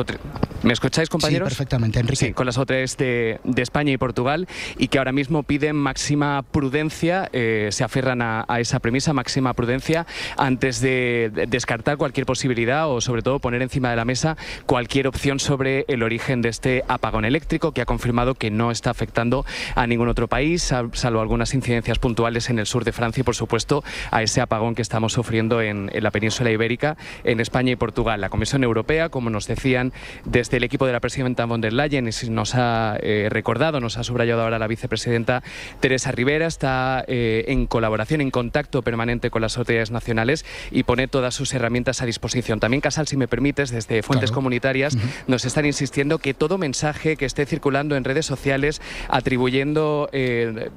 ¿Me escucháis, compañeros? Sí, perfectamente, Enrique. Sí, con las autoridades de, España y Portugal y que ahora mismo piden máxima prudencia, eh, se aferran a, esa premisa, máxima prudencia, antes de, descartar cualquier posibilidad o sobre todo poner encima de la mesa cualquier opción sobre el origen de este apagón eléctrico que ha confirmado que no está afectando a ningún otro país, salvo algunas incidencias puntuales en el sur de Francia y por supuesto a ese apagón que estamos sufriendo en, la península ibérica, en España y Portugal. La Comisión Europea, como nos decían desde el equipo de la presidenta von der Leyen, y nos ha eh, recordado, nos ha subrayado ahora la vicepresidenta Teresa Rivera, está eh, en colaboración, en contacto permanente con las autoridades nacionales y pone todas sus herramientas a disposición. También, Casal, si me permites, desde fuentes comunitarias nos están insistiendo que todo mensaje que esté circulando en redes sociales atribuyendo eh,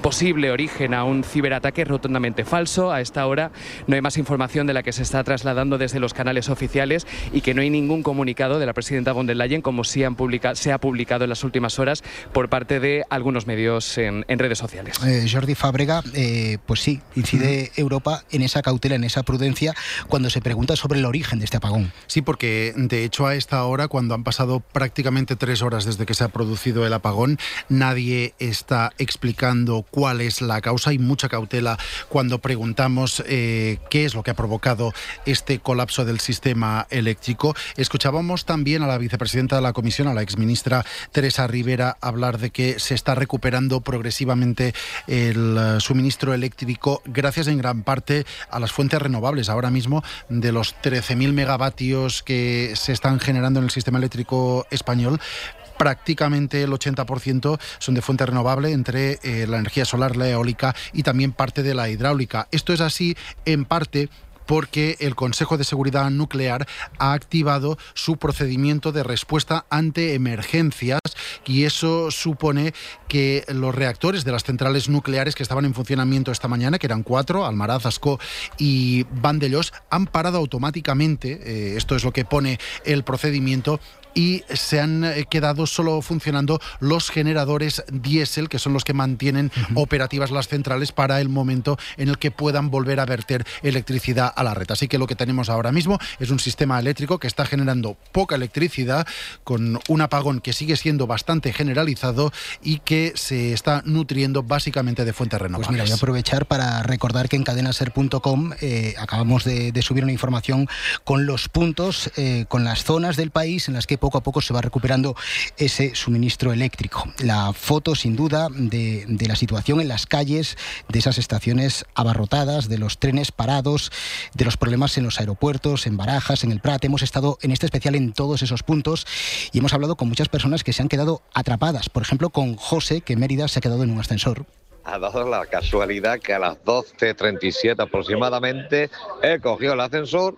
posible origen a un ciberataque es rotundamente falso. A esta hora no hay más información de la que se está trasladando desde los canales oficiales y que no hay ningún comunicado de la presidenta von der Leyen como sí han se ha publicado en las últimas horas por parte de algunos medios en, redes sociales. Eh, Jordi Fábrega, eh, pues sí, incide Europa en esa cautela, en esa prudencia cuando se pregunta sobre el origen de este apagón. Sí, porque de hecho a esta hora, cuando han pasado prácticamente tres horas desde que se ha producido el apagón, nadie está explicando cuál es la causa. Hay mucha cautela cuando preguntamos eh, qué es lo que ha provocado este colapso del sistema eléctrico. Escuchábamos también a la vicepresidenta de la Comisión, a la exministra Teresa Rivera, hablar de que se está recuperando progresivamente el eh, suministro eléctrico gracias en gran parte a las fuentes renovables. Ahora mismo, de los 13.000 megavatios que se están generando en el sistema eléctrico español, prácticamente el 80% son de fuente renovable entre eh, la energía solar, la eólica y también parte de la hidráulica. Esto es así en parte porque el Consejo de Seguridad Nuclear ha activado su procedimiento de respuesta ante emergencias y eso supone que los reactores de las centrales nucleares que estaban en funcionamiento esta mañana, que eran cuatro, Almaraz, Ascó y Vandellós, han parado automáticamente, eh, esto es lo que pone el procedimiento, y se han eh, quedado solo funcionando los generadores diésel, que son los que mantienen operativas las centrales para el momento en el que puedan volver a verter electricidad a la red. Así que lo que tenemos ahora mismo es un sistema eléctrico que está generando poca electricidad, con un apagón que sigue siendo bastante generalizado y que se está nutriendo básicamente de fuentes renovables. Pues mira, voy a aprovechar para recordar que en cadenaser.com eh, acabamos de, subir una información con los puntos, eh, con las zonas del país en las que poco a poco se va recuperando ese suministro eléctrico. La foto, sin duda, de, la situación en las calles, de esas estaciones abarrotadas, de los trenes parados, de los problemas en los aeropuertos, en Barajas, en el Prat. Hemos estado en este especial en todos esos puntos y hemos hablado con muchas personas que se han quedado atrapadas. Por ejemplo, con José, que en Mérida se ha quedado en un ascensor ha dado la casualidad que a las 12.37 aproximadamente he cogido el ascensor,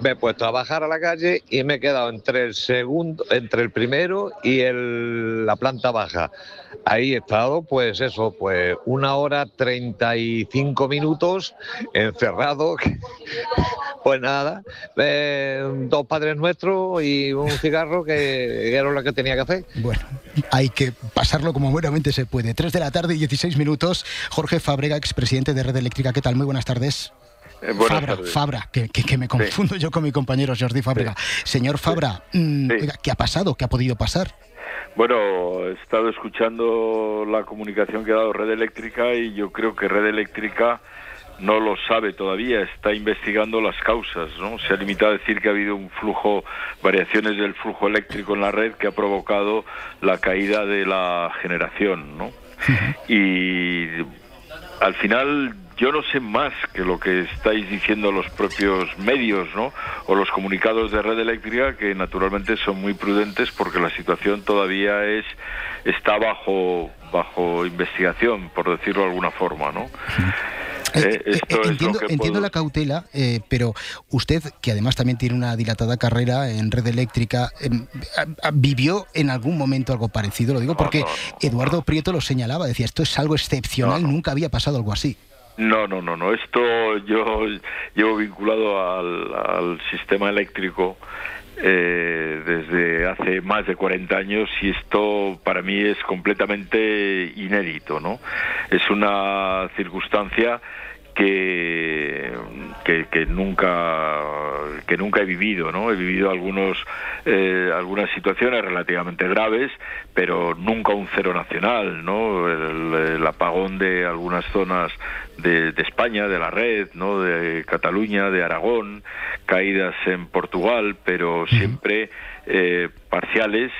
me he puesto a bajar a la calle y me he quedado entre el segundo, entre el primero y el, la planta baja. Ahí he estado, pues eso, pues una hora 35 minutos encerrado. Pues nada, eh, dos padres nuestros y un cigarro que era lo que tenía que hacer. Bueno, hay que pasarlo como buenamente se puede. Tres de la tarde y 16 minutos. Jorge Fabrega, expresidente de Red Eléctrica. ¿Qué tal? Muy buenas tardes. Eh, Fabra, Fabra que, me confundo yo con mi compañero Jordi Fábrega. Señor Fabra, mm, ¿qué ha pasado? ¿Qué ha podido pasar? Bueno, he estado escuchando la comunicación que ha dado Red Eléctrica y yo creo que Red Eléctrica no lo sabe todavía, está investigando las causas, ¿no? Se ha limitado a decir que ha habido un flujo, variaciones del flujo eléctrico en la red que ha provocado la caída de la generación, ¿no? Y al final yo no sé más que lo que estáis diciendo los propios medios, ¿no? O los comunicados de red eléctrica, que naturalmente son muy prudentes porque la situación todavía es está bajo bajo investigación, por decirlo de alguna forma, ¿no? Eh, eh, entiendo, la cautela, eh, pero usted, que además también tiene una dilatada carrera en red eléctrica, em, ¿vivió en algún momento algo parecido? Lo digo porque Eduardo Prieto lo señalaba, decía, esto es algo excepcional, nunca había pasado algo así. No, no, no, no. Esto yo llevo vinculado al, sistema eléctrico eh, desde hace más de 40 años y esto para mí es completamente inédito, ¿no? Es una circunstancia que, que, nunca que nunca he vivido no he vivido algunos eh, algunas situaciones relativamente graves pero nunca un cero nacional no el, apagón de algunas zonas de, España de la red no de Cataluña de Aragón caídas en Portugal pero siempre eh, parciales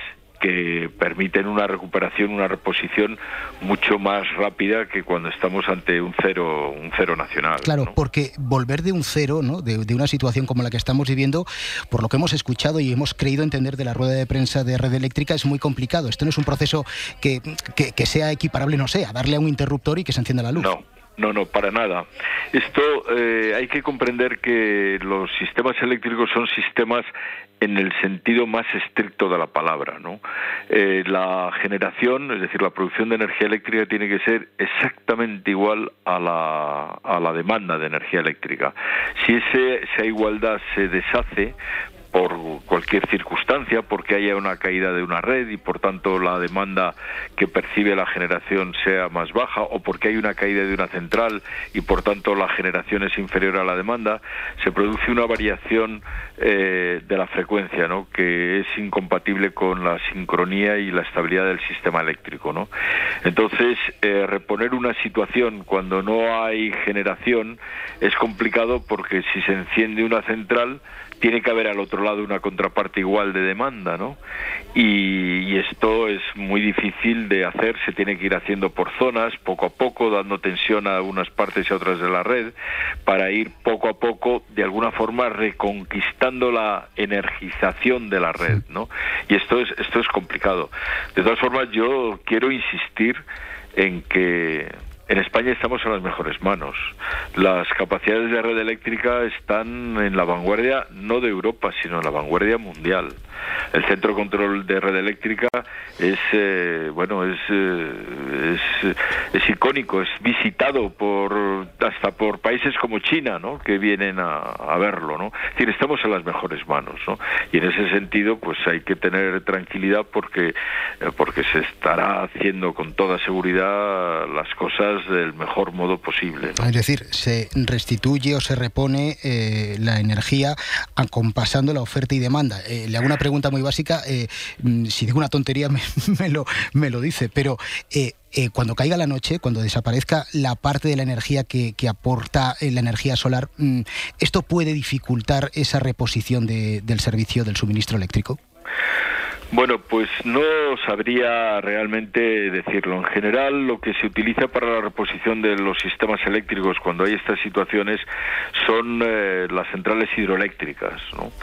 que permiten una recuperación, una reposición mucho más rápida que cuando estamos ante un cero, un cero nacional. Claro, porque volver de un cero, ¿no? De, una situación como la que estamos viviendo, por lo que hemos escuchado y hemos creído entender de la rueda de prensa de Red Eléctrica, es muy complicado. Esto no es un proceso que, que, sea equiparable, no sé, a darle a un interruptor y que se encienda la luz. No. No, no, para nada. Esto eh, hay que comprender que los sistemas eléctricos son sistemas en el sentido más estricto de la palabra. ¿no? Eh, la generación, es decir, la producción de energía eléctrica tiene que ser exactamente igual a la, a la demanda de energía eléctrica. Si ese, esa igualdad se deshace, por cualquier circunstancia, porque haya una caída de una red y por tanto la demanda que percibe la generación sea más baja, o porque hay una caída de una central y por tanto la generación es inferior a la demanda, se produce una variación eh, de la frecuencia, ¿no? que es incompatible con la sincronía y la estabilidad del sistema eléctrico. ¿no? Entonces, eh, reponer una situación cuando no hay generación es complicado porque si se enciende una central, tiene que haber al otro lado una contraparte igual de demanda, ¿no? Y, esto es muy difícil de hacer, se tiene que ir haciendo por zonas, poco a poco, dando tensión a unas partes y a otras de la red, para ir poco a poco, de alguna forma, reconquistando la energización de la red, ¿no? Y esto es, esto es complicado. De todas formas, yo quiero insistir en que en España estamos en las mejores manos. Las capacidades de red eléctrica están en la vanguardia no de Europa, sino en la vanguardia mundial. El Centro Control de Red Eléctrica es eh, bueno es, eh, es, es icónico, es visitado por hasta por países como China, ¿no? Que vienen a, a verlo, ¿no? Es estamos en las mejores manos, ¿no? Y en ese sentido, pues hay que tener tranquilidad porque eh, porque se estará haciendo con toda seguridad las cosas del mejor modo posible. Es decir, se restituye o se repone la energía acompasando la oferta y demanda. le hago una pregunta muy básica. Mm, si digo una tontería, me, lo, me lo dice, pero eh, eh, cuando caiga la noche, cuando desaparezca la parte de la energía que, aporta eh, la energía solar, mm, ¿esto puede dificultar esa reposición del servicio del suministro eléctrico? Bueno, pues no sabría realmente decirlo. En general, lo que se utiliza para la reposición de los sistemas eléctricos cuando hay estas situaciones son eh, las centrales hidroeléctricas, ¿no?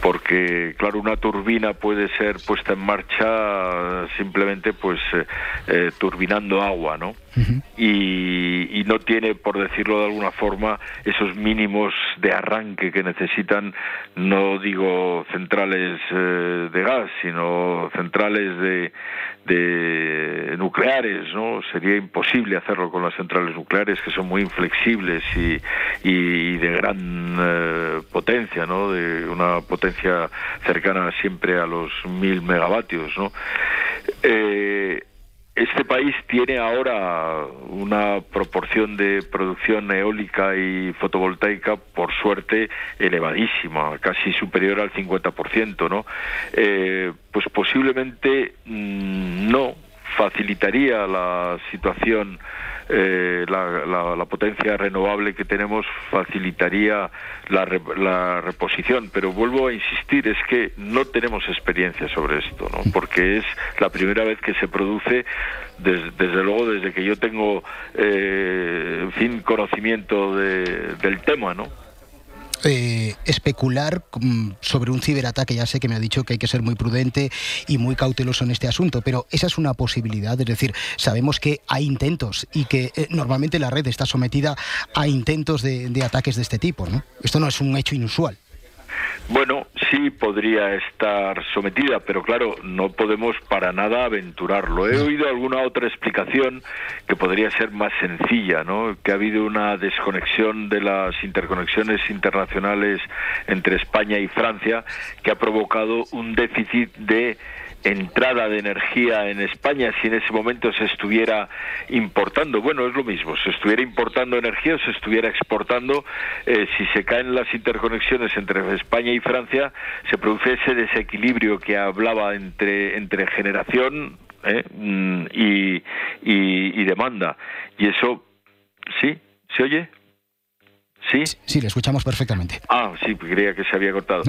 Porque, claro, una turbina puede ser puesta en marcha simplemente, pues, eh, eh, turbinando agua, ¿no? Y, no tiene, por decirlo de alguna forma, esos mínimos de arranque que necesitan, no digo centrales de gas, sino centrales de, de nucleares, ¿no? Sería imposible hacerlo con las centrales nucleares que son muy inflexibles y, y de gran eh, potencia, ¿no? De una potencia cercana siempre a los mil megavatios, ¿no? Eh, este país tiene ahora una proporción de producción eólica y fotovoltaica, por suerte, elevadísima, casi superior al 50%, ¿no? Eh, pues posiblemente mm, no facilitaría la situación eh, la, potencia renovable que tenemos facilitaría la, la, reposición. Pero vuelvo a insistir, es que no tenemos experiencia sobre esto, ¿no? porque es la primera vez que se produce, desde luego desde que yo tengo, eh, en fin, conocimiento del tema, ¿no? Eh, especular mm, sobre un ciberataque. Ya sé que me ha dicho que hay que ser muy prudente y muy cauteloso en este asunto, pero esa es una posibilidad. Es decir, sabemos que hay intentos y que eh, normalmente la red está sometida a intentos de, de ataques de este tipo. ¿no? Esto no es un hecho inusual. Bueno, sí podría estar sometida, pero claro, no podemos para nada aventurarlo. He oído alguna otra explicación que podría ser más sencilla, ¿no? Que ha habido una desconexión de las interconexiones internacionales entre España y Francia que ha provocado un déficit de entrada de energía en España si en ese momento se estuviera importando. Bueno, es lo mismo, se estuviera importando energía o se estuviera exportando, eh, si se caen las interconexiones entre España y Francia, se produce ese desequilibrio que hablaba entre, entre generación eh, mm, y, y demanda. Y eso, ¿sí? ¿Se oye? ¿Sí? Sí, le escuchamos perfectamente. Ah, sí, creía que se había cortado.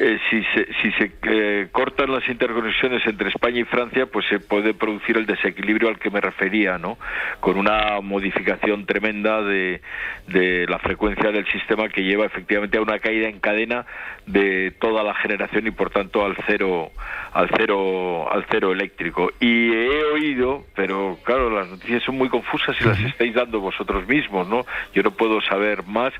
Eh, si se, si se eh, cortan las interconexiones entre España y Francia, pues se puede producir el desequilibrio al que me refería, ¿no? Con una modificación tremenda de, de la frecuencia del sistema que lleva efectivamente a una caída en cadena de toda la generación y por tanto al cero al cero al cero eléctrico y he oído pero claro las noticias son muy confusas y las estáis dando vosotros mismos no yo no puedo saber más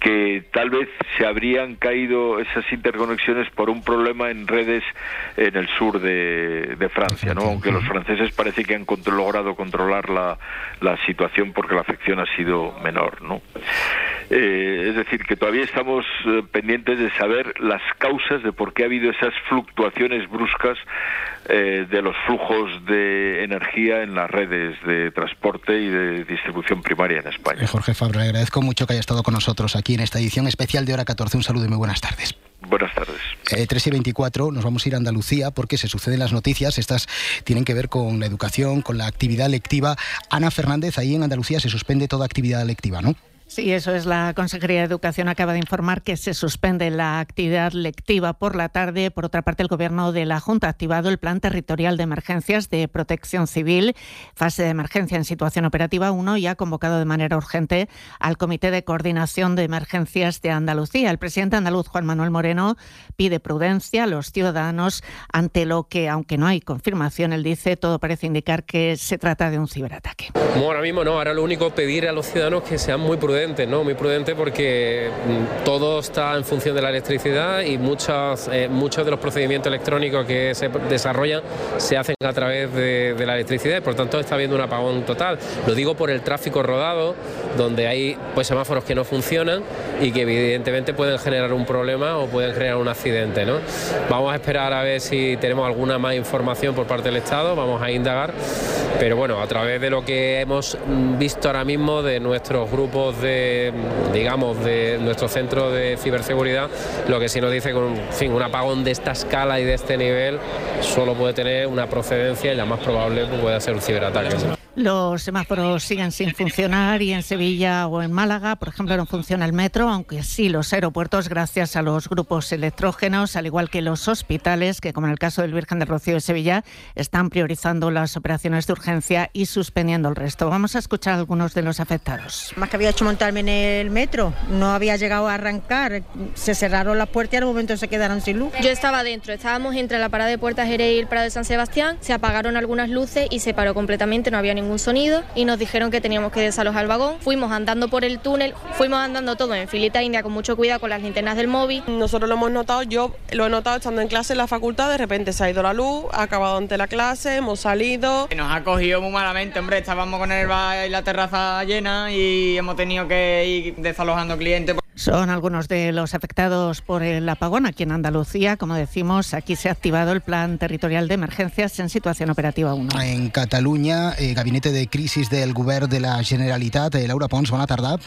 que tal vez se habrían caído esas interconexiones por un problema en redes en el sur de, Francia no aunque los franceses parece que han logrado controlar la, la situación porque la afección ha sido menor no Eh, es decir, que todavía estamos eh, pendientes de saber las causas de por qué ha habido esas fluctuaciones bruscas eh, de los flujos de energía en las redes de transporte y de distribución primaria en España. Jorge Fabra, le agradezco mucho que haya estado con nosotros aquí en esta edición especial de Hora 14. Un saludo y muy buenas tardes. Buenas tardes. Eh, 3 y 24 nos vamos a ir a Andalucía porque se suceden las noticias. Estas tienen que ver con la educación, con la actividad lectiva. Ana Fernández, ahí en Andalucía se suspende toda actividad lectiva, ¿no? Sí, eso es. La Consejería de Educación acaba de informar que se suspende la actividad lectiva por la tarde. Por otra parte, el Gobierno de la Junta ha activado el Plan Territorial de Emergencias de Protección Civil, fase de emergencia en situación operativa 1, y ha convocado de manera urgente al Comité de Coordinación de Emergencias de Andalucía. El presidente andaluz, Juan Manuel Moreno, pide prudencia a los ciudadanos ante lo que, aunque no hay confirmación, él dice, todo parece indicar que se trata de un ciberataque. Ahora mismo no. Ahora lo único pedir a los ciudadanos que sean muy prudentes Muy prudente porque mm, todo está en función de la electricidad y muchos, eh, muchos de los procedimientos electrónicos que se desarrollan se hacen a través de, la electricidad por tanto está habiendo un apagón total. Lo digo por el tráfico rodado, donde hay pues, semáforos que no funcionan y que evidentemente pueden generar un problema o pueden generar un accidente. ¿no? Vamos a esperar a ver si tenemos alguna más información por parte del Estado, vamos a indagar, pero bueno, a través de lo que hemos mm, visto ahora mismo de nuestros grupos de digamos, de nuestro centro de ciberseguridad, lo que sí nos dice que un, fin, un apagón de esta escala y de este nivel solo puede tener una procedencia y la más probable puede ser un ciberataque. Los semáforos siguen sin funcionar y en Sevilla o en Málaga, por ejemplo, no funciona el metro, aunque sí los aeropuertos gracias a los grupos electrógenos, al igual que los hospitales, que como en el caso del Virgen del Rocío de Sevilla, están priorizando las operaciones de urgencia y suspendiendo el resto. Vamos a escuchar a algunos de los afectados. Más que había hecho montarme en el metro, no había llegado a arrancar, se cerraron las puertas y al momento se quedaron sin luz. Yo estaba dentro, estábamos entre la parada de Puertas Jerez y el Prado de San Sebastián, se apagaron algunas luces y se paró completamente, no había ningún ningún sonido y nos dijeron que teníamos que desalojar el vagón. Fuimos andando por el túnel, fuimos andando todo en filita india con mucho cuidado con las linternas del móvil. Nosotros lo hemos notado, yo lo he notado estando en clase en la facultad, de repente se ha ido la luz, ha acabado ante la clase, hemos salido. Nos ha cogido muy malamente, hombre, estábamos con el bar y la terraza llena y hemos tenido que ir desalojando clientes. Son algunos de los afectados por el apagón aquí en Andalucía. Como decimos, aquí se ha activado el Plan Territorial de Emergencias en situación operativa 1. En Cataluña, eh, Gabinete de Crisis del Govern de la Generalitat. Eh, Laura Pons, buena tarde.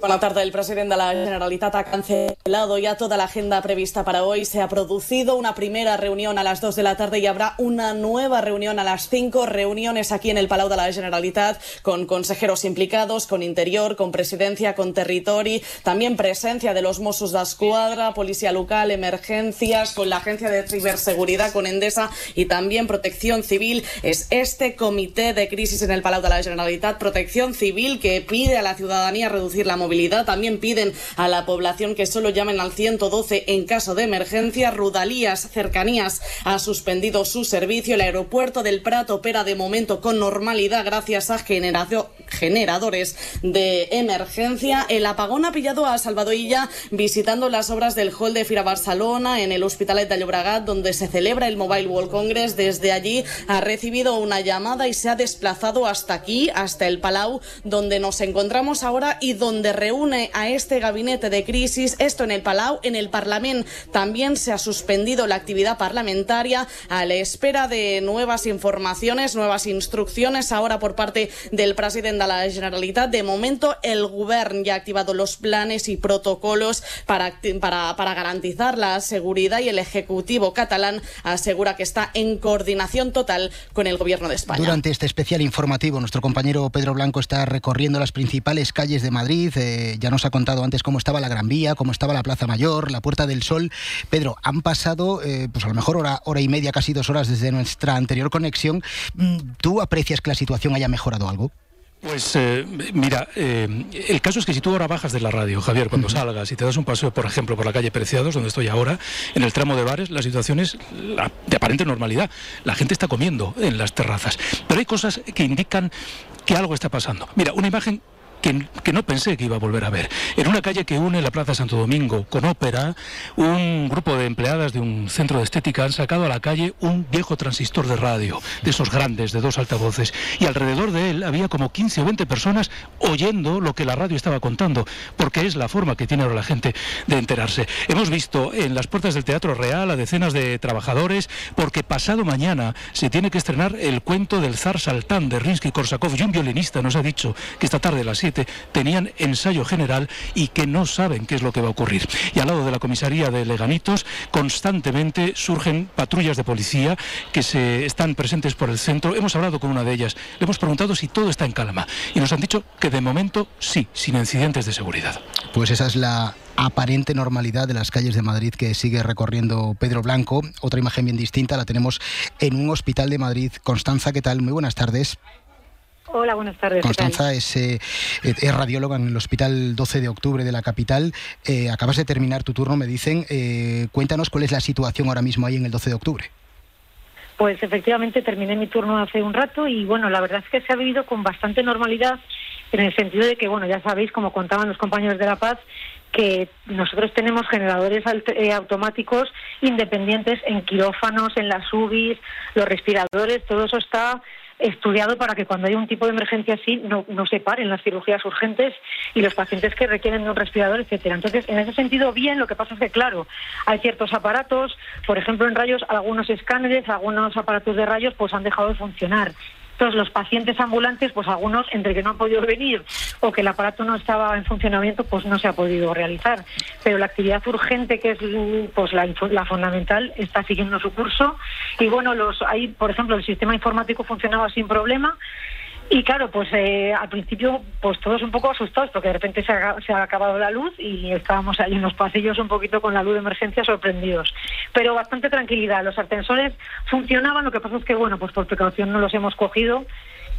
Buenas tardes. El presidente de la Generalitat ha cancelado ya toda la agenda prevista para hoy. Se ha producido una primera reunión a las 2 de la tarde y habrá una nueva reunión a las 5. Reuniones aquí en el Palau de la Generalitat con consejeros implicados, con Interior, con Presidencia, con Territori. También presencia de los Mossos de Escuadra, Policía Local, Emergencias, con la Agencia de Ciberseguridad, con Endesa y también Protección Civil. Es este comité de crisis en el Palau de la Generalitat, Protección Civil, que pide a la ciudadanía reducir la movilidad. También piden a la población que solo llamen al 112 en caso de emergencia. Rudalías, cercanías, ha suspendido su servicio. El aeropuerto del Prat opera de momento con normalidad gracias a generadores de emergencia. El apagón ha pillado a Salvadorilla visitando las obras del Hall de Fira Barcelona en el Hospitalet de Llobregat, donde se celebra el Mobile World Congress. Desde allí ha recibido una llamada y se ha desplazado hasta aquí, hasta el Palau, donde nos encontramos ahora y donde reúne a este gabinete de crisis. Esto en el Palau, en el Parlamento también se ha suspendido la actividad parlamentaria a la espera de nuevas informaciones, nuevas instrucciones ahora por parte del presidente de la Generalitat. De momento, el Govern ya ha activado los planes y protocolos para, para, para garantizar la seguridad y el Ejecutivo catalán asegura que está en coordinación total con el Gobierno de España. Durante este especial informativo, nuestro compañero Pedro Blanco está recorriendo las principales calles de Madrid Madrid. Eh, ya nos ha contado antes cómo estaba la Gran Vía, cómo estaba la Plaza Mayor, la Puerta del Sol. Pedro, han pasado, eh, pues a lo mejor hora, hora y media, casi dos horas desde nuestra anterior conexión. Mm, ¿Tú aprecias que la situación haya mejorado algo? Pues eh, mira, el caso es que si tú ahora bajas de la radio, Javier, cuando salgas y te das un paseo, por ejemplo, por la calle Preciados, donde estoy ahora, en el tramo de bares, la situación es de aparente normalidad. La gente está comiendo en las terrazas. Pero hay cosas que indican que algo está pasando. Mira, una imagen que, no pensé que iba a volver a ver. En una calle que une la Plaza Santo Domingo con Ópera, un grupo de empleadas de un centro de estética han sacado a la calle un viejo transistor de radio, de esos grandes, de dos altavoces, y alrededor de él había como 15 o 20 personas oyendo lo que la radio estaba contando, porque es la forma que tiene ahora la gente de enterarse. Hemos visto en las puertas del Teatro Real a decenas de trabajadores, porque pasado mañana se tiene que estrenar el cuento del zar Saltán de Rinsky-Korsakov, y un violinista nos ha dicho que esta tarde a las 7 tenían ensayo general y que no saben qué es lo que va a ocurrir. Y al lado de la comisaría de Leganitos constantemente surgen patrullas de policía que se están presentes por el centro. Hemos hablado con una de ellas, le hemos preguntado si todo está en calma y nos han dicho que de momento sí, sin incidentes de seguridad. Pues esa es la aparente normalidad de las calles de Madrid que sigue recorriendo Pedro Blanco. Otra imagen bien distinta la tenemos en un hospital de Madrid. Constanza, ¿qué tal? Muy buenas tardes. Hola, buenas tardes. Constanza es, eh, es, radióloga en el Hospital 12 de Octubre de la capital. Eh, acabas de terminar tu turno, me dicen. Eh, cuéntanos cuál es la situación ahora mismo ahí en el 12 de octubre. Pues efectivamente terminé mi turno hace un rato y bueno, la verdad es que se ha vivido con bastante normalidad en el sentido de que, bueno, ya sabéis, como contaban los compañeros de La Paz, que nosotros tenemos generadores automáticos independientes en quirófanos, en las UBIs, los respiradores, todo eso está estudiado para que cuando hay un tipo de emergencia así no, no se paren las cirugías urgentes y los pacientes que requieren un respirador, etcétera. Entonces, en ese sentido, bien, lo que pasa es que, claro, hay ciertos aparatos, por ejemplo, en rayos, algunos escáneres, algunos aparatos de rayos, pues han dejado de funcionar. Entonces, los pacientes ambulantes, pues algunos, entre que no han podido venir o que el aparato no estaba en funcionamiento, pues no se ha podido realizar. Pero la actividad urgente, que es pues la, la fundamental, está siguiendo su curso. Y bueno, los hay, por ejemplo, el sistema informático funcionaba sin problema y claro, pues eh, al principio, pues todos un poco asustados porque de repente se ha, acabado la luz y estábamos ahí en los pasillos un poquito con la luz de emergencia sorprendidos. Pero bastante tranquilidad. Los ascensores funcionaban, lo que pasa es que, bueno, pues por precaución no los hemos cogido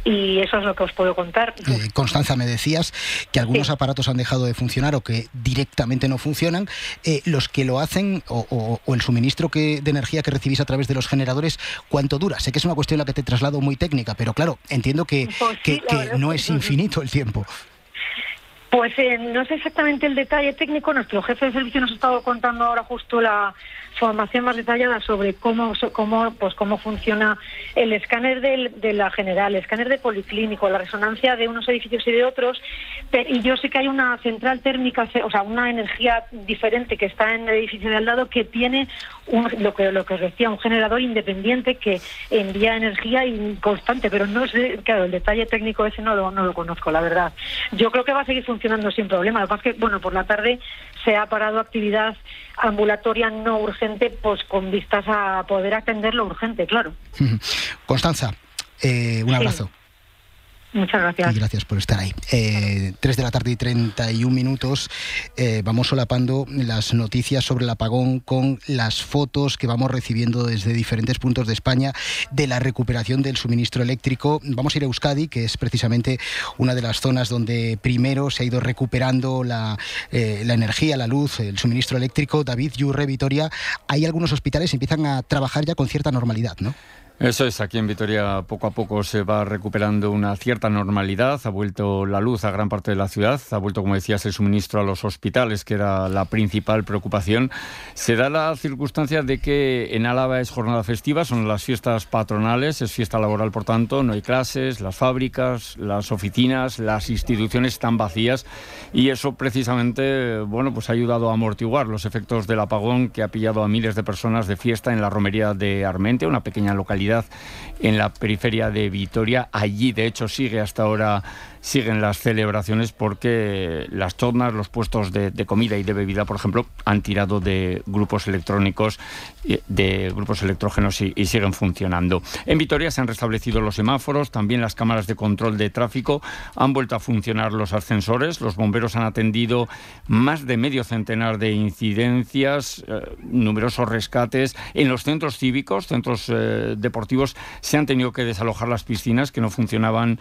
y eso es lo que os puedo contar. Eh, Constanza, me decías que algunos aparatos han dejado de funcionar o que directamente no funcionan. Eh, los que lo hacen o, el suministro que, de energía que recibís a través de los generadores, ¿cuánto dura? Sé que es una cuestión la que te traslado muy técnica, pero claro, entiendo que, pues que, no es infinito el tiempo. Pues eh, no sé exactamente el detalle técnico. Nuestro jefe de servicio nos ha estado contando ahora justo la formación más detallada sobre cómo cómo pues cómo funciona el escáner de la general, el escáner de policlínico, la resonancia de unos edificios y de otros. Y yo sé que hay una central térmica, o sea, una energía diferente que está en el edificio de al lado que tiene un, lo que lo que os decía, un generador independiente que envía energía constante, pero no sé, claro, el detalle técnico ese no lo, no lo conozco, la verdad. Yo creo que va a seguir funcionando sin problema. Lo que pasa es que, bueno, por la tarde se ha parado actividad ambulatoria no urgente, pues con vistas a poder atender lo urgente, claro. Constanza, eh, un abrazo. Muchas gracias. Y gracias por estar ahí. Eh, 3 de la tarde y 31 minutos. Eh, vamos solapando las noticias sobre el apagón con las fotos que vamos recibiendo desde diferentes puntos de España de la recuperación del suministro eléctrico. Vamos a ir a Euskadi, que es precisamente una de las zonas donde primero se ha ido recuperando la, eh, la energía, la luz, el suministro eléctrico. David, Yurre, Vitoria, hay algunos hospitales que empiezan a trabajar ya con cierta normalidad, ¿no? Eso es, aquí en Vitoria poco a poco se va recuperando una cierta normalidad, ha vuelto la luz a gran parte de la ciudad, ha vuelto, como decías, el suministro a los hospitales, que era la principal preocupación. Se da la circunstancia de que en Álava es jornada festiva, son las fiestas patronales, es fiesta laboral, por tanto, no hay clases, las fábricas, las oficinas, las instituciones están vacías y eso precisamente, bueno, pues ha ayudado a amortiguar los efectos del apagón que ha pillado a miles de personas de fiesta en la romería de Armente, una pequeña localidad en la periferia de Vitoria. Allí, de hecho, sigue hasta ahora siguen las celebraciones porque las tornas, los puestos de, comida y de bebida, por ejemplo, han tirado de grupos electrónicos, eh, de grupos electrógenos y, siguen funcionando. En Vitoria se han restablecido los semáforos, también las cámaras de control de tráfico, han vuelto a funcionar los ascensores, los bomberos han atendido más de medio centenar de incidencias, eh, numerosos rescates en los centros cívicos, centros eh, deportivos se han tenido que desalojar las piscinas que no funcionaban,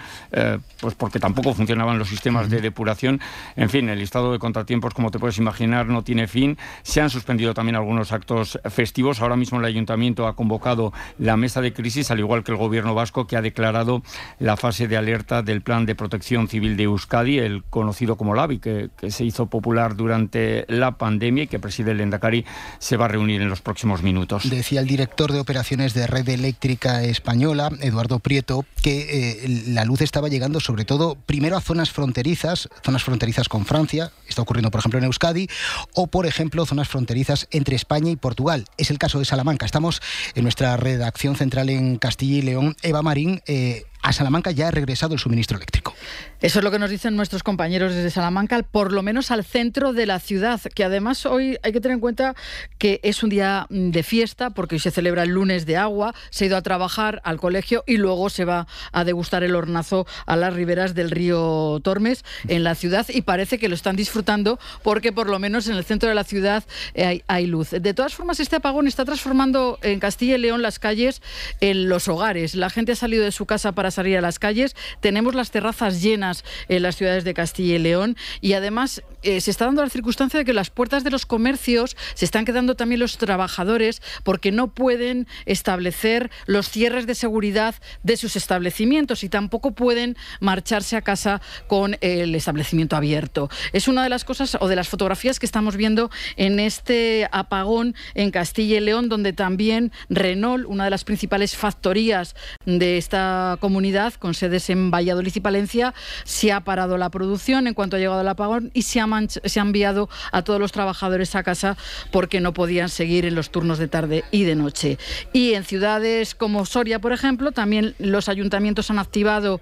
pues porque tampoco funcionaban los sistemas de depuración. En fin, el listado de contratiempos, como te puedes imaginar, no tiene fin. Se han suspendido también algunos actos festivos. Ahora mismo el ayuntamiento ha convocado la mesa de crisis, al igual que el gobierno vasco, que ha declarado la fase de alerta del plan de protección civil de Euskadi, el conocido como LAVI, que, que se hizo popular durante la pandemia y que preside el Endacari, se va a reunir en los próximos minutos. Decía el director de operaciones de Red Eléctrica Española, Eduardo Prieto, que eh, la luz estaba llegando sobre todo primero a zonas fronterizas, zonas fronterizas con Francia, está ocurriendo por ejemplo en Euskadi, o por ejemplo zonas fronterizas entre España y Portugal. Es el caso de Salamanca. Estamos en nuestra redacción central en Castilla y León. Eva Marín, eh, a Salamanca ya ha regresado el suministro eléctrico. Eso es lo que nos dicen nuestros compañeros desde Salamanca, por lo menos al centro de la ciudad, que además hoy hay que tener en cuenta que es un día mm, de fiesta, porque hoy se celebra el lunes de agua, se ha ido a trabajar al colegio y luego se va a degustar el hornazo a las riberas del río Tormes en la ciudad y parece que lo están disfrutando porque por lo menos en el centro de la ciudad hay, hay luz. De todas formas, este apagón está transformando en Castilla y León las calles en los hogares. La gente ha salido de su casa para salir a las calles, tenemos las terrazas llenas en las ciudades de Castilla y León y además eh, se está dando la circunstancia de que las puertas de los comercios se están quedando también los trabajadores porque no pueden establecer los cierres de seguridad de sus establecimientos y tampoco pueden marcharse a casa con el establecimiento abierto. Es una de las cosas o de las fotografías que estamos viendo en este apagón en Castilla y León, donde también Renault, una de las principales factorías de esta comunidad, con sedes en Valladolid y Palencia, se ha parado la producción en cuanto ha llegado el apagón y se ha, se ha enviado a todos los trabajadores a casa porque no podían seguir en los turnos de tarde y de noche. Y en ciudades como Soria, por ejemplo, también los ayuntamientos han activado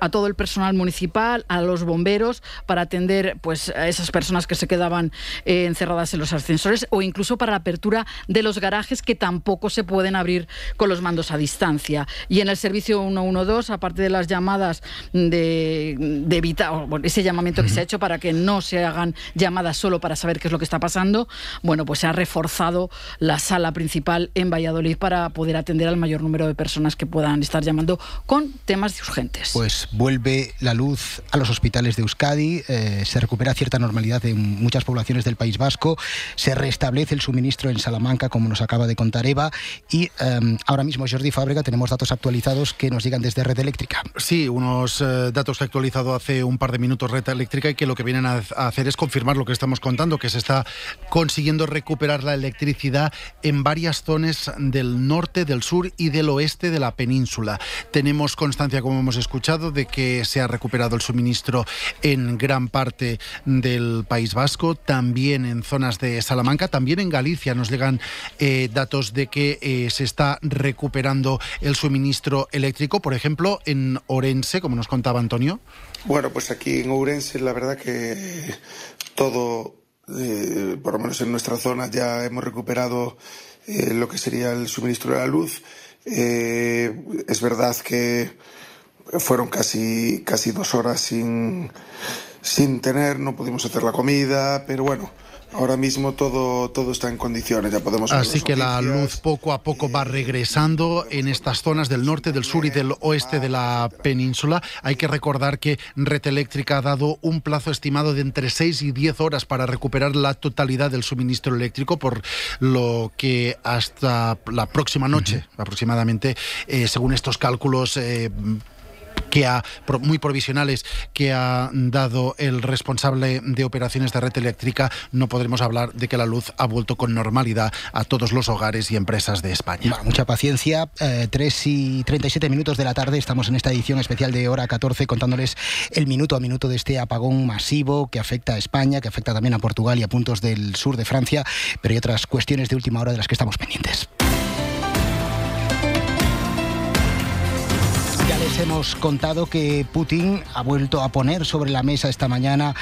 a todo el personal municipal, a los bomberos, para atender pues, a esas personas que se quedaban eh, encerradas en los ascensores o incluso para la apertura de los garajes que tampoco se pueden abrir con los mandos a distancia. Y en el servicio 112, aparte de las llamadas de, evitar, ese llamamiento que se ha hecho para que no se hagan llamadas solo para saber qué es lo que está pasando, bueno, pues se ha reforzado la sala principal en Valladolid para poder atender al mayor número de personas que puedan estar llamando con temas urgentes. Pues vuelve la luz a los hospitales de Euskadi, eh, se recupera cierta normalidad en muchas poblaciones del País Vasco, se restablece el suministro en Salamanca, como nos acaba de contar Eva, y em, ahora mismo, Jordi Fábrega, tenemos datos actualizados que nos desde Red Eléctrica. Sí, unos eh, datos que ha actualizado hace un par de minutos Red Eléctrica y que lo que vienen a, hacer es confirmar lo que estamos contando, que se está consiguiendo recuperar la electricidad en varias zonas del norte, del sur y del oeste de la península. Tenemos constancia, como hemos escuchado, de que se ha recuperado el suministro en gran parte del País Vasco, también en zonas de Salamanca, también en Galicia nos llegan eh, datos de que eh, se está recuperando el suministro eléctrico, por ejemplo, en Orense, como nos contaba Antonio. Bueno, pues aquí en Ourense la verdad que todo, eh, por lo menos en nuestra zona, ya hemos recuperado eh, lo que sería el suministro de la luz. Eh, es verdad que fueron casi, casi dos horas sin, sin tener, no pudimos hacer la comida, pero bueno, Ahora mismo todo, todo está en condiciones, ya podemos Así que la luz poco a poco va regresando en estas zonas del norte, del sur y del oeste de la península. Hay que recordar que Red Eléctrica ha dado un plazo estimado de entre 6 y 10 horas para recuperar la totalidad del suministro eléctrico, por lo que hasta la próxima noche, aproximadamente, eh, según estos cálculos, eh, que ha, muy provisionales que ha dado el responsable de operaciones de red eléctrica, no podremos hablar de que la luz ha vuelto con normalidad a todos los hogares y empresas de España. mucha paciencia. 3 eh, y 37 minutos de la tarde estamos en esta edición especial de hora 14 contándoles el minuto a minuto de este apagón masivo que afecta a España, que afecta también a Portugal y a puntos del sur de Francia, pero hay otras cuestiones de última hora de las que estamos pendientes. Les hemos contado que Putin ha vuelto a poner sobre la mesa esta mañana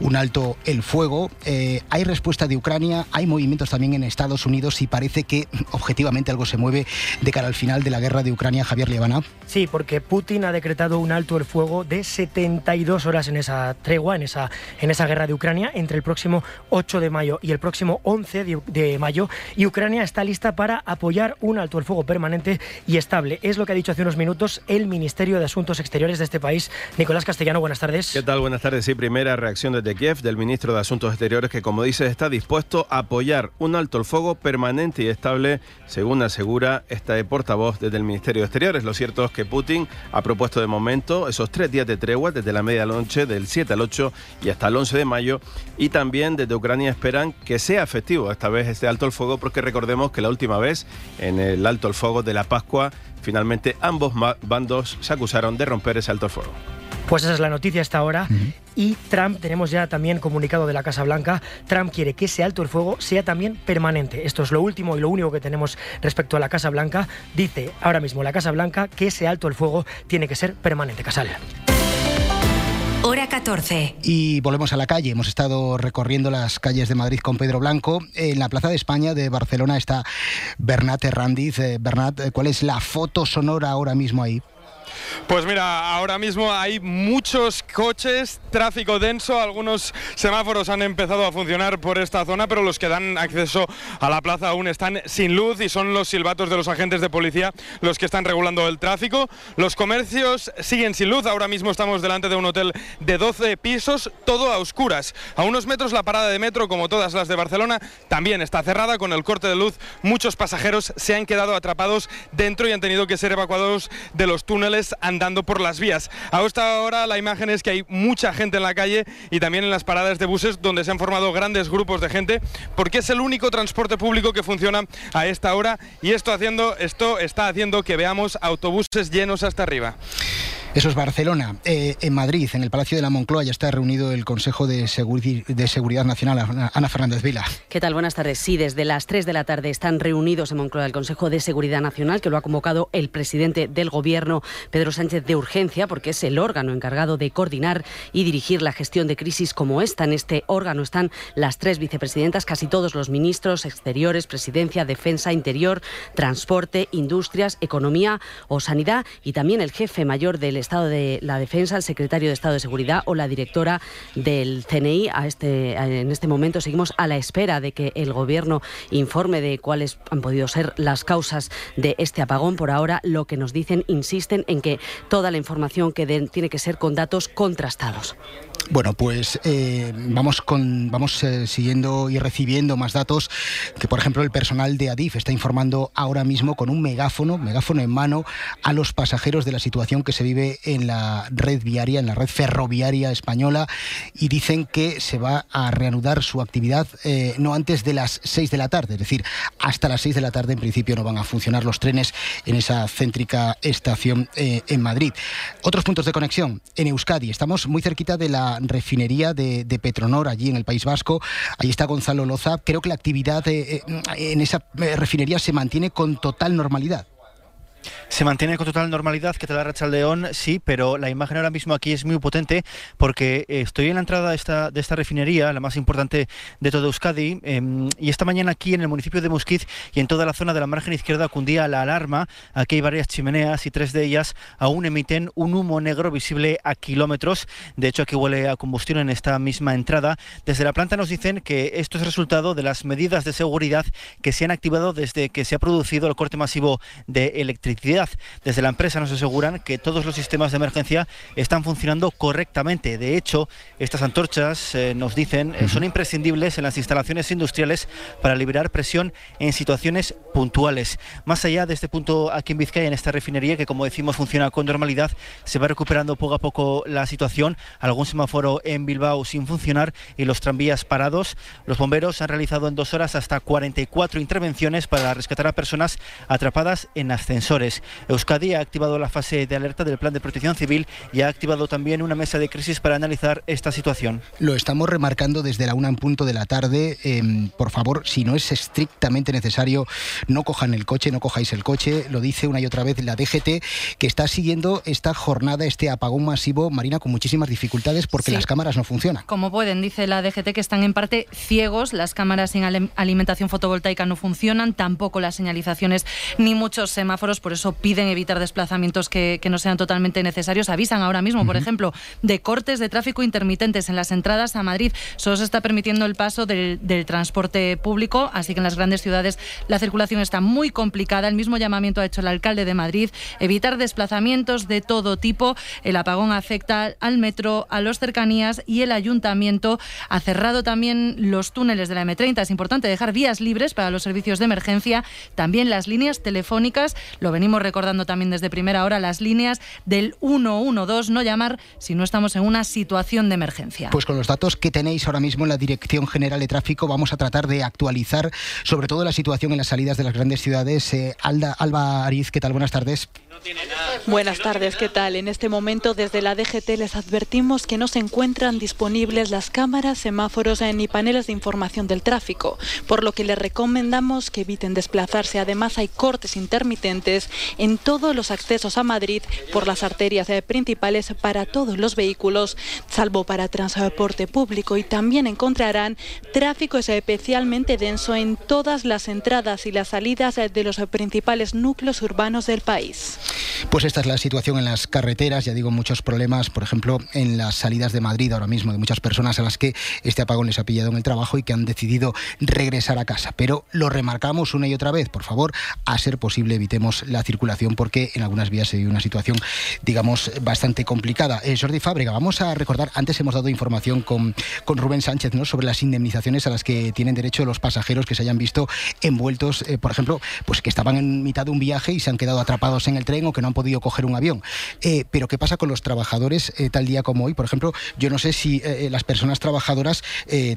un alto el fuego. Eh, hay respuesta de Ucrania, hay movimientos también en Estados Unidos y parece que objetivamente algo se mueve de cara al final de la guerra de Ucrania. Javier Liebana. Sí, porque Putin ha decretado un alto el fuego de 72 horas en esa tregua, en esa, en esa guerra de Ucrania, entre el próximo 8 de mayo y el próximo 11 de, de mayo. Y Ucrania está lista para apoyar un alto el fuego permanente y estable. Es lo que ha dicho hace unos minutos el Ministerio de Asuntos Exteriores de este país. Nicolás Castellano, buenas tardes. ¿Qué tal? Buenas tardes. Sí, primera reacción desde Kiev del ministro de Asuntos Exteriores que, como dice, está dispuesto a apoyar un alto el fuego permanente y estable, según asegura esta portavoz desde el Ministerio de Exteriores. Lo cierto es que Putin ha propuesto de momento esos tres días de tregua desde la medianoche del 7 al 8 y hasta el 11 de mayo y también desde Ucrania esperan que sea efectivo esta vez este alto el fuego porque recordemos que la última vez en el alto el fuego de la Pascua Finalmente, ambos bandos se acusaron de romper ese alto fuego. Pues esa es la noticia hasta ahora. Y Trump, tenemos ya también comunicado de la Casa Blanca, Trump quiere que ese alto el fuego sea también permanente. Esto es lo último y lo único que tenemos respecto a la Casa Blanca. Dice ahora mismo la Casa Blanca que ese alto el fuego tiene que ser permanente. Casal. Hora 14. Y volvemos a la calle. Hemos estado recorriendo las calles de Madrid con Pedro Blanco. En la Plaza de España de Barcelona está Bernat Herrandiz. Eh, Bernat, ¿cuál es la foto sonora ahora mismo ahí? Pues mira, ahora mismo hay muchos coches, tráfico denso, algunos semáforos han empezado a funcionar por esta zona, pero los que dan acceso a la plaza aún están sin luz y son los silbatos de los agentes de policía los que están regulando el tráfico. Los comercios siguen sin luz, ahora mismo estamos delante de un hotel de 12 pisos, todo a oscuras. A unos metros la parada de metro, como todas las de Barcelona, también está cerrada con el corte de luz. Muchos pasajeros se han quedado atrapados dentro y han tenido que ser evacuados de los túneles andando por las vías. A esta hora la imagen es que hay mucha gente en la calle y también en las paradas de buses donde se han formado grandes grupos de gente porque es el único transporte público que funciona a esta hora y esto, haciendo, esto está haciendo que veamos autobuses llenos hasta arriba. Eso es Barcelona. Eh, en Madrid, en el Palacio de la Moncloa, ya está reunido el Consejo de, de, Seguridad Nacional. Ana Fernández Vila. ¿Qué tal? Buenas tardes. Sí, desde las 3 de la tarde están reunidos en Moncloa el Consejo de Seguridad Nacional, que lo ha convocado el presidente del Gobierno, Pedro Sánchez, de urgencia, porque es el órgano encargado de coordinar y dirigir la gestión de crisis como esta. En este órgano están las tres vicepresidentas, casi todos los ministros, exteriores, presidencia, defensa, interior, transporte, industrias, economía o sanidad y también el jefe mayor del Estado de la Defensa, el secretario de Estado de Seguridad o la directora del CNI. Este, en este momento seguimos a la espera de que el Gobierno informe de cuáles han podido ser las causas de este apagón. Por ahora, lo que nos dicen, insisten en que toda la información que den tiene que ser con datos contrastados. Bueno, pues eh, vamos, con, vamos eh, siguiendo y recibiendo más datos que, por ejemplo, el personal de Adif está informando ahora mismo con un megáfono, megáfono en mano, a los pasajeros de la situación que se vive en la red viaria, en la red ferroviaria española, y dicen que se va a reanudar su actividad eh, no antes de las 6 de la tarde, es decir, hasta las 6 de la tarde en principio no van a funcionar los trenes en esa céntrica estación en Madrid. Otros puntos de conexión en Euskadi, estamos muy cerquita de la refinería de, Petronor, allí en el País Vasco. Allí está Gonzalo Loza. Creo que la actividad eh, eh, en esa eh, refinería se mantiene con total normalidad. Se mantiene con total normalidad, que te da Racha León, sí, pero la imagen ahora mismo aquí es muy potente porque eh, estoy en la entrada de esta, de esta refinería, la más importante de todo Euskadi, em, y esta mañana aquí en el municipio de Musquiz y en toda la zona de la margen izquierda cundía la alarma. Aquí hay varias chimeneas y tres de ellas aún emiten un humo negro visible a kilómetros. De hecho, aquí huele a combustión en esta misma entrada. Desde la planta nos dicen que esto es resultado de las medidas de seguridad que se han activado desde que se ha producido el corte masivo de electricidad desde la empresa nos aseguran que todos los sistemas de emergencia están funcionando correctamente. De hecho, estas antorchas, eh, nos dicen, eh, son imprescindibles en las instalaciones industriales para liberar presión en situaciones puntuales. Más allá de este punto aquí en Vizcaya, en esta refinería, que como decimos funciona con normalidad, se va recuperando poco a poco la situación. Algún semáforo en Bilbao sin funcionar y los tranvías parados. Los bomberos han realizado en dos horas hasta 44 intervenciones para rescatar a personas atrapadas en ascensores. Euskadi ha activado la fase de alerta del plan de protección civil y ha activado también una mesa de crisis para analizar esta situación. Lo estamos remarcando desde la una en punto de la tarde. Em, por favor, si no es estrictamente necesario, no cojan el coche, no cojáis el coche. Lo dice una y otra vez la DGT, que está siguiendo esta jornada, este apagón masivo, Marina, con muchísimas dificultades porque las cámaras no funcionan. Como pueden, dice la DGT, que están en parte ciegos. Las cámaras sin alimentación fotovoltaica no funcionan, tampoco las señalizaciones ni muchos semáforos. Por eso piden evitar desplazamientos que, no sean totalmente necesarios. Avisan ahora mismo, por ejemplo, de cortes de tráfico intermitentes en las entradas a Madrid. Solo se está permitiendo el paso del, del transporte público, así que en las grandes ciudades la circulación está muy complicada. El mismo llamamiento ha hecho el alcalde de Madrid, evitar desplazamientos de todo tipo. El apagón afecta al metro, a los cercanías y el ayuntamiento ha cerrado también los túneles de la M30. Es importante dejar vías libres para los servicios de emergencia, también las líneas telefónicas, lo venimos recordando también desde primera hora, las líneas del 112, no llamar si no estamos en una situación de emergencia. Pues con los datos que tenéis ahora mismo en la Dirección General de Tráfico vamos a tratar de actualizar sobre todo la situación en las salidas de las grandes ciudades. Eh, Alba Ariz, ¿qué tal? Buenas tardes. Buenas tardes, ¿qué tal? En este momento desde la DGT les advertimos que no se encuentran disponibles las cámaras, semáforos ni paneles de información del tráfico, por lo que les recomendamos que eviten desplazarse. Además hay cortes intermitentes en todos los accesos a Madrid por las arterias eh, principales para todos los vehículos, salvo para transporte público y también encontrarán tráfico especialmente denso en todas las entradas y las salidas eh, de los principales núcleos urbanos del país. Pues esta es la situación en las carreteras, ya digo, muchos problemas, por ejemplo, en las salidas de Madrid ahora mismo, de muchas personas a las que este apagón les ha pillado en el trabajo y que han decidido regresar a casa. Pero lo remarcamos una y otra vez, por favor, a ser posible evitemos la circulación porque en algunas vías se vive una situación, digamos, bastante complicada. Eh, Jordi Fábrega, vamos a recordar, antes hemos dado información con, con Rubén Sánchez ¿no? sobre las indemnizaciones a las que tienen derecho los pasajeros que se hayan visto envueltos, eh, por ejemplo, pues que estaban en mitad de un viaje y se han quedado atrapados en el tren que no han podido coger un avión. Eh, pero ¿qué pasa con los trabajadores eh, tal día como hoy? Por ejemplo, yo no sé si eh, las personas trabajadoras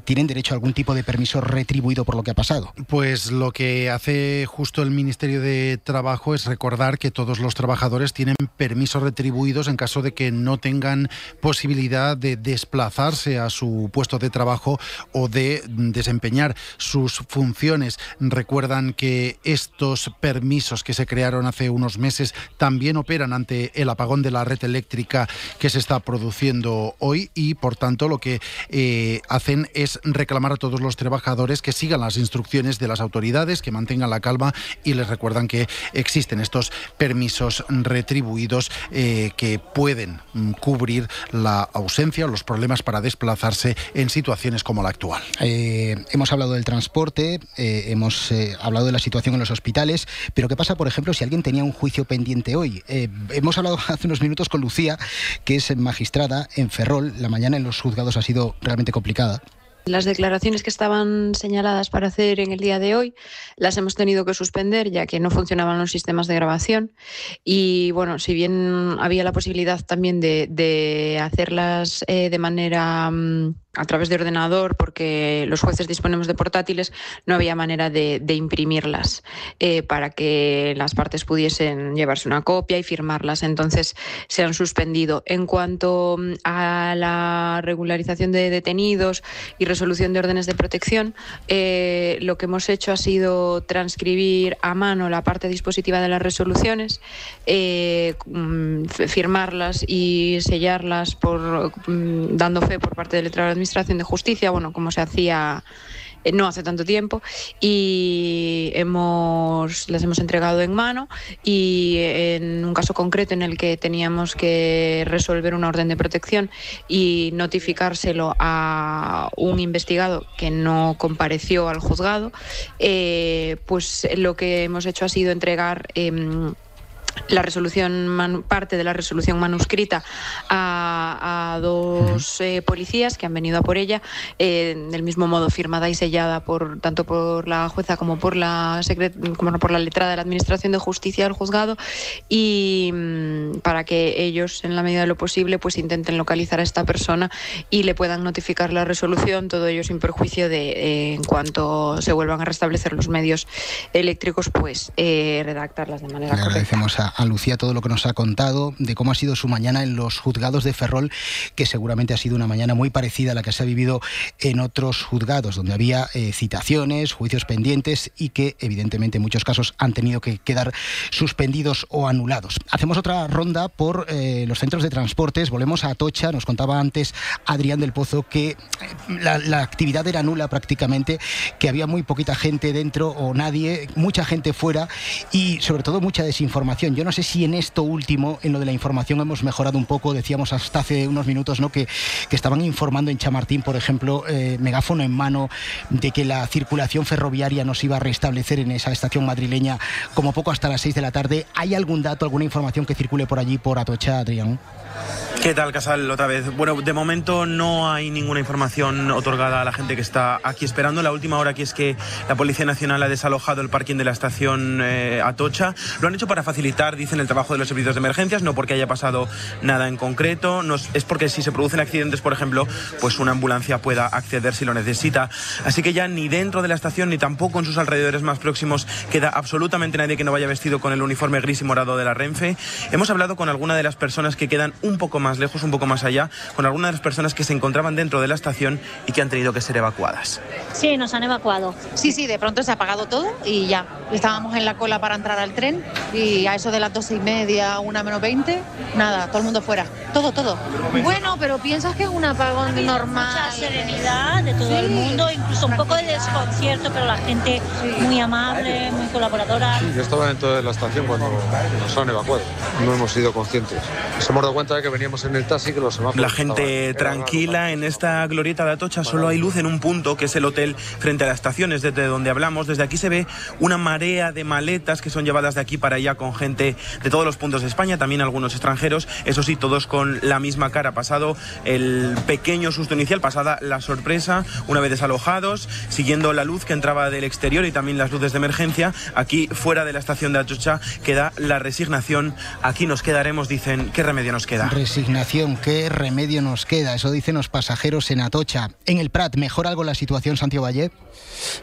tienen derecho a algún tipo de permiso retribuido por lo que ha pasado. Pues lo que hace justo el Ministerio de Trabajo es recordar que todos los trabajadores tienen permisos retribuidos en caso de que no tengan posibilidad de desplazarse a su puesto de trabajo o de desempeñar sus funciones. Recuerdan que estos permisos que se crearon hace unos meses también operan ante el apagón de la red eléctrica que se está produciendo hoy y por tanto lo que eh, hacen es reclamar a todos los trabajadores que sigan las instrucciones de las autoridades, que mantengan la calma y les recuerdan que existen estos permisos retribuidos eh, que pueden mm, cubrir la ausencia o los problemas para desplazarse en situaciones como la actual. Eh, hemos hablado del transporte, hemos hablado de la situación en los hospitales, pero ¿qué pasa, por ejemplo, si alguien tenía un juicio pendiente hoy? hemos hablado hace unos minutos con Lucía, que es magistrada en Ferrol. La mañana en los juzgados ha sido realmente complicada. Las declaraciones que estaban señaladas para hacer en el día de hoy las hemos tenido que suspender ya que no funcionaban los sistemas de grabación y bueno, si bien había la posibilidad también de, hacerlas eh, de manera... Mm, a través de ordenador, porque los jueces disponemos de portátiles, no había manera de, imprimirlas eh, para que las partes pudiesen llevarse una copia y firmarlas. Entonces se han suspendido. En cuanto mm, a la regularización de detenidos y resolución de órdenes de protección, eh, lo que hemos hecho ha sido transcribir a mano la parte dispositiva de las resoluciones, eh, mm, firmarlas y sellarlas por mm, dando fe por parte del letrado Administración de Justicia, bueno, como se hacía eh, no hace tanto tiempo y hemos las hemos entregado en mano y en un caso concreto en el que teníamos que resolver una orden de protección y notificárselo a un investigado que no compareció al juzgado, eh, pues lo que hemos hecho ha sido entregar em, la resolución parte de la resolución manuscrita a, dos eh, policías que han venido a por ella eh, del mismo modo firmada y sellada por tanto por la jueza como por la como por la letrada de la administración de justicia del juzgado y mm, para que ellos en la medida de lo posible pues intenten localizar a esta persona y le puedan notificar la resolución todo ello sin perjuicio de eh, en cuanto se vuelvan a restablecer los medios eléctricos pues redactarlas de manera correcta a Lucía todo lo que nos ha contado, de cómo ha sido su mañana en los juzgados de Ferrol, que seguramente ha sido una mañana muy parecida a la que se ha vivido en otros juzgados, donde había eh, citaciones, juicios pendientes y que evidentemente en muchos casos han tenido que quedar suspendidos o anulados. Hacemos otra ronda por eh, los centros de transportes, volvemos a Atocha, nos contaba antes Adrián del Pozo que eh, la, la actividad era nula prácticamente, que había muy poquita gente dentro o nadie, mucha gente fuera y sobre todo mucha desinformación. Yo no sé si en esto último, en lo de la información, hemos mejorado un poco. Decíamos hasta hace unos minutos ¿no? que, que estaban informando en Chamartín, por ejemplo, eh, megáfono en mano, de que la circulación ferroviaria nos iba a restablecer en esa estación madrileña como poco hasta las 6 de la tarde. ¿Hay algún dato, alguna información que circule por allí, por Atocha, Adrián? ¿Qué tal, Casal? Otra vez. Bueno, de momento no hay ninguna información otorgada a la gente que está aquí esperando. La última hora aquí es que la Policía Nacional ha desalojado el parking de la estación eh, Atocha. Lo han hecho para facilitar, dicen, el trabajo de los servicios de emergencias, no porque haya pasado nada en concreto. No, es porque si se producen accidentes, por ejemplo, pues una ambulancia pueda acceder si lo necesita. Así que ya ni dentro de la estación ni tampoco en sus alrededores más próximos queda absolutamente nadie que no vaya vestido con el uniforme gris y morado de la Renfe. Hemos hablado con alguna de las personas que quedan un poco más lejos, un poco más allá, con algunas de las personas que se encontraban dentro de la estación y que han tenido que ser evacuadas. Sí, nos han evacuado. Sí, sí, de pronto se ha apagado todo y ya. Estábamos en la cola para entrar al tren y a eso de las doce y media, una menos veinte, nada, todo el mundo fuera. Todo, todo. Bueno, pero piensas que es un apagón normal. Mucha serenidad de todo el mundo, incluso un poco de desconcierto, pero la gente muy amable, muy colaboradora. Sí, yo estaba dentro de la estación cuando nos han evacuado. No hemos sido conscientes. Nos hemos dado cuenta de que veníamos en el taxi que los semáforos La gente estaban- tranquila en esta glorieta de Atocha, solo hay luz en un punto, que es el hotel frente a la estación, es desde donde hablamos. Desde aquí se ve una marea de maletas que son llevadas de aquí para allá con gente de todos los puntos de España, también algunos extranjeros, eso sí, todos con la misma cara. Pasado el pequeño susto inicial, pasada la sorpresa, una vez desalojados, siguiendo la luz que entraba del exterior y también las luces de emergencia, aquí fuera de la estación de Atocha queda la resignación. Aquí nos quedaremos, dicen, ¿qué remedio nos queda? Resignación, qué remedio nos queda, eso dicen los pasajeros en Atocha. En el Prat, ¿mejora algo la situación, Santiago Valle?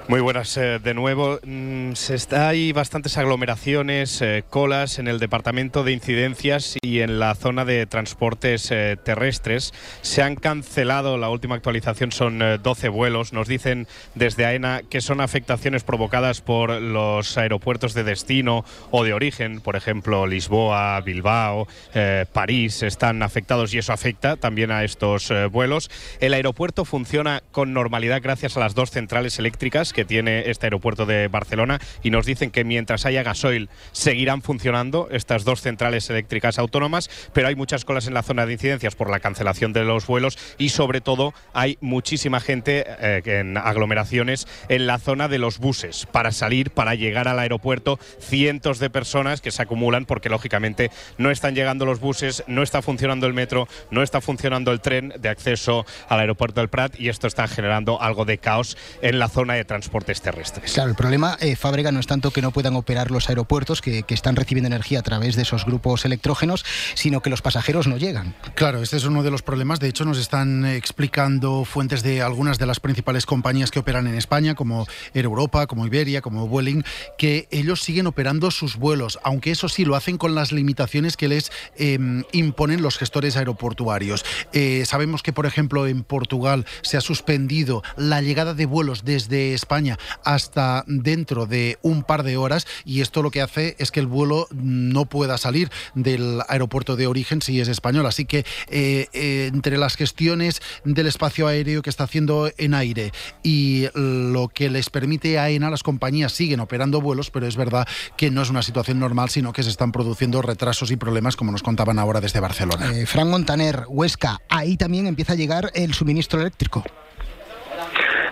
Muy buenas eh, de nuevo. Mm, se está, hay bastantes aglomeraciones, eh, colas en el departamento de incidencias y en la zona de transportes eh, terrestres. Se han cancelado, la última actualización son eh, 12 vuelos. Nos dicen desde AENA que son afectaciones provocadas por los aeropuertos de destino o de origen, por ejemplo Lisboa, Bilbao, eh, París, están afectados y eso afecta también a estos eh, vuelos. El aeropuerto funciona con normalidad gracias a las dos centrales eléctricas que tiene este aeropuerto de Barcelona y nos dicen que mientras haya gasoil seguirán funcionando estas dos centrales eléctricas autónomas, pero hay muchas colas en la zona de incidencias por la cancelación de los vuelos y sobre todo hay muchísima gente eh, en aglomeraciones en la zona de los buses para salir, para llegar al aeropuerto, cientos de personas que se acumulan porque lógicamente no están llegando los buses, no está funcionando el metro, no está funcionando el tren de acceso al aeropuerto del Prat y esto está generando algo de caos en la zona de transportes terrestres. Claro, el problema, eh, Fábrega, no es tanto que no puedan operar los aeropuertos, que, que están recibiendo energía a través de esos grupos electrógenos, sino que los pasajeros no llegan. Claro, este es uno de los problemas. De hecho, nos están explicando fuentes de algunas de las principales compañías que operan en España, como Air Europa, como Iberia, como Vueling, que ellos siguen operando sus vuelos, aunque eso sí lo hacen con las limitaciones que les eh, imponen los gestores aeroportuarios. Eh, sabemos que, por ejemplo, en Portugal se ha suspendido la llegada de vuelos desde España hasta dentro de un par de horas y esto lo que hace es que el vuelo no pueda salir del aeropuerto de origen si es español. Así que eh, eh, entre las gestiones del espacio aéreo que está haciendo en aire y lo que les permite a AENA, las compañías siguen operando vuelos, pero es verdad que no es una situación normal, sino que se están produciendo retrasos y problemas, como nos contaban ahora desde Barcelona. Eh, Fran Montaner, Huesca, ahí también empieza a llegar el suministro eléctrico.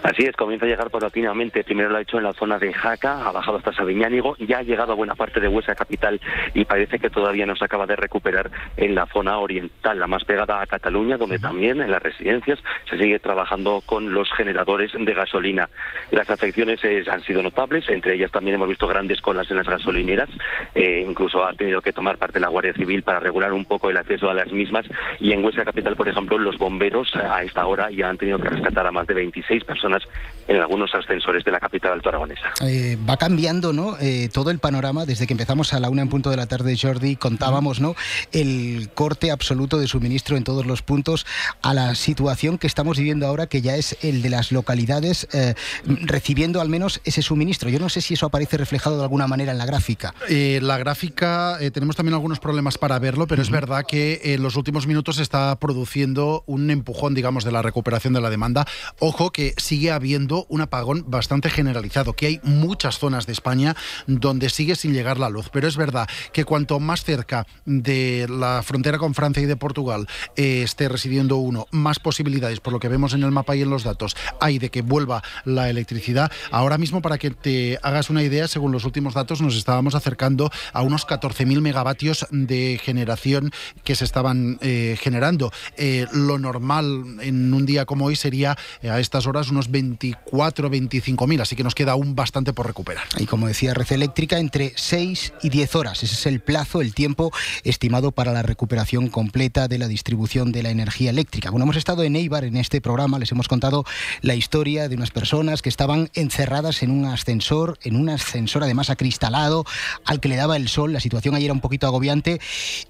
Así es, comienza a llegar paulatinamente. Primero lo ha hecho en la zona de Jaca, ha bajado hasta Sabiñánigo, ya ha llegado a buena parte de Huesca capital y parece que todavía no se acaba de recuperar en la zona oriental, la más pegada a Cataluña, donde también en las residencias se sigue trabajando con los generadores de gasolina. Las afecciones eh, han sido notables, entre ellas también hemos visto grandes colas en las gasolineras, eh, incluso ha tenido que tomar parte la Guardia Civil para regular un poco el acceso a las mismas y en Huesca capital, por ejemplo, los bomberos eh, a esta hora ya han tenido que rescatar a más de 26 personas personas en algunos ascensores de la capital alto aragonesa. Eh, va cambiando ¿no? Eh, todo el panorama desde que empezamos a la una en punto de la tarde, Jordi, contábamos ¿no? el corte absoluto de suministro en todos los puntos a la situación que estamos viviendo ahora, que ya es el de las localidades eh, recibiendo al menos ese suministro. Yo no sé si eso aparece reflejado de alguna manera en la gráfica. la gráfica, tenemos también algunos problemas para verlo, pero es verdad que en los últimos minutos se está produciendo un empujón, digamos, de la recuperación de la demanda. Ojo que sigue habiendo un apagón bastante generalizado, que hay muchas zonas de España donde sigue sin llegar la luz. Pero es verdad que cuanto más cerca de la frontera con Francia y de Portugal eh, esté residiendo uno, más posibilidades, por lo que vemos en el mapa y en los datos, hay de que vuelva la electricidad. Ahora mismo, para que te hagas una idea, según los últimos datos, nos estábamos acercando a unos 14.000 megavatios de generación que se estaban eh, generando. Eh, lo normal en un día como hoy sería a estas horas unos 24 4, 25 mil, así que nos queda aún bastante por recuperar. Y como decía Red Eléctrica, entre 6 y 10 horas. Ese es el plazo, el tiempo estimado para la recuperación completa de la distribución de la energía eléctrica. Bueno, hemos estado en Eibar en este programa, les hemos contado la historia de unas personas que estaban encerradas en un ascensor, en un ascensor además acristalado, al que le daba el sol. La situación ahí era un poquito agobiante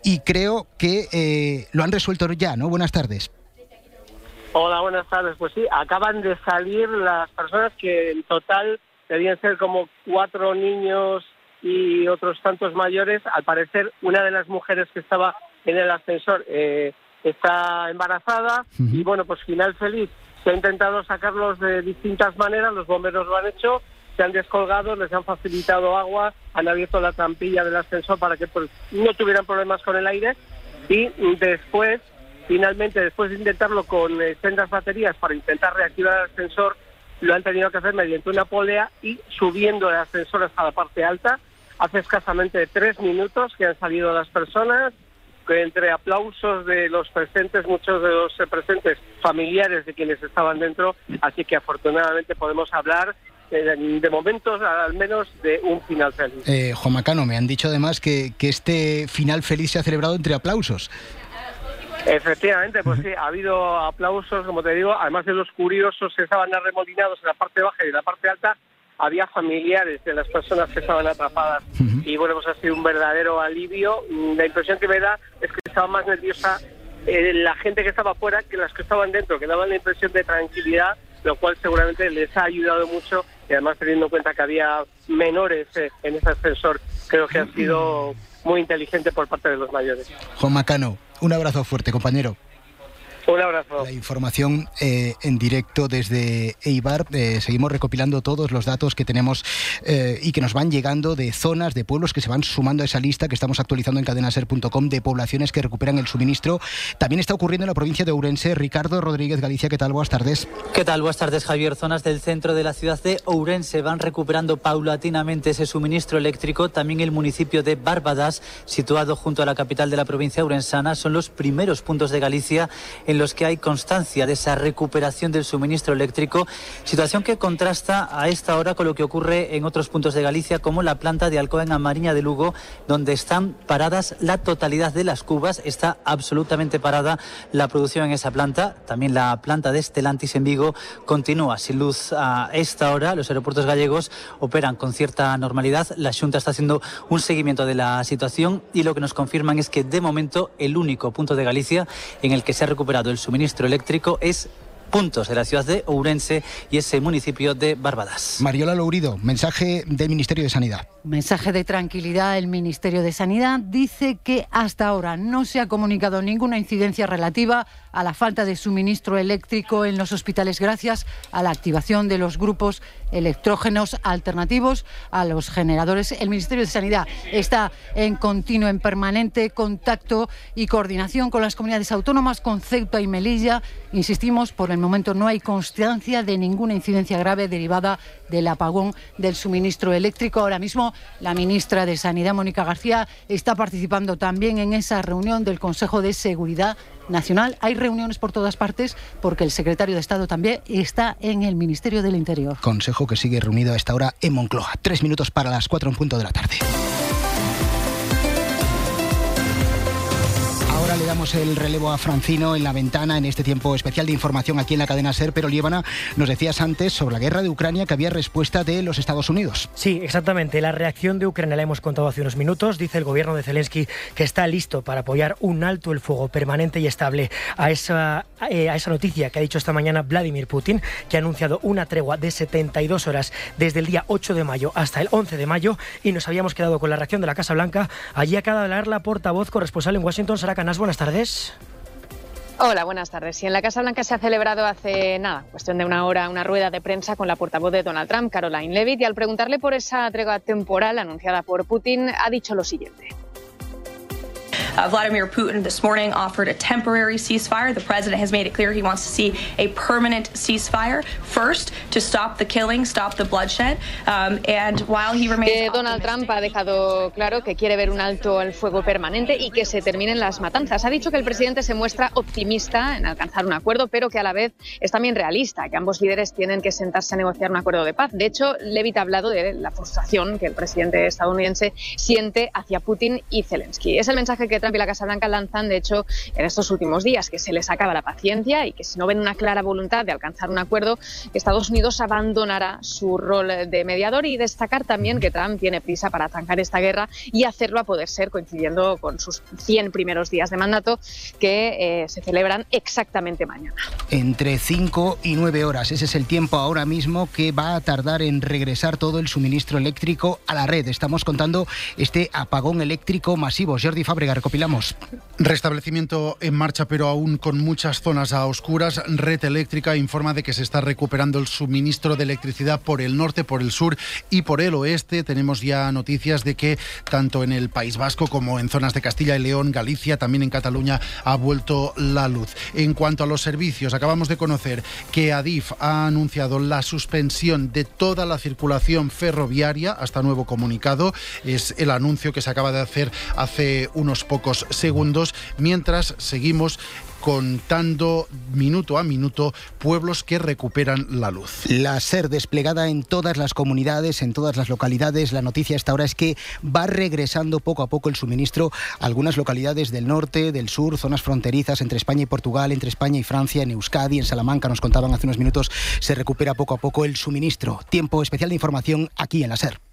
y creo que eh, lo han resuelto ya, ¿no? Buenas tardes. Hola, buenas tardes. Pues sí, acaban de salir las personas que en total debían ser como cuatro niños y otros tantos mayores. Al parecer, una de las mujeres que estaba en el ascensor eh, está embarazada y bueno, pues final feliz. Se ha intentado sacarlos de distintas maneras, los bomberos lo han hecho, se han descolgado, les han facilitado agua, han abierto la trampilla del ascensor para que pues, no tuvieran problemas con el aire y después Finalmente, después de intentarlo con eh, sendas baterías para intentar reactivar el ascensor, lo han tenido que hacer mediante una polea y subiendo el ascensor hasta la parte alta. Hace escasamente tres minutos que han salido las personas, que entre aplausos de los presentes, muchos de los presentes familiares de quienes estaban dentro, así que afortunadamente podemos hablar eh, de momentos al menos de un final feliz. Eh, Juan Macano, me han dicho además que, que este final feliz se ha celebrado entre aplausos. Efectivamente, pues sí, ha habido aplausos, como te digo, además de los curiosos que estaban arremolinados en la parte baja y en la parte alta, había familiares de las personas que estaban atrapadas. Y bueno, pues ha sido un verdadero alivio. La impresión que me da es que estaba más nerviosa eh, la gente que estaba afuera que las que estaban dentro, que daban la impresión de tranquilidad, lo cual seguramente les ha ayudado mucho y además teniendo en cuenta que había menores eh, en ese ascensor, creo que ha sido muy inteligente por parte de los mayores. Juan Macano, un abrazo fuerte, compañero. Un abrazo. La información eh, en directo desde Eibar. Eh, seguimos recopilando todos los datos que tenemos eh, y que nos van llegando de zonas, de pueblos que se van sumando a esa lista que estamos actualizando en cadenaser.com de poblaciones que recuperan el suministro. También está ocurriendo en la provincia de Ourense. Ricardo Rodríguez Galicia, ¿qué tal? Buenas tardes. ¿Qué tal? Buenas tardes, Javier. Zonas del centro de la ciudad de Ourense van recuperando paulatinamente ese suministro eléctrico. También el municipio de Bárbadas, situado junto a la capital de la provincia urensana, son los primeros puntos de Galicia en los que hay constancia de esa recuperación del suministro eléctrico, situación que contrasta a esta hora con lo que ocurre en otros puntos de Galicia, como la planta de Alcoa en Mariña de Lugo, donde están paradas la totalidad de las cubas, está absolutamente parada la producción en esa planta. También la planta de Estelantis en Vigo continúa sin luz a esta hora. Los aeropuertos gallegos operan con cierta normalidad. La Junta está haciendo un seguimiento de la situación y lo que nos confirman es que de momento el único punto de Galicia en el que se ha recuperado el suministro eléctrico es puntos de la ciudad de Ourense y ese municipio de Barbadas. Mariola Lourido, mensaje del Ministerio de Sanidad. Mensaje de tranquilidad. El Ministerio de Sanidad dice que hasta ahora no se ha comunicado ninguna incidencia relativa a la falta de suministro eléctrico en los hospitales gracias a la activación de los grupos electrógenos alternativos a los generadores. El Ministerio de Sanidad está en continuo, en permanente contacto y coordinación con las comunidades autónomas, con Ceuta y Melilla. Insistimos, por el momento no hay constancia de ninguna incidencia grave derivada del apagón del suministro eléctrico. Ahora mismo la ministra de Sanidad, Mónica García, está participando también en esa reunión del Consejo de Seguridad Nacional. Hay reuniones por todas partes porque el secretario de Estado también está en el Ministerio del Interior. Consejo que sigue reunido a esta hora en Moncloa. Tres minutos para las cuatro en punto de la tarde. Le damos el relevo a Francino en la ventana en este tiempo especial de información aquí en la cadena SER, pero Líbana, nos decías antes sobre la guerra de Ucrania que había respuesta de los Estados Unidos. Sí, exactamente. La reacción de Ucrania la hemos contado hace unos minutos. Dice el gobierno de Zelensky que está listo para apoyar un alto el fuego permanente y estable a esa, eh, a esa noticia que ha dicho esta mañana Vladimir Putin, que ha anunciado una tregua de 72 horas desde el día 8 de mayo hasta el 11 de mayo y nos habíamos quedado con la reacción de la Casa Blanca. Allí acaba de hablar la portavoz corresponsal en Washington, Sara Canas. Buenas tardes. Hola, buenas tardes. Y en la Casa Blanca se ha celebrado hace nada, cuestión de una hora, una rueda de prensa con la portavoz de Donald Trump, Caroline Levitt, y al preguntarle por esa tregua temporal anunciada por Putin, ha dicho lo siguiente. Uh, Vladimir Putin this morning offered a temporary ceasefire. The president has made it clear he wants to see a permanent ceasefire first to stop the killing, stop the bloodshed. Um, and while he remains que Donald Trump ha dejado claro que quiere ver un alto al fuego permanente y que se terminen las matanzas. Ha dicho que el presidente se muestra optimista en alcanzar un acuerdo, pero que a la vez es también realista, que ambos líderes tienen que sentarse a negociar un acuerdo de paz. De hecho, Levitt ha hablado de la frustración que el presidente estadounidense siente hacia Putin y Zelensky. Es el mensaje que Trump y la Casa Blanca lanzan, de hecho, en estos últimos días, que se les acaba la paciencia y que si no ven una clara voluntad de alcanzar un acuerdo, Estados Unidos abandonará su rol de mediador y destacar también que Trump tiene prisa para zanjar esta guerra y hacerlo a poder ser coincidiendo con sus 100 primeros días de mandato que eh, se celebran exactamente mañana. Entre 5 y 9 horas, ese es el tiempo ahora mismo que va a tardar en regresar todo el suministro eléctrico a la red. Estamos contando este apagón eléctrico masivo. Jordi Fábrega, Restablecimiento en marcha, pero aún con muchas zonas a oscuras. Red Eléctrica informa de que se está recuperando el suministro de electricidad por el norte, por el sur y por el oeste. Tenemos ya noticias de que tanto en el País Vasco como en zonas de Castilla y León, Galicia, también en Cataluña ha vuelto la luz. En cuanto a los servicios, acabamos de conocer que Adif ha anunciado la suspensión de toda la circulación ferroviaria hasta nuevo comunicado. Es el anuncio que se acaba de hacer hace unos segundos, mientras seguimos contando minuto a minuto pueblos que recuperan la luz. La SER desplegada en todas las comunidades, en todas las localidades. La noticia hasta ahora es que va regresando poco a poco el suministro a algunas localidades del norte, del sur, zonas fronterizas entre España y Portugal, entre España y Francia, en Euskadi, en Salamanca, nos contaban hace unos minutos, se recupera poco a poco el suministro. Tiempo especial de información aquí en la SER.